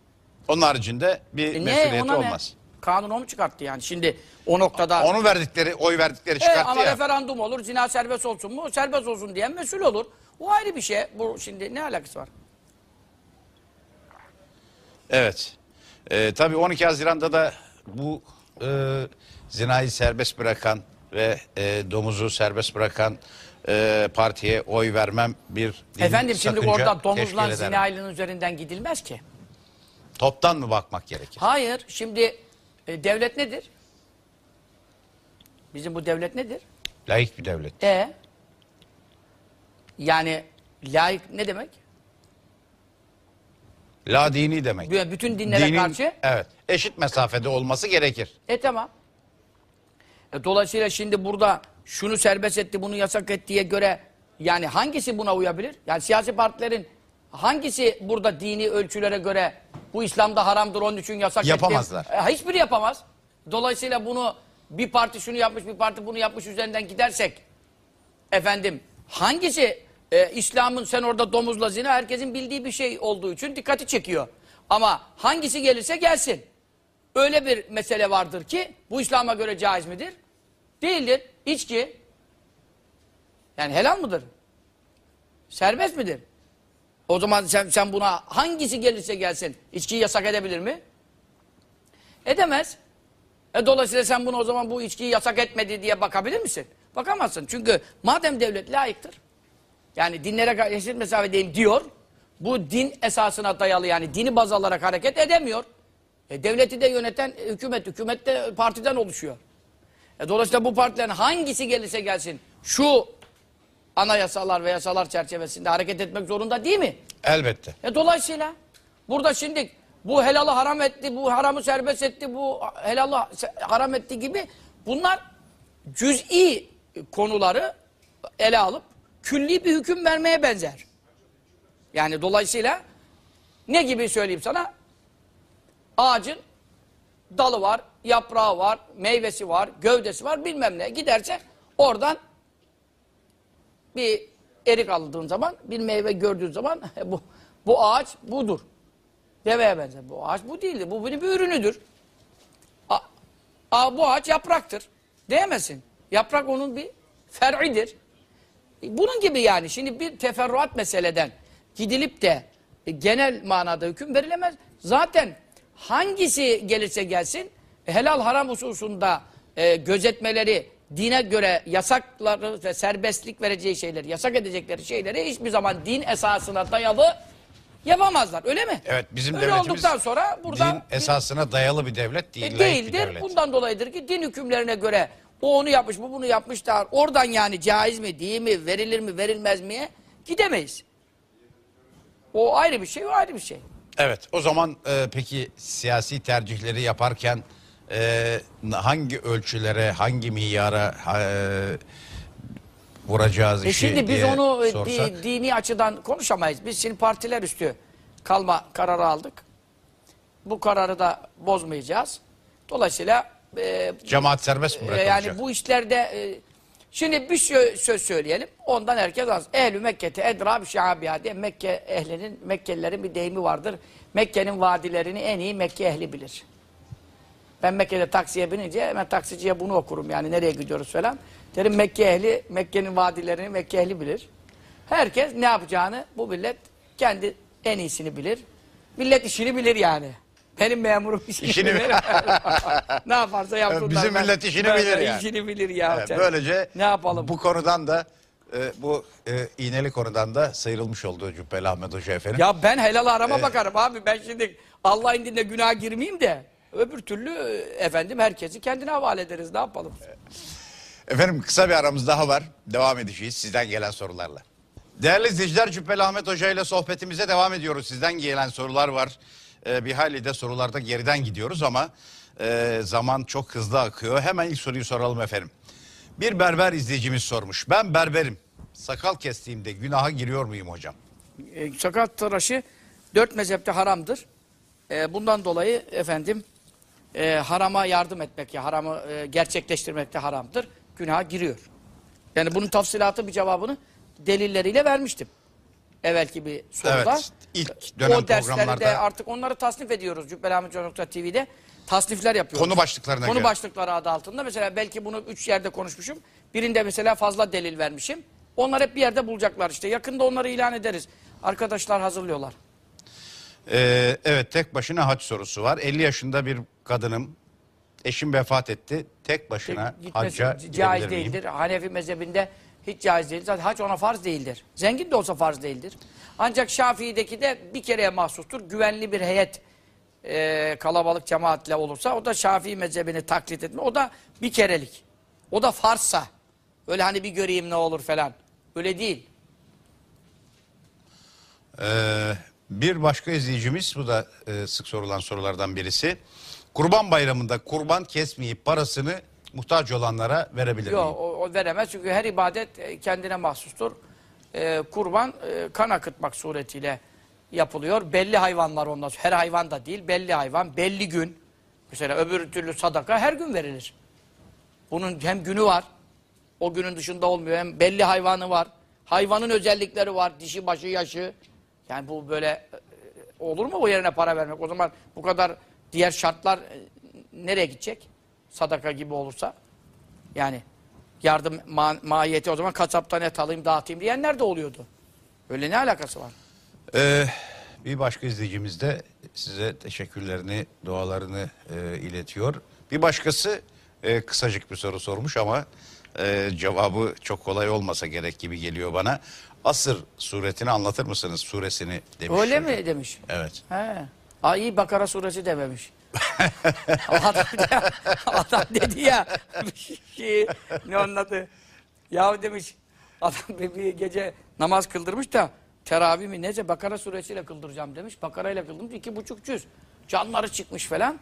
onun haricinde bir E, mesuliyeti ona olmaz. Ne? Kanun onu çıkarttı yani. Şimdi o noktada... Onu verdikleri, oy verdikleri E, çıkarttı ama ya. referandum olur, zina serbest olsun mu? Serbest olsun diyen mesul olur. O ayrı bir şey. Bu şimdi ne alakası var? Evet. Ee, tabii 12 Haziran'da da bu e, zinayı serbest bırakan ve e, domuzu serbest bırakan e, partiye oy vermem bir Efendim şimdi sakınca orada teşkil domuzla eder zinaylının üzerinden gidilmez ki. Toptan mı bakmak gerekir? Hayır. Şimdi e, devlet nedir? Bizim bu devlet nedir? Laik bir devlet. E yani layık ne demek? La dini demek. Bütün- bütün dinlere Dinin- karşı- Evet. Eşit mesafede olması gerekir. E tamam. E, dolayısıyla şimdi burada şunu serbest etti, bunu yasak ettiğe göre yani hangisi buna uyabilir? Yani siyasi partilerin hangisi burada dini ölçülere göre bu İslam'da haramdır onun için yasak etti? Yapamazlar. E, hiçbiri yapamaz. Dolayısıyla bunu bir parti şunu yapmış, bir parti bunu yapmış üzerinden gidersek efendim hangisi e, İslam'ın sen orada domuzla zina herkesin bildiği bir şey olduğu için dikkati çekiyor. Ama hangisi gelirse gelsin. Öyle bir mesele vardır ki bu İslam'a göre caiz midir? Değildir. İçki yani helal mıdır? Serbest midir? O zaman sen, sen buna hangisi gelirse gelsin içkiyi yasak edebilir mi? Edemez. E dolayısıyla sen bunu o zaman bu içkiyi yasak etmedi diye bakabilir misin? Bakamazsın. Çünkü madem devlet layıktır. Yani dinlere eşit mesafedeyim diyor. Bu din esasına dayalı yani dini baz alarak hareket edemiyor. E, devleti de yöneten hükümet, hükümet de partiden oluşuyor. E, dolayısıyla bu partilerin hangisi gelirse gelsin şu anayasalar ve yasalar çerçevesinde hareket etmek zorunda değil mi? Elbette. E, dolayısıyla burada şimdi bu helalı haram etti, bu haramı serbest etti, bu helalı haram etti gibi bunlar cüz'i konuları ele alıp külli bir hüküm vermeye benzer. Yani dolayısıyla ne gibi söyleyeyim sana? Ağacın dalı var, yaprağı var, meyvesi var, gövdesi var bilmem ne. Giderse oradan bir erik aldığın zaman, bir meyve gördüğün zaman bu bu ağaç budur. Deveye benzer. Bu ağaç bu değildir. Bu benim bir ürünüdür. A, a, bu ağaç yapraktır. Diyemezsin. Yaprak onun bir fer'idir. Bunun gibi yani. Şimdi bir teferruat meseleden gidilip de e, genel manada hüküm verilemez. Zaten hangisi gelirse gelsin helal haram hususunda e, gözetmeleri dine göre yasakları ve serbestlik vereceği şeyleri, yasak edecekleri şeyleri hiçbir zaman din esasına dayalı yapamazlar. Öyle mi? Evet bizim Öyle devletimiz olduktan sonra burada din esasına dayalı bir devlet değil. e, bir değildir. devlet. Bundan dolayıdır ki din hükümlerine göre o onu yapmış, bu bunu yapmış da oradan yani caiz mi, değil mi, verilir mi, verilmez miye gidemeyiz. O ayrı bir şey, o ayrı bir şey. Evet o zaman e, peki siyasi tercihleri yaparken e, hangi ölçülere, hangi miyara e, vuracağız E işi şimdi biz diye onu e, sorsak. di- dini açıdan konuşamayız. Biz şimdi partiler üstü kalma kararı aldık. Bu kararı da bozmayacağız. Dolayısıyla e, Cemaat serbest mi e, bırakılacak? yani bu işlerde e, şimdi bir sö- söz söyleyelim. Ondan herkes az. Ehlü Mekke'te edra bir şahabiha diye Mekke ehlinin, Mekkelilerin bir deyimi vardır. Mekke'nin vadilerini en iyi Mekke ehli bilir. Ben Mekke'de taksiye binince hemen taksiciye bunu okurum yani nereye gidiyoruz falan. Derim Mekke ehli, Mekke'nin vadilerini Mekke ehli bilir. Herkes ne yapacağını bu millet kendi en iyisini bilir. Millet işini bilir yani. Benim memurum işini, İşini bilir. ne yaparsa yapsınlar. Bizim millet işini ben- bilir yani. İşini bilir ya. Evet, böylece ne yapalım? bu konudan da e, bu e, iğneli konudan da sıyrılmış oldu Cübbeli Ahmet Hoca efendim. Ya ben helal arama Ee, bakarım abi. Ben şimdi Allah indinde günah girmeyeyim de öbür türlü e, efendim herkesi kendine havale ederiz. Ne yapalım? Efendim kısa bir aramız daha var. Devam edeceğiz sizden gelen sorularla. Değerli izleyiciler Cübbeli Ahmet Hoca ile sohbetimize devam ediyoruz. Sizden gelen sorular var. Ee, bir hayli de sorularda geriden gidiyoruz ama e, zaman çok hızlı akıyor. Hemen ilk soruyu soralım efendim. Bir berber izleyicimiz sormuş. Ben berberim. Sakal kestiğimde günaha giriyor muyum hocam? E, sakal tıraşı dört mezhepte haramdır. E, bundan dolayı efendim e, harama yardım etmek ya haramı e, gerçekleştirmek de haramdır. Günaha giriyor. Yani bunun tafsilatı bir cevabını delilleriyle vermiştim. Evvelki bir soruda. Evet, ilk dönem o dersleri de artık onları tasnif ediyoruz. Cübbelahmetcan.tv'de tasnifler yapıyoruz. Konu başlıklarına Konu göre. başlıkları adı altında. Mesela belki bunu üç yerde konuşmuşum. Birinde mesela fazla delil vermişim. Onlar hep bir yerde bulacaklar işte. Yakında onları ilan ederiz. Arkadaşlar hazırlıyorlar. Ee, evet tek başına hac sorusu var. 50 yaşında bir kadınım. Eşim vefat etti. Tek başına Gitmesi hacca gidebilir caiz miyim? değildir. Hanefi mezhebinde hiç caiz değil. Zaten hac ona farz değildir. Zengin de olsa farz değildir. Ancak Şafii'deki de bir kereye mahsustur. Güvenli bir heyet e, kalabalık cemaatle olursa o da Şafii mezhebini taklit etme. O da bir kerelik. O da farzsa. Öyle hani bir göreyim ne olur falan. Öyle değil. Ee, bir başka izleyicimiz bu da e, sık sorulan sorulardan birisi. Kurban bayramında kurban kesmeyip parasını muhtaç olanlara verebilir miyim? Yok o, o veremez çünkü her ibadet e, kendine mahsustur. E, kurban e, kan akıtmak suretiyle yapılıyor. Belli hayvanlar ondan sonra. Her hayvan da değil. Belli hayvan, belli gün. Mesela öbür türlü sadaka her gün verilir. Bunun hem günü var. O günün dışında olmuyor. Hem belli hayvanı var. Hayvanın özellikleri var. Dişi, başı, yaşı. Yani bu böyle e, olur mu o yerine para vermek? O zaman bu kadar diğer şartlar e, nereye gidecek? Sadaka gibi olursa. Yani yardım ma- mahiyeti o zaman kasaptan et alayım dağıtayım diyenler de oluyordu. Öyle ne alakası var? Ee, bir başka izleyicimiz de size teşekkürlerini, dualarını e, iletiyor. Bir başkası e, kısacık bir soru sormuş ama e, cevabı çok kolay olmasa gerek gibi geliyor bana. Asır suretini anlatır mısınız suresini demiş. Öyle hocam. mi demiş? Evet. He. Ay iyi Bakara suresi dememiş. Adam, adam dedi ya şey, ne onun? Ya demiş adam bir, gece namaz kıldırmış da teravih mi neyse Bakara suresiyle kıldıracağım demiş. Bakara ile kıldırmış iki buçuk cüz. Canları çıkmış falan.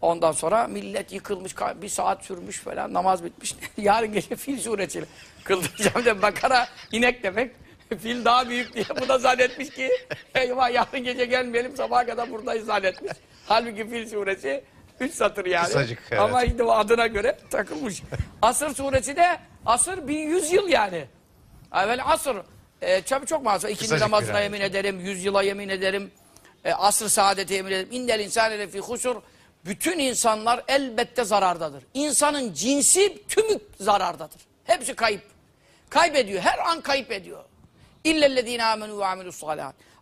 Ondan sonra millet yıkılmış, bir saat sürmüş falan, namaz bitmiş. Yarın gece fil suresiyle kıldıracağım de Bakara inek demek. Fil daha büyük diye bu da zannetmiş ki eyvah yarın gece gelmeyelim sabaha kadar buradayız zannetmiş. Halbuki fil suresi üç satır yani. Kısacık, evet. Ama işte o adına göre takılmış. Asır suresi de asır 1100 yıl yani. Evvel asır. E, tabii çok mazur. İkinci Kısacık namazına yemin ederim, yüz yıla yemin ederim. e, asr-ı saadeti emir edip indel insane lefi husur bütün insanlar elbette zarardadır. İnsanın cinsi tümü zarardadır. Hepsi kayıp. Kaybediyor. Her an kayıp ediyor. İllellezine amenu ve amilus.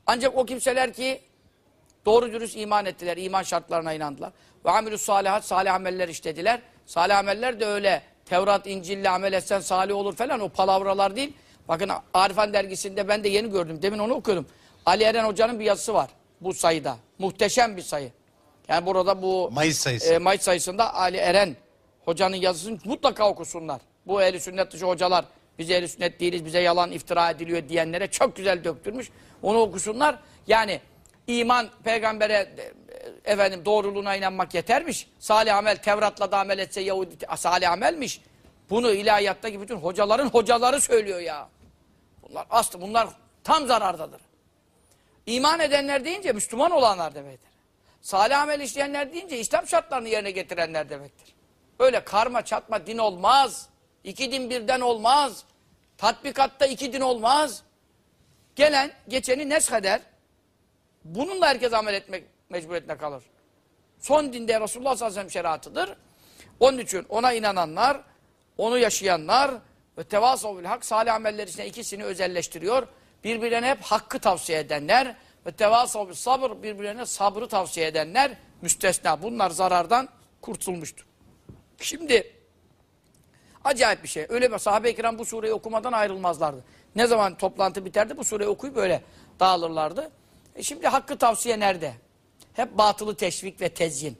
Ancak o kimseler ki doğru dürüst iman ettiler. iman şartlarına inandılar. Ve amilus salihat salih ameller işlediler. Salih ameller de öyle Tevrat, İncil'le amel etsen salih olur falan o palavralar değil. Bakın Arifan dergisinde ben de yeni gördüm. Demin onu okuyordum. Ali Eren Hoca'nın bir yazısı var bu sayıda. Muhteşem bir sayı. Yani burada bu Mayıs sayısı. e, Mayıs sayısında Ali Eren Hoca'nın yazısını mutlaka okusunlar. Bu ehli sünnet dışı hocalar biz ehli sünnet değiliz, bize yalan iftira ediliyor diyenlere çok güzel döktürmüş. Onu okusunlar. Yani iman peygambere efendim doğruluğuna inanmak yetermiş. Salih amel Tevrat'la da amel etse Yahudi salih amelmiş. Bunu ilahiyattaki bütün hocaların hocaları söylüyor ya. Bunlar aslı bunlar tam zarardadır. İman edenler deyince Müslüman olanlar demektir. Salih amel işleyenler deyince İslam şartlarını yerine getirenler demektir. Öyle karma çatma din olmaz. İki din birden olmaz. Tatbikatta iki din olmaz. Gelen geçeni nesheder. Bununla herkes amel etmek mecburiyetine kalır. Son dinde Resulullah sallallahu aleyhi ve sellem şeriatıdır. Onun için ona inananlar, onu yaşayanlar ve tevasavül hak salih ameller içinde ikisini özelleştiriyor. Birbirlerine hep hakkı tavsiye edenler ve tevasavül sabır birbirlerine sabrı tavsiye edenler müstesna. Bunlar zarardan kurtulmuştur. Şimdi acayip bir şey. Öyle mi? Sahabe-i kiram bu sureyi okumadan ayrılmazlardı. Ne zaman toplantı biterdi bu sureyi okuyup böyle dağılırlardı. E şimdi hakkı tavsiye nerede? Hep batılı teşvik ve tezyin.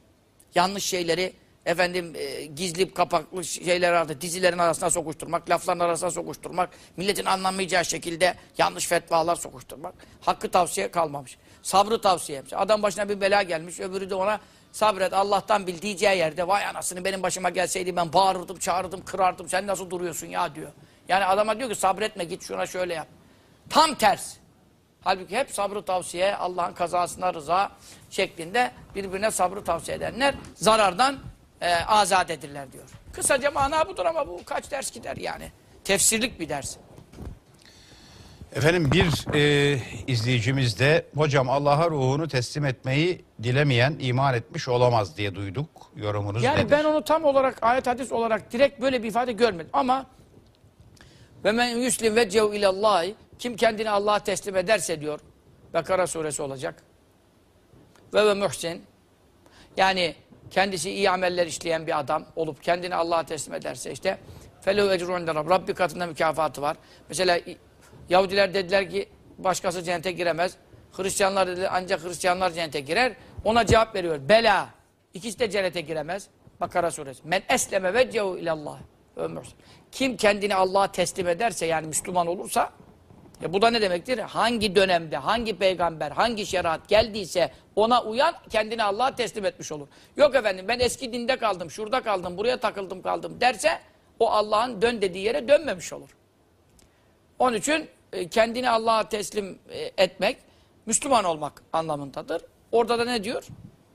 Yanlış şeyleri efendim e, gizli kapaklı şeyler arasında dizilerin arasına sokuşturmak, lafların arasına sokuşturmak, milletin anlamayacağı şekilde yanlış fetvalar sokuşturmak. Hakkı tavsiye kalmamış. Sabrı tavsiye etmiş. Adam başına bir bela gelmiş, öbürü de ona sabret Allah'tan bil diyeceği yerde vay anasını benim başıma gelseydi ben bağırırdım, çağırırdım, kırardım. Sen nasıl duruyorsun ya diyor. Yani adama diyor ki sabretme git şuna şöyle yap. Tam ters. Halbuki hep sabrı tavsiye, Allah'ın kazasına rıza şeklinde birbirine sabrı tavsiye edenler zarardan e, azat edirler diyor. Kısaca mana budur ama bu kaç ders gider yani. Tefsirlik bir ders. Efendim bir e, izleyicimiz de hocam Allah'a ruhunu teslim etmeyi dilemeyen iman etmiş olamaz diye duyduk. Yorumunuz Yani nedir? ben onu tam olarak ayet hadis olarak direkt böyle bir ifade görmedim ama ve men yuslim vecehu ilallahi kim kendini Allah'a teslim ederse diyor Bekara suresi olacak. Ve ve muhsin yani kendisi iyi ameller işleyen bir adam olup kendini Allah'a teslim ederse işte felehu ecrun Rabb. Rabbi katında mükafatı var. Mesela Yahudiler dediler ki başkası cennete giremez. Hristiyanlar dediler ancak Hristiyanlar cennete girer. Ona cevap veriyor. Bela. İkisi de cennete giremez. Bakara suresi. Men esleme veccehu ilallah. Ömür. Kim kendini Allah'a teslim ederse yani Müslüman olursa e bu da ne demektir? Hangi dönemde, hangi peygamber, hangi şeriat geldiyse ona uyan kendini Allah'a teslim etmiş olur. Yok efendim ben eski dinde kaldım, şurada kaldım, buraya takıldım kaldım derse o Allah'ın dön dediği yere dönmemiş olur. Onun için e, kendini Allah'a teslim e, etmek, Müslüman olmak anlamındadır. Orada da ne diyor?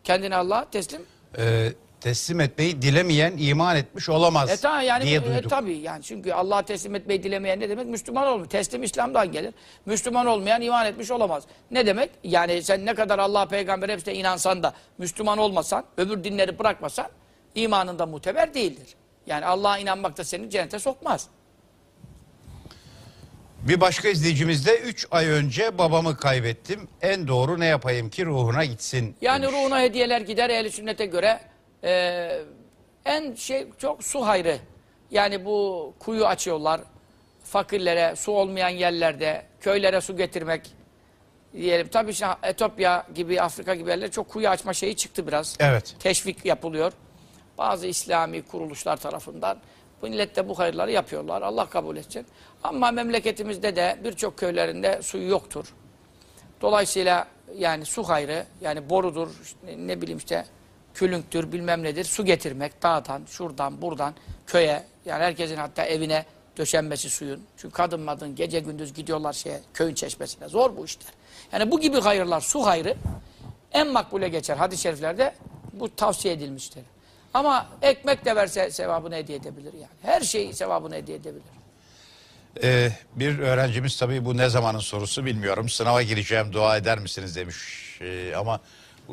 Kendini Allah'a teslim E, teslim etmeyi dilemeyen iman etmiş olamaz E tamam yani diye e, duyduk. tabii yani çünkü Allah'a teslim etmeyi dilemeyen ne demek? Müslüman olmuyor. Teslim İslam'dan gelir. Müslüman olmayan iman etmiş olamaz. Ne demek? Yani sen ne kadar Allah peygamber hepsine inansan da Müslüman olmasan, öbür dinleri bırakmasan imanında muteber değildir. Yani Allah'a inanmak da seni cennete sokmaz. Bir başka izleyicimiz de 3 ay önce babamı kaybettim. En doğru ne yapayım ki ruhuna gitsin. Yani demiş. ruhuna hediyeler gider ehli sünnete göre e, en şey çok su hayrı. Yani bu kuyu açıyorlar. Fakirlere su olmayan yerlerde köylere su getirmek diyelim. Tabii işte Etiyopya gibi Afrika gibi yerlerde çok kuyu açma şeyi çıktı biraz. Evet. Teşvik yapılıyor. Bazı İslami kuruluşlar tarafından. Bu millet de bu hayırları yapıyorlar. Allah kabul etsin. Ama memleketimizde de birçok köylerinde suyu yoktur. Dolayısıyla yani su hayrı, yani borudur, ne bileyim işte külünktür, bilmem nedir, su getirmek dağdan, şuradan, buradan, köye, yani herkesin hatta evine döşenmesi suyun. Çünkü kadın madın gece gündüz gidiyorlar şeye, köyün çeşmesine. Zor bu işler. Yani bu gibi hayırlar, su hayrı en makbule geçer. Hadis-i şeriflerde bu tavsiye edilmiştir. Ama ekmek de verse sevabını hediye edebilir yani. Her şeyi sevabını hediye edebilir. Ee, bir öğrencimiz tabii bu ne zamanın sorusu bilmiyorum. Sınava gireceğim dua eder misiniz demiş. Ee, ama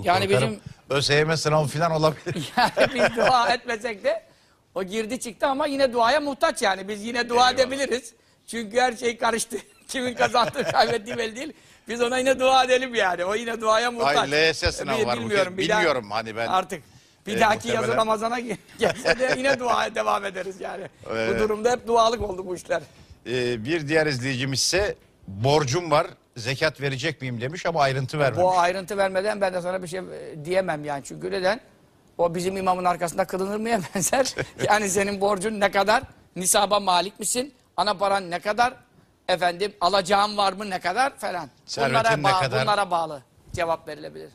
Yani korkarım bizim- ÖSYM sınavı falan olabilir. Yani biz dua etmesek de o girdi çıktı ama yine duaya muhtaç yani. Biz yine dua edebiliriz. Çünkü her şey karıştı. Kimin kazandığı kaybettiği belli değil. Biz ona yine dua edelim yani. O yine duaya muhtaç. Ay, LYS sınavı Bil- var Bilmiyorum. bir daha- Bilmiyorum hani ben, Artık. Bir e, dahaki yazı muhtemelen- Ramazan'a ge- gelse de yine duaya devam ederiz yani. Evet. Bu durumda hep dualık oldu bu işler. Ee, bir diğer izleyicimiz ise borcum var zekat verecek miyim demiş ama ayrıntı vermemiş. Bu ayrıntı vermeden ben de sana bir şey e, diyemem yani. Çünkü neden? O bizim imamın arkasında kılınır mıya benzer. yani senin borcun ne kadar? Nisaba malik misin? Ana paran ne kadar? Efendim alacağın var mı ne kadar falan. Servetin bunlara, ne kadar? bunlara bağlı cevap verilebilir.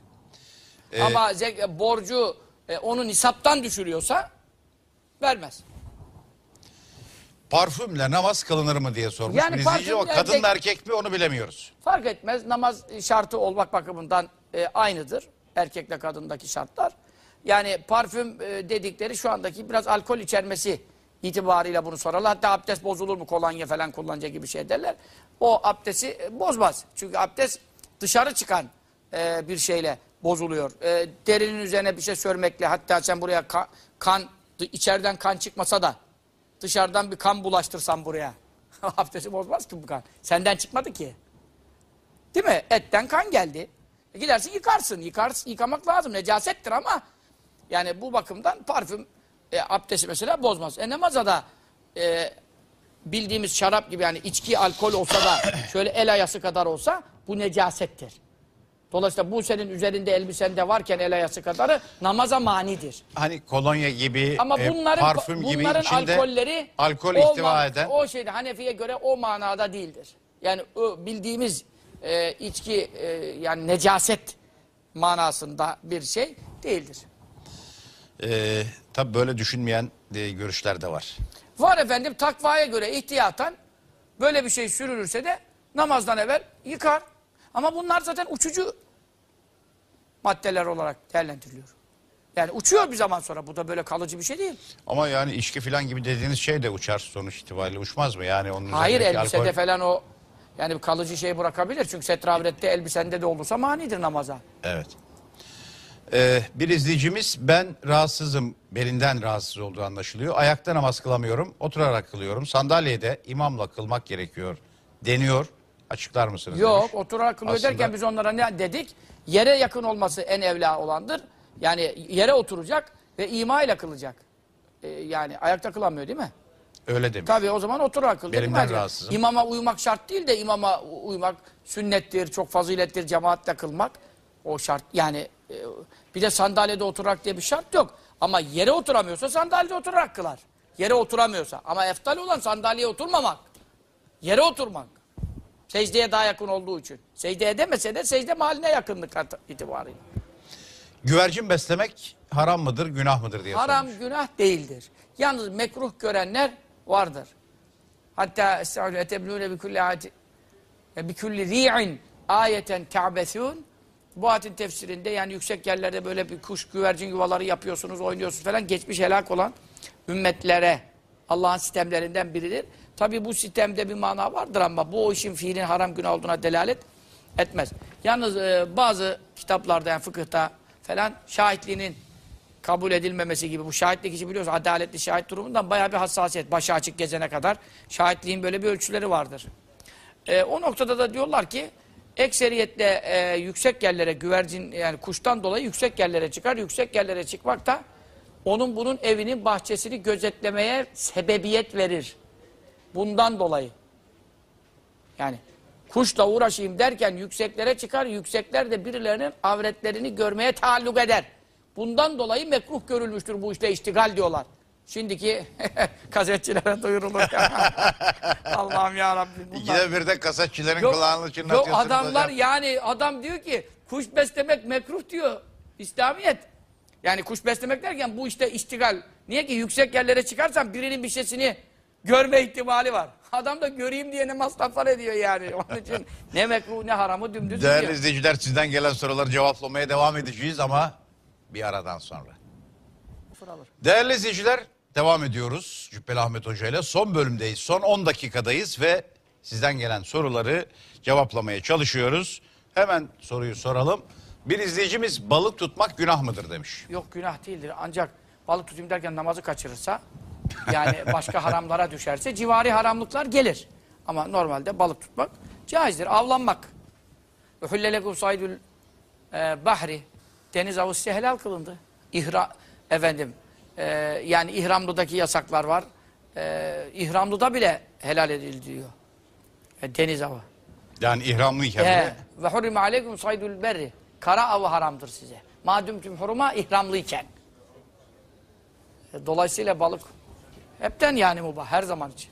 Ee, Ama borcu e, onu nisaptan düşürüyorsa vermez. Parfümle namaz kılınır mı diye sormuş. Yani bir izleyici ama parfümle kadın erkek- erkek mi onu bilemiyoruz. Fark etmez. Namaz şartı olmak bakımından e, aynıdır. Erkekle kadındaki şartlar. Yani parfüm e, dedikleri şu andaki biraz alkol içermesi itibarıyla bunu sorarlar. Hatta abdest bozulur mu kolonya falan kullanacak gibi şey derler. O abdesti e, bozmaz. Çünkü abdest dışarı çıkan e, bir şeyle bozuluyor. E, derinin üzerine bir şey sürmekle hatta sen buraya ka- kan içeriden kan çıkmasa da dışarıdan bir kan bulaştırsan buraya. Abdesti bozmaz ki bu kan. Senden çıkmadı ki. Değil mi? Etten kan geldi. E gidersin yıkarsın. Yıkarsın, yıkamak lazım. Necasettir ama yani bu bakımdan parfüm e, abdesti mesela bozmaz. E namaza e, bildiğimiz şarap gibi yani içki, alkol olsa da şöyle el ayası kadar olsa bu necasettir. Dolayısıyla bu senin üzerinde elbisende varken el ayası kadarı namaza manidir. Hani kolonya gibi, Ama e, bunların parfüm gibi bunların içinde alkolleri alkol ihtiva eden. o şeyde Hanefi'ye göre o manada değildir. Yani o bildiğimiz e, içki e, yani necaset manasında bir şey değildir. E, tabii böyle düşünmeyen e, görüşler de var. Var efendim takvaya göre ihtiyaten böyle bir şey sürülürse de namazdan evvel yıkar. Ama bunlar zaten uçucu maddeler olarak değerlendiriliyor. Yani uçuyor bir zaman sonra. Bu da böyle kalıcı bir şey değil. Ama yani içki falan gibi dediğiniz şey de uçar sonuç itibariyle uçmaz mı? Yani onun Hayır elbisede alkol- falan o yani kalıcı şey bırakabilir. Çünkü setravrette elbisende de olursa manidir namaza. Evet. Ee, bir izleyicimiz ben rahatsızım, belinden rahatsız olduğu anlaşılıyor. Ayakta namaz kılamıyorum, oturarak kılıyorum. Sandalyede imamla kılmak gerekiyor deniyor. Açıklar mısınız? Yok demiş. oturarak kılıyor Aslında- derken biz onlara ne dedik? Yere yakın olması en evla olandır. Yani yere oturacak ve ima ile kılacak. Ee, yani ayakta kılamıyor değil mi? Öyle demiş. Tabii o zaman oturarak kıl. Belimden rahatsızım. İmama uymak şart değil de imama uymak sünnettir, çok fazilettir, cemaatle kılmak. O şart yani e, bir de sandalyede oturarak diye bir şart yok. Ama yere oturamıyorsa sandalyede oturarak kılar. Yere oturamıyorsa. Ama eftal olan sandalyeye oturmamak. Yere oturmak. Secdeye daha yakın olduğu için. Secde edemese de secde mahalline yakınlık itibarıyla. Güvercin beslemek haram mıdır, günah mıdır diye Haram sormuş. günah değildir. Yalnız mekruh görenler vardır. Hatta estağfurullah eteblûne bi kulli ayeti bi kulli ri'in ayeten ta'bethûn bu ayetin tefsirinde yani yüksek yerlerde böyle bir kuş güvercin yuvaları yapıyorsunuz, oynuyorsunuz falan geçmiş helak olan ümmetlere Allah'ın sistemlerinden biridir. Tabi bu sistemde bir mana vardır ama bu o işin fiilin haram günah olduğuna delalet etmez. Yalnız e, bazı kitaplarda yani fıkıhta falan şahitliğinin kabul edilmemesi gibi bu şahitlik işi biliyorsun adaletli şahit durumundan bayağı bir hassasiyet başı açık gezene kadar şahitliğin böyle bir ölçüleri vardır. E, o noktada da diyorlar ki ekseriyetle e, yüksek yerlere güvercin yani kuştan dolayı yüksek yerlere çıkar. Yüksek yerlere çıkmak da onun bunun evinin bahçesini gözetlemeye sebebiyet verir. Bundan dolayı. Yani kuşla uğraşayım derken yükseklere çıkar. Yüksekler de birilerinin avretlerini görmeye taalluk eder. Bundan dolayı mekruh görülmüştür bu işte iştigal diyorlar. Şimdiki kasetçilere duyurulur. Allah'ım ya bunlar- İkide bir de kasatçıların Yok, kulağını yok çınlatıyorsunuz adamlar hocam. yani adam diyor ki kuş beslemek mekruh diyor İslamiyet. Yani kuş beslemek derken bu işte iştigal. Niye ki yüksek yerlere çıkarsan birinin bir şeysini görme ihtimali var. Adam da göreyim diye ne masraflar ediyor yani. Onun için ne mekruh ne haramı dümdüz Değerli diyor. izleyiciler sizden gelen soruları cevaplamaya devam edeceğiz ama bir aradan sonra. Değerli izleyiciler devam ediyoruz Cübbeli Ahmet Hoca ile. Son bölümdeyiz. Son 10 dakikadayız ve sizden gelen soruları cevaplamaya çalışıyoruz. Hemen soruyu soralım. Bir izleyicimiz balık tutmak günah mıdır demiş. Yok günah değildir. Ancak balık tutayım derken namazı kaçırırsa yani başka haramlara düşerse civari haramlıklar gelir. Ama normalde balık tutmak caizdir. Avlanmak. Uhillelekum saydül e, bahri. Deniz avı size helal kılındı. İhra, efendim e, yani ihramlıdaki yasaklar var. E, ihramlıda bile helal edildi diyor. E, deniz avı. Yani ihramlıyken bile ve hurrime aleykum saydül berri. Kara avı haramdır size. Madüm tüm huruma ihramlıyken. E, Dolayısıyla balık hepten yani mubah her zaman için.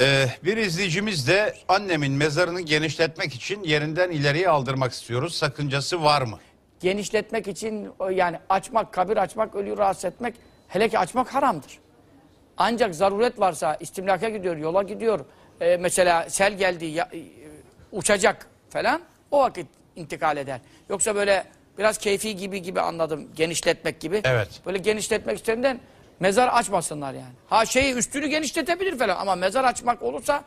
Ee, bir izleyicimiz de annemin mezarını genişletmek için yerinden ileriye aldırmak istiyoruz. Sakıncası var mı? Genişletmek için yani açmak, kabir açmak, ölüyü rahatsız etmek hele ki açmak haramdır. Ancak zaruret varsa istimlaka gidiyor, yola gidiyor. e, mesela sel geldi, ya- e, uçacak falan o vakit intikal eder. Yoksa böyle biraz keyfi gibi gibi anladım genişletmek gibi. Evet. Böyle genişletmek istediğinden mezar açmasınlar yani. Ha şeyi üstünü genişletebilir falan ama mezar açmak olursa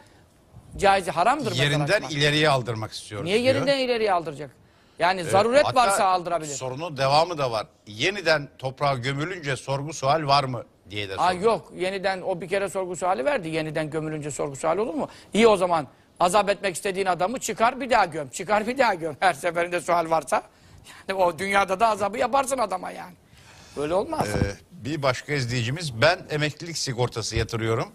caizi haramdır Yerinden ileriye aldırmak istiyoruz Niye diyor. yerinden ileriye aldıracak? Yani Ee, zaruret varsa aldırabilir. Sorunun devamı da var. Yeniden toprağa gömülünce sorgu sual var mı diye de Ha soruyor. yok yeniden o bir kere sorgu suali verdi. Yeniden gömülünce sorgu suali olur mu? İyi o zaman azap etmek istediğin adamı çıkar bir daha göm. Çıkar bir daha göm. Her seferinde sual varsa. Yani o dünyada da azabı yaparsın adama yani. Böyle olmaz. Ee, bir başka izleyicimiz ben emeklilik sigortası yatırıyorum.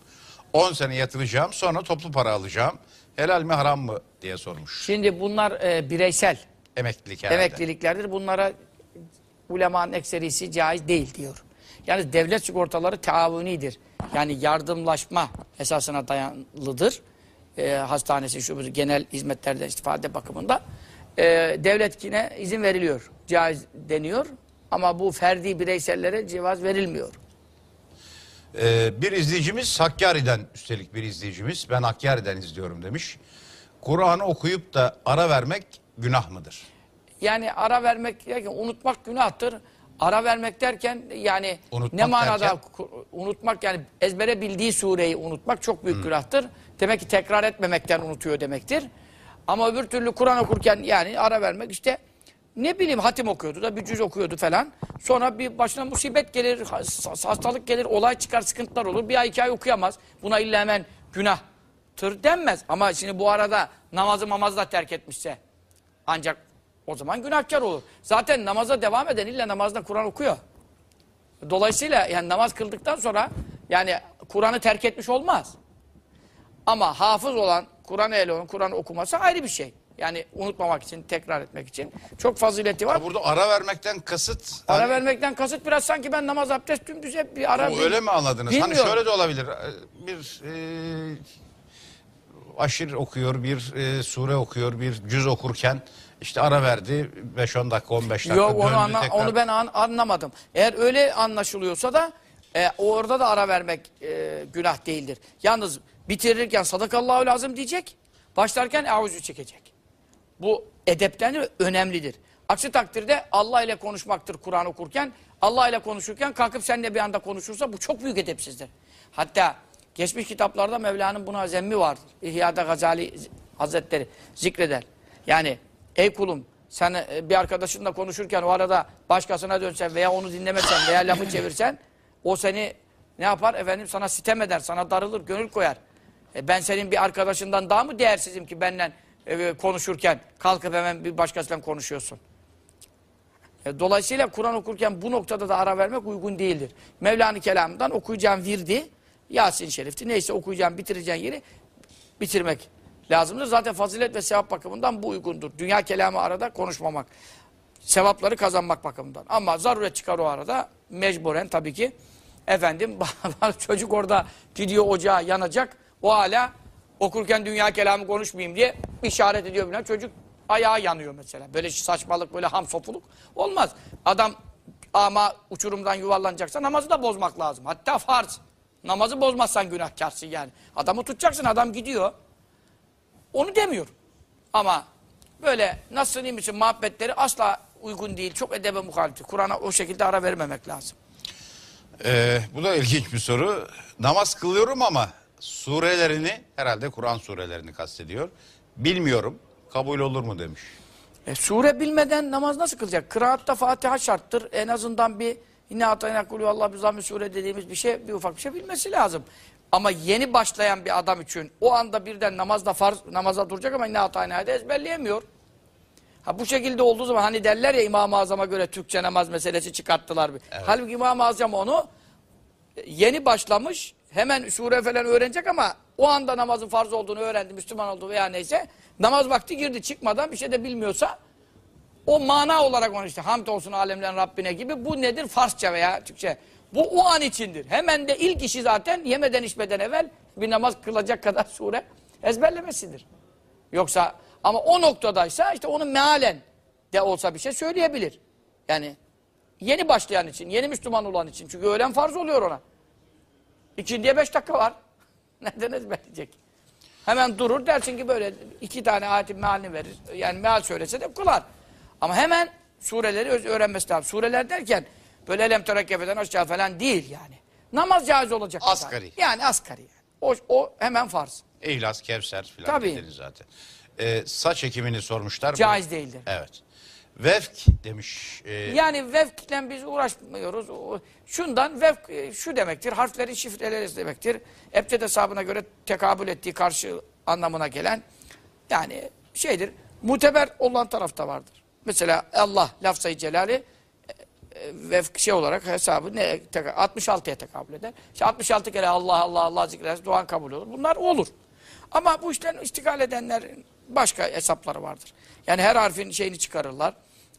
10 sene yatıracağım sonra toplu para alacağım. Helal mi haram mı diye sormuş. Şimdi bunlar e, bireysel Emeklilik herhalde. emekliliklerdir. Bunlara ulemanın ekserisi caiz değil diyor. Yani devlet sigortaları taavunidir. Yani yardımlaşma esasına dayanlıdır. Ee, hastanesi, şu genel hizmetlerden istifade bakımında. Ee, devletkine izin veriliyor. Caiz deniyor. Ama bu ferdi bireysellere cevaz verilmiyor. Ee, bir izleyicimiz Hakkari'den üstelik bir izleyicimiz ben Hakkari'den izliyorum demiş. Kur'an'ı okuyup da ara vermek günah mıdır? Yani ara vermek derken unutmak günahtır. Ara vermek derken yani Unutmak ne manada derken? unutmak yani ezbere bildiği sureyi unutmak çok büyük günahtır. Demek ki tekrar etmemekten unutuyor demektir. Ama öbür türlü Kur'an okurken yani ara vermek işte ne bileyim hatim okuyordu da bir cüz okuyordu falan. Sonra bir başına musibet gelir, has- hastalık gelir, olay çıkar, sıkıntılar olur. Bir ay iki ay okuyamaz. Buna illa hemen günahtır denmez. Ama şimdi bu arada namazı mamazı da terk etmişse ancak o zaman günahkar olur. Zaten namaza devam eden illa namazda Kur'an okuyor. Dolayısıyla yani namaz kıldıktan sonra yani Kur'an'ı terk etmiş olmaz. Ama hafız olan, Kur'an ehli olan, Kur'an okuması ayrı bir şey. Yani unutmamak için, tekrar etmek için. Çok fazileti var. Ha, burada ara vermekten kasıt Ara hani- vermekten kasıt biraz sanki ben namaz abdest dümdüz hep bir ara... Bu öyle mi anladınız? Hani Bilmiyorum. şöyle de olabilir. Ee, Bir e, aşir okuyor, bir e, sure okuyor, bir cüz okurken işte ara verdi 5-10 dakika, 15 dakika. Yok onu, anla- tekrar. onu ben an- anlamadım. Eğer öyle anlaşılıyorsa da e, orada da ara vermek e, günah değildir. Yalnız bitirirken sadakallahu lazım diyecek. Başlarken avuzu çekecek. Bu edepten önemlidir. Aksi takdirde Allah ile konuşmaktır Kur'an okurken. Allah ile konuşurken kalkıp seninle bir anda konuşursa bu çok büyük edepsizdir. Hatta geçmiş kitaplarda Mevla'nın buna zemmi vardır. İhya'da Gazali Hazretleri zikreder. Yani ey kulum sen e, bir arkadaşınla konuşurken o arada başkasına dönsen veya onu dinlemesen veya lafı çevirsen o seni ne yapar? Efendim sana sitem eder, sana darılır, gönül koyar. E ben senin bir arkadaşından daha mı değersizim ki benden konuşurken kalkıp hemen bir başkasıyla konuşuyorsun? Dolayısıyla Kur'an okurken bu noktada da ara vermek uygun değildir. Mevla'nın kelamından okuyacağın virdi, Yasin Şerif'ti neyse okuyacağın bitireceğin yeri bitirmek lazımdır. Zaten fazilet ve sevap bakımından bu uygundur. Dünya kelamı arada konuşmamak. Sevapları kazanmak bakımından. Ama zaruret çıkar o arada mecburen tabii ki. Efendim çocuk orada gidiyor ocağa yanacak. O hala okurken dünya kelamı konuşmayayım diye işaret ediyor bile. Çocuk ayağı yanıyor mesela. Böyle saçmalık böyle ham sopuluk olmaz. Adam ama uçurumdan yuvarlanacaksa namazı da bozmak lazım. Hatta farz. Namazı bozmazsan günahkarsın yani. Adamı tutacaksın adam gidiyor. Onu demiyorum. Ama böyle nasılsın iyi misin muhabbetleri asla uygun değil. Çok edebe muhaliftir. Kur'an'a o şekilde ara vermemek lazım. Ee, bu da ilginç bir soru. Namaz kılıyorum ama surelerini herhalde Kur'an surelerini kastediyor. Bilmiyorum. Kabul olur mu demiş. E, sure bilmeden namaz nasıl kılacak? Kıraatta Fatiha şarttır. En azından bir İnne atayna kulü Allah bizamü sure dediğimiz bir şey, bir ufak bir şey bilmesi lazım. Ama yeni başlayan bir adam için o anda birden namazda farz, namaza duracak ama inne atayna da ezberleyemiyor. Ha bu şekilde olduğu zaman hani derler ya İmam-ı Azam'a göre Türkçe namaz meselesi çıkarttılar. bir. Halbuki İmam-ı Azam onu e, yeni başlamış hemen sure falan öğrenecek ama o anda namazın farz olduğunu öğrendi, Müslüman oldu veya neyse namaz vakti girdi çıkmadan bir şey de bilmiyorsa o mana olarak onu işte hamd olsun alemlerin Rabbine gibi bu nedir? Farsça veya Türkçe. Bu o an içindir. Hemen de ilk işi zaten yemeden içmeden evvel bir namaz kılacak kadar sure ezberlemesidir. Yoksa ama o noktadaysa işte onu mealen de olsa bir şey söyleyebilir. Yani yeni başlayan için, yeni Müslüman olan için. Çünkü öğlen farz oluyor ona. İkindiye beş dakika var. Neden ezberleyecek? Hemen durur dersin ki böyle iki tane ayetin mealini verir. Yani meal söylese de kılar. Ama hemen sureleri öğrenmesi lazım. Sureler derken böyle elem terekkefeden aşağı falan değil yani. Namaz caiz olacak. kadar. Asgari. Yani asgari. Yani. O, o hemen farz. İhlas, Kevser filan Tabii. zaten. Ee, saç ekimini sormuşlar. Caiz değildir. Evet. Vefk demiş. Ee, Yani vefkle biz uğraşmıyoruz. Şundan vefk e, şu demektir. Harflerin şifreleri demektir. Ebced hesabına göre tekabül ettiği karşı anlamına gelen yani şeydir. Muteber olan tarafta vardır. Mesela Allah lafzayı celali e, e, vefk şey olarak hesabı ne teka- 66'ya tekabül eder. İşte 66 kere Allah Allah Allah zikrederse duan kabul olur. Bunlar olur. Ama bu işten istikal edenlerin başka hesapları vardır. Yani her harfin şeyini çıkarırlar.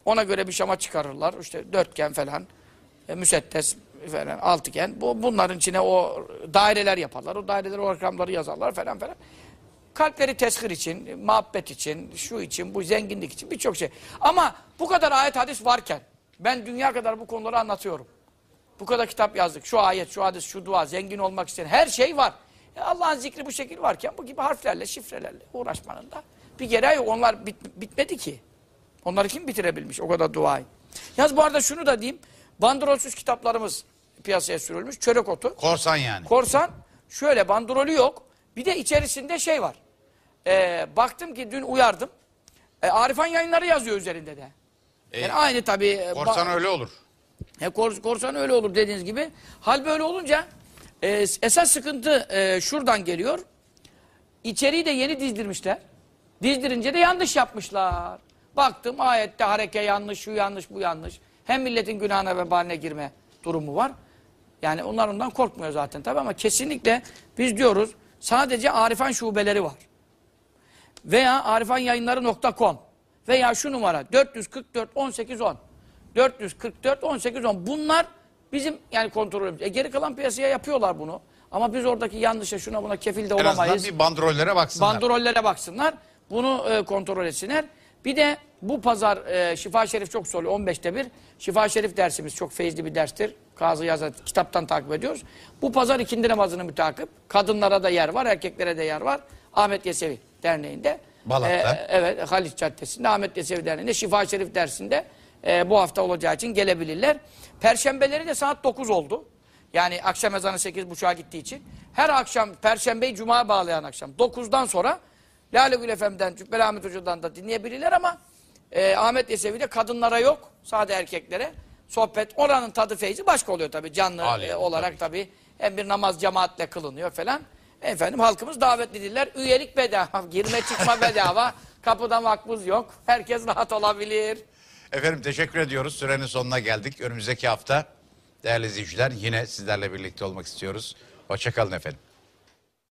Ona göre bir şama çıkarırlar. İşte dörtgen falan, e, müsettes falan, altıgen. Bu, bunların içine o daireler yaparlar. O daireler o rakamları yazarlar falan falan. Kalpleri teshir için, muhabbet için, şu için, bu zenginlik için birçok şey. Ama bu kadar ayet hadis varken ben dünya kadar bu konuları anlatıyorum. Bu kadar kitap yazdık. Şu ayet, şu hadis, şu dua, zengin olmak isteyen her şey var. E Allah'ın zikri bu şekil varken bu gibi harflerle, şifrelerle uğraşmanın da bir gereği yok. Onlar bit- bitmedi ki. Onları kim bitirebilmiş o kadar duayı? Yalnız bu arada şunu da diyeyim. Bandrolsüz kitaplarımız piyasaya sürülmüş. Çörek otu. korsan yani. Korsan şöyle bandrolü yok. Bir de içerisinde şey var. Ee, baktım ki dün uyardım. Ee, Arifan yayınları yazıyor üzerinde de. E, Yani aynı tabii. e, korsan öyle olur. He, kors- korsan öyle olur dediğiniz gibi. Hal böyle olunca e, esas sıkıntı e, şuradan geliyor. İçeriği de yeni dizdirmişler. Dizdirince de yanlış yapmışlar. Baktım ayette hareke yanlış, şu yanlış, bu yanlış. Hem milletin günahına ve baline girme durumu var. Yani onlar ondan korkmuyor zaten tabii ama kesinlikle biz diyoruz sadece Arifan şubeleri var. Veya arifanyayınları.com veya şu numara 444 18 10 444 18 10 bunlar bizim yani kontrolümüz. E geri kalan piyasaya yapıyorlar bunu. Ama biz oradaki yanlışa şuna buna kefil de En azından olamayız. bir bandrollere baksınlar. Bandırollere baksınlar. Bunu e, kontrol etsinler. Bir de bu pazar e, Şifa Şerif çok soruyor. 15'te bir. Şifa Şerif dersimiz çok feyizli bir derstir. Kazı yazar kitaptan takip ediyoruz. Bu pazar ikindi namazını mütakip. Kadınlara da yer var, erkeklere de yer var. Ahmet Yesevi Derneği'nde. Balat'ta. E, evet, Haliç Caddesi'nde Ahmet Yesevi Derneği'nde Şifa Şerif dersinde e, bu hafta olacağı için gelebilirler. Perşembeleri de saat 9 oldu. Yani akşam ezanı 8.30'a gittiği için. Her akşam Perşembeyi Cuma'ya bağlayan akşam 9'dan sonra Lale Gül FM'den, Cübbeli Ahmet Hoca'dan da dinleyebilirler ama e, Ahmet Yesevi'de kadınlara yok, sade erkeklere sohbet. Oranın tadı feyzi başka oluyor tabii canlı Haliyle, e, olarak tabii. Hem bir namaz cemaatle kılınıyor falan. Efendim halkımız davetlidirler. Üyelik bedava, girme çıkma bedava. Kapıda makbuz yok. Herkes rahat olabilir. Efendim teşekkür ediyoruz. Sürenin sonuna geldik. Önümüzdeki hafta değerli izleyiciler yine sizlerle birlikte olmak istiyoruz. Hoşçakalın efendim.